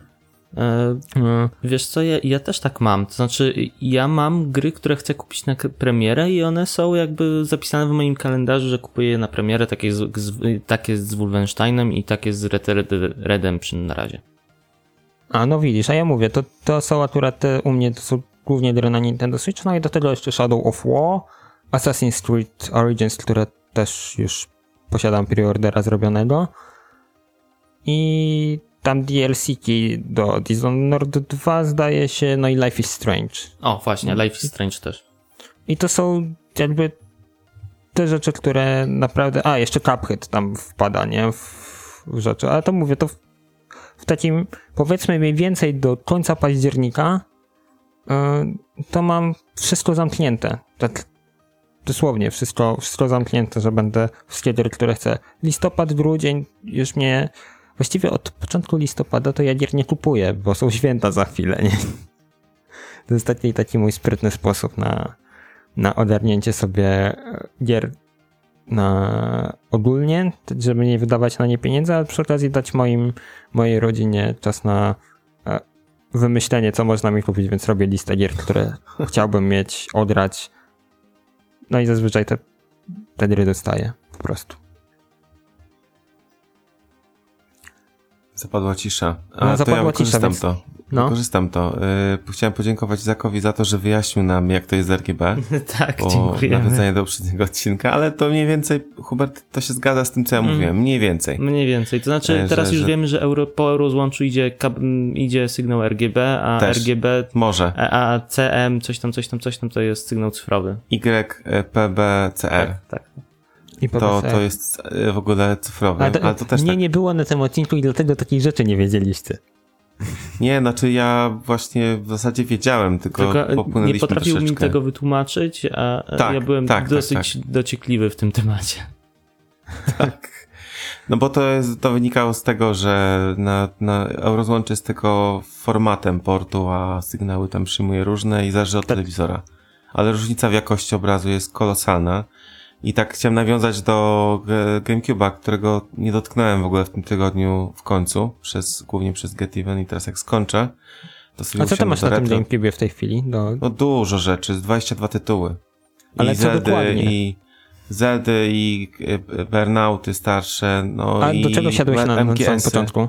E, wiesz co, ja, ja, też tak mam. To znaczy, ja mam gry, które chcę kupić na premierę i one są jakby zapisane w moim kalendarzu, że kupuję je na premierę, takie takie z Wolfensteinem i takie z Red Dead Redemption na razie. A no widzisz, a ja mówię, to, to są akurat te, u mnie to są głównie gry na Nintendo Switch, no i do tego jeszcze Shadow of War, Assassin's Creed Origins, które też już posiadam preordera zrobionego i tam DLC-ki do Dishonored 2 zdaje się, no i Life is Strange. O, właśnie, Life is Strange też. I to są jakby te rzeczy, które naprawdę... A, jeszcze Cuphead tam wpada, nie? W, w rzeczy, ale to mówię, to w, w takim, powiedzmy mniej więcej do końca października yy, to mam wszystko zamknięte. Tak dosłownie wszystko, wszystko zamknięte, że będę wszystkie gry, które chcę. Listopad, grudzień już mnie Właściwie od początku listopada to ja gier nie kupuję, bo są święta za chwilę, nie? To jest taki, taki mój sprytny sposób na, na ogarnięcie sobie e, gier na ogólnie, żeby nie wydawać na nie pieniędzy, ale przy okazji dać moim, mojej rodzinie czas na e, wymyślenie, co można mi kupić, więc robię listę gier, które chciałbym mieć, odrać. No i zazwyczaj te, te gry dostaję po prostu. Zapadła cisza. A no, zapadła to ja cisza, więc... to. No. Korzystam to. Yy, chciałem podziękować Zakowi za to, że wyjaśnił nam, jak to jest RGB. tak, dziękuję. Nawiązanie do poprzedniego odcinka, ale to mniej więcej, Hubert, to się zgadza z tym, co ja mm. mówiłem. Mniej więcej. Mniej więcej. To znaczy, e, teraz że, już że... wiemy, że euro, po eurozłączu idzie, idzie sygnał RGB, a Też. RGB... Może. A, a CM, coś tam, coś tam, coś tam, to jest sygnał cyfrowy. YPBCR. Tak, tak. I to, to jest e, w ogóle cyfrowe. Ale to, ale to też mnie tak... nie było na tym odcinku i dlatego takich rzeczy nie wiedzieliście. Nie, znaczy ja właśnie w zasadzie wiedziałem, tylko, tylko nie potrafił mi tego wytłumaczyć, a tak, ja byłem tak, tak dosyć tak, dociekliwy w tym temacie. Tak. No bo to, jest, to wynikało z tego, że na, na Eurozłącze jest tylko formatem portu, a sygnały tam przyjmuje różne i zależy od tak. telewizora. Ale różnica w jakości obrazu jest kolosalna. I tak chciałem nawiązać do GameCube'a, którego nie dotknąłem w ogóle w tym tygodniu w końcu, przez, głównie przez Get Even i teraz jak skończę, to sobie A co ty masz na retro. tym GameCube'ie w tej chwili? Do... No dużo rzeczy, z 22 tytuły. Ale I co dokładnie? I Zeldy, i e, Burnouty starsze, no A i do czego siadłeś na, na samym początku?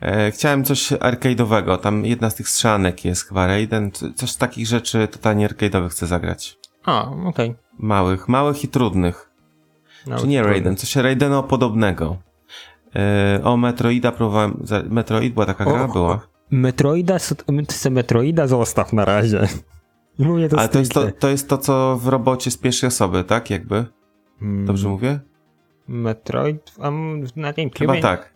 E, chciałem coś arcade'owego, tam jedna z tych strzanek jest chyba Raiden, coś z takich rzeczy totalnie arcade'owych chcę zagrać. A, okej. Okay. Małych, małych i trudnych. Czy nie Raiden, coś Raideno podobnego. E, o Metroida próbowałem, Metroid była taka o, gra, była. Metroida, se Metroida zostaw na razie. Mówię to Ale to jest to, to jest to, co w robocie z pierwszej osoby, tak? Jakby? Hmm. Dobrze mówię? Metroid a na GameCube? Chyba tak.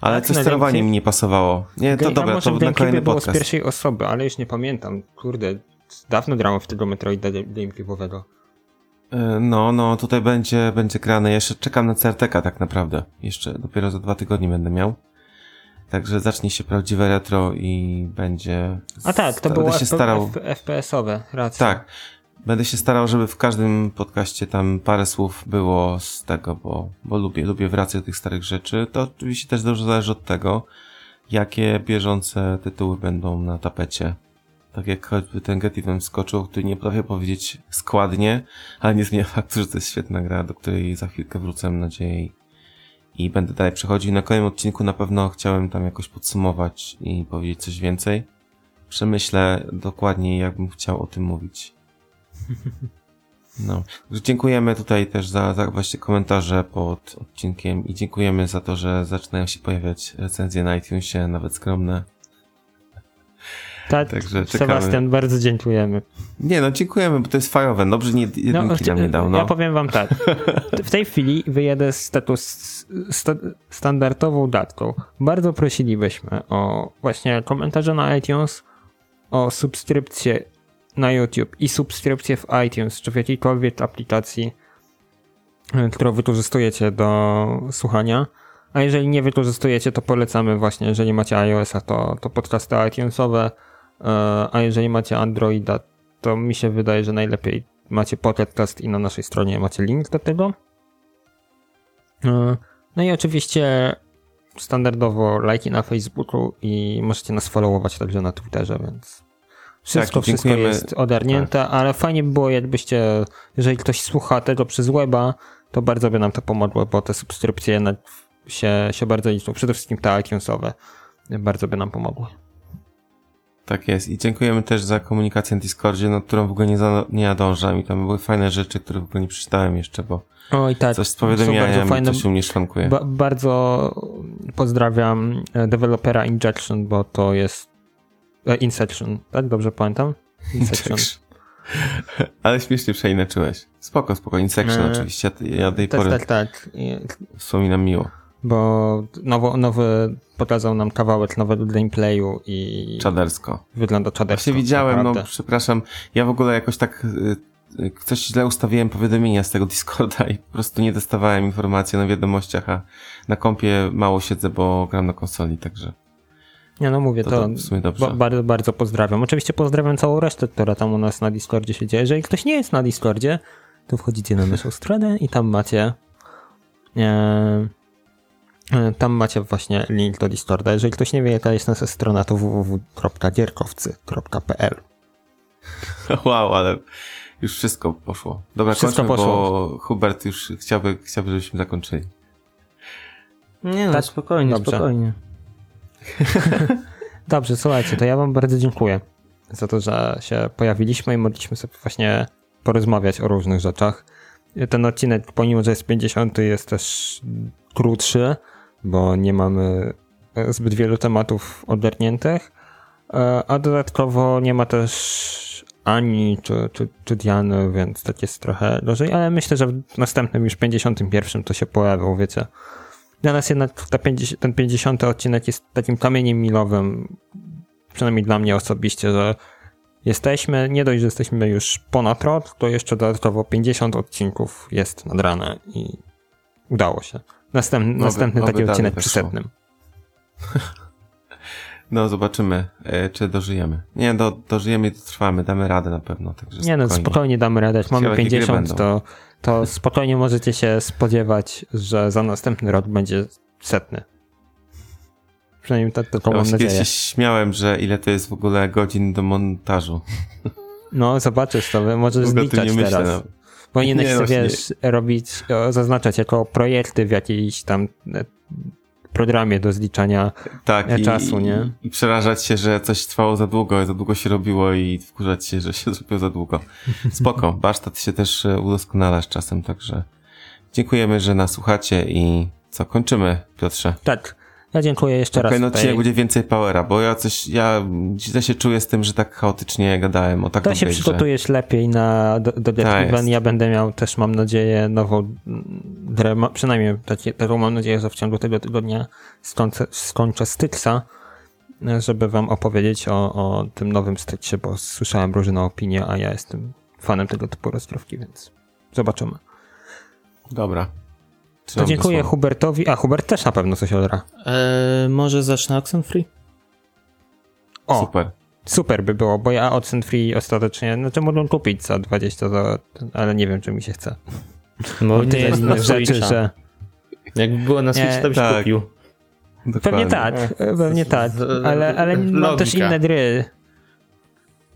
Ale tak, coś sterowanie mi nie pasowało. Nie, to dobra, to na kolejny było podcast. z pierwszej osoby, ale już nie pamiętam. Kurde, dawno grałem w tego Metroida GameCube'owego. E, no, no, tutaj będzie, będzie grane. Jeszcze czekam na CRTK tak naprawdę. Jeszcze dopiero za dwa tygodnie będę miał. Także zacznie się prawdziwe retro i będzie. A tak, to było się starał... FPS-owe, racja. Tak. Będę się starał, żeby w każdym podcaście tam parę słów było z tego, bo, bo lubię, lubię wracać do tych starych rzeczy. To oczywiście też dużo zależy od tego, jakie bieżące tytuły będą na tapecie tak jak choćby ten Get Even skoczył, który nie potrafię powiedzieć składnie, ale nie zmienia faktu, że to jest świetna gra, do której za chwilkę wrócę, mam nadzieję, i będę dalej przechodził. Na kolejnym odcinku na pewno chciałem tam jakoś podsumować i powiedzieć coś więcej. Przemyślę dokładnie, jakbym chciał o tym mówić. No. Dziękujemy tutaj też za, za właśnie komentarze pod odcinkiem i dziękujemy za to, że zaczynają się pojawiać recenzje na iTunesie, nawet skromne. Tak, Także czekamy. Sebastian, bardzo dziękujemy. Nie no, dziękujemy, bo to jest fajowe. Dobrze, nie jedynki no, nam nie dał. No. Ja powiem wam tak. W tej chwili wyjedę status sta, standardową datką. Bardzo prosilibyśmy o właśnie komentarze na iTunes, o subskrypcję na YouTube i subskrypcję w iTunes, czy w jakiejkolwiek aplikacji, e, którą wykorzystujecie do słuchania. A jeżeli nie wykorzystujecie, to polecamy właśnie, jeżeli macie iOS-a, to, to podcasty iTunesowe, a jeżeli macie Androida, to mi się wydaje, że najlepiej macie podcast i na naszej stronie macie link do tego. E, no i oczywiście standardowo lajki na Facebooku i możecie nas followować także na Twitterze, więc wszystko, tak, wszystko jest ogarnięte, tak. ale fajnie by było, jakbyście, jeżeli ktoś słucha tego przez weba, to bardzo by nam to pomogło, bo te subskrypcje się, się bardzo liczą, przede wszystkim te iTunesowe, bardzo by nam pomogły. Tak jest. I dziękujemy też za komunikację na Discordzie, nad którą w ogóle nie, za, nie nadążam. I tam były fajne rzeczy, które w ogóle nie przeczytałem jeszcze, bo Oj, tak. coś z powiadomieniami, fajne... coś u mnie szwankuje. Ba bardzo pozdrawiam e, dewelopera Injection, bo to jest e, Inception, tak? Dobrze pamiętam? Inception. Ale śmiesznie przeinaczyłeś. Spoko, spoko. Inception e... oczywiście. Ja tej tak, pory tak, tak. wspominam miło bo nowo, nowy pokazał nam kawałek nowego gameplayu i... Czadersko. Wygląda czadersko. Właśnie widziałem, naprawdę. no przepraszam, ja w ogóle jakoś tak y, y, coś źle ustawiłem powiadomienia z tego Discorda i po prostu nie dostawałem informacji na wiadomościach, a na kompie mało siedzę, bo gram na konsoli, także... Nie no mówię, to, to, dobrze. bardzo, bardzo pozdrawiam. Oczywiście pozdrawiam całą resztę, która tam u nas na Discordzie się dzieje. Jeżeli ktoś nie jest na Discordzie, to wchodzicie na naszą stronę i tam macie E, tam macie właśnie link do Discorda. Jeżeli ktoś nie wie, jaka jest nasza strona, to www.gierkowcy.pl Wow, ale już wszystko poszło. Dobra, wszystko kończmy, poszło. bo Hubert już chciałby, chciałby, żebyśmy zakończyli. Nie no, tak? spokojnie, Dobrze. spokojnie. Dobrze, słuchajcie, to ja wam bardzo dziękuję za to, że się pojawiliśmy i mogliśmy sobie właśnie porozmawiać o różnych rzeczach. Ten odcinek, pomimo że jest 50, jest też krótszy, bo nie mamy zbyt wielu tematów ogarniętych, e, a dodatkowo nie ma też Ani czy, czy, czy Diany, więc tak jest trochę gorzej, ale myślę, że w następnym już 51 to się pojawią, wiecie. Dla nas jednak ta 50, ten 50 odcinek jest takim kamieniem milowym, przynajmniej dla mnie osobiście, że jesteśmy, nie dość, że jesteśmy już ponad rok, to jeszcze dodatkowo 50 odcinków jest nadrane i udało się. Następny, nowy, następny nowy taki odcinek przy setnym. No, zobaczymy, e, czy dożyjemy. Nie, do, dożyjemy i trwamy, damy radę na pewno. Także nie, no spokojnie damy radę. Jak mamy 50, to, to spokojnie możecie się spodziewać, że za następny rok będzie setny. Przynajmniej tak tylko ja mam nadzieję. Ja się śmiałem, że ile to jest w ogóle godzin do montażu. No, zobaczysz to, możesz zliczać teraz. No. Powinieneś sobie, wiesz, robić, zaznaczać jako projekty w jakiejś tam e, programie do zliczania tak, czasu, i, nie? I, przerażać się, że coś trwało za długo, za długo się robiło i wkurzać się, że się zrobiło za długo. Spoko, warsztat się też e, udoskonala z czasem, także dziękujemy, że nas słuchacie i co, kończymy, Piotrze? Tak. Ja dziękuję jeszcze okay, raz. no dzisiaj będzie więcej powera, bo ja coś, ja źle się czuję z tym, że tak chaotycznie gadałem o taką To się przygotujesz lepiej na do, do tak Ja będę miał też, mam nadzieję, nową grę, przynajmniej taką mam nadzieję, że w ciągu tego tygodnia skończę, skończę Styxa, żeby wam opowiedzieć o, o tym nowym Styxie, bo słyszałem różne opinie, a ja jestem fanem tego typu rozgrywki, więc zobaczymy. Dobra. To dziękuję Hubertowi. A, Hubert też na pewno coś odra. Eee, może zacznę Oxenfree? O, super. Super by było, bo ja Oxenfree ostatecznie, no to mogę kupić za 20, za, ale nie wiem, czy mi się chce. Bo nie jest innych rzeczy, że... Jakby było na Switch, to byś tak. kupił. Dokładnie. Pewnie tak, pewnie tak, ale, ale mam też inne gry.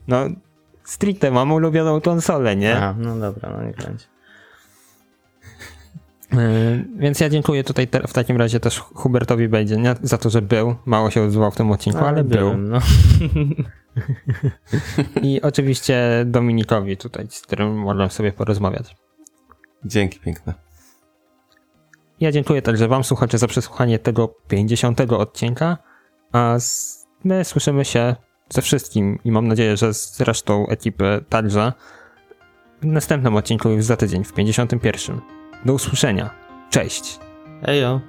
No, stricte mam ulubioną konsolę, nie? A, no dobra, no nie będzie. E, więc ja dziękuję tutaj w takim razie też Hubertowi będzie nie? za to, że był. Mało się odzywał w tym odcinku, ale, ale był. no. I oczywiście Dominikowi tutaj, z którym mogłem sobie porozmawiać. Dzięki piękne. Ja dziękuję także Wam, słuchacze, za przesłuchanie tego 50 odcinka. A my słyszymy się ze wszystkim i mam nadzieję, że z resztą ekipy także w następnym odcinku już za tydzień, w 51. Do usłyszenia. Cześć. Ejo.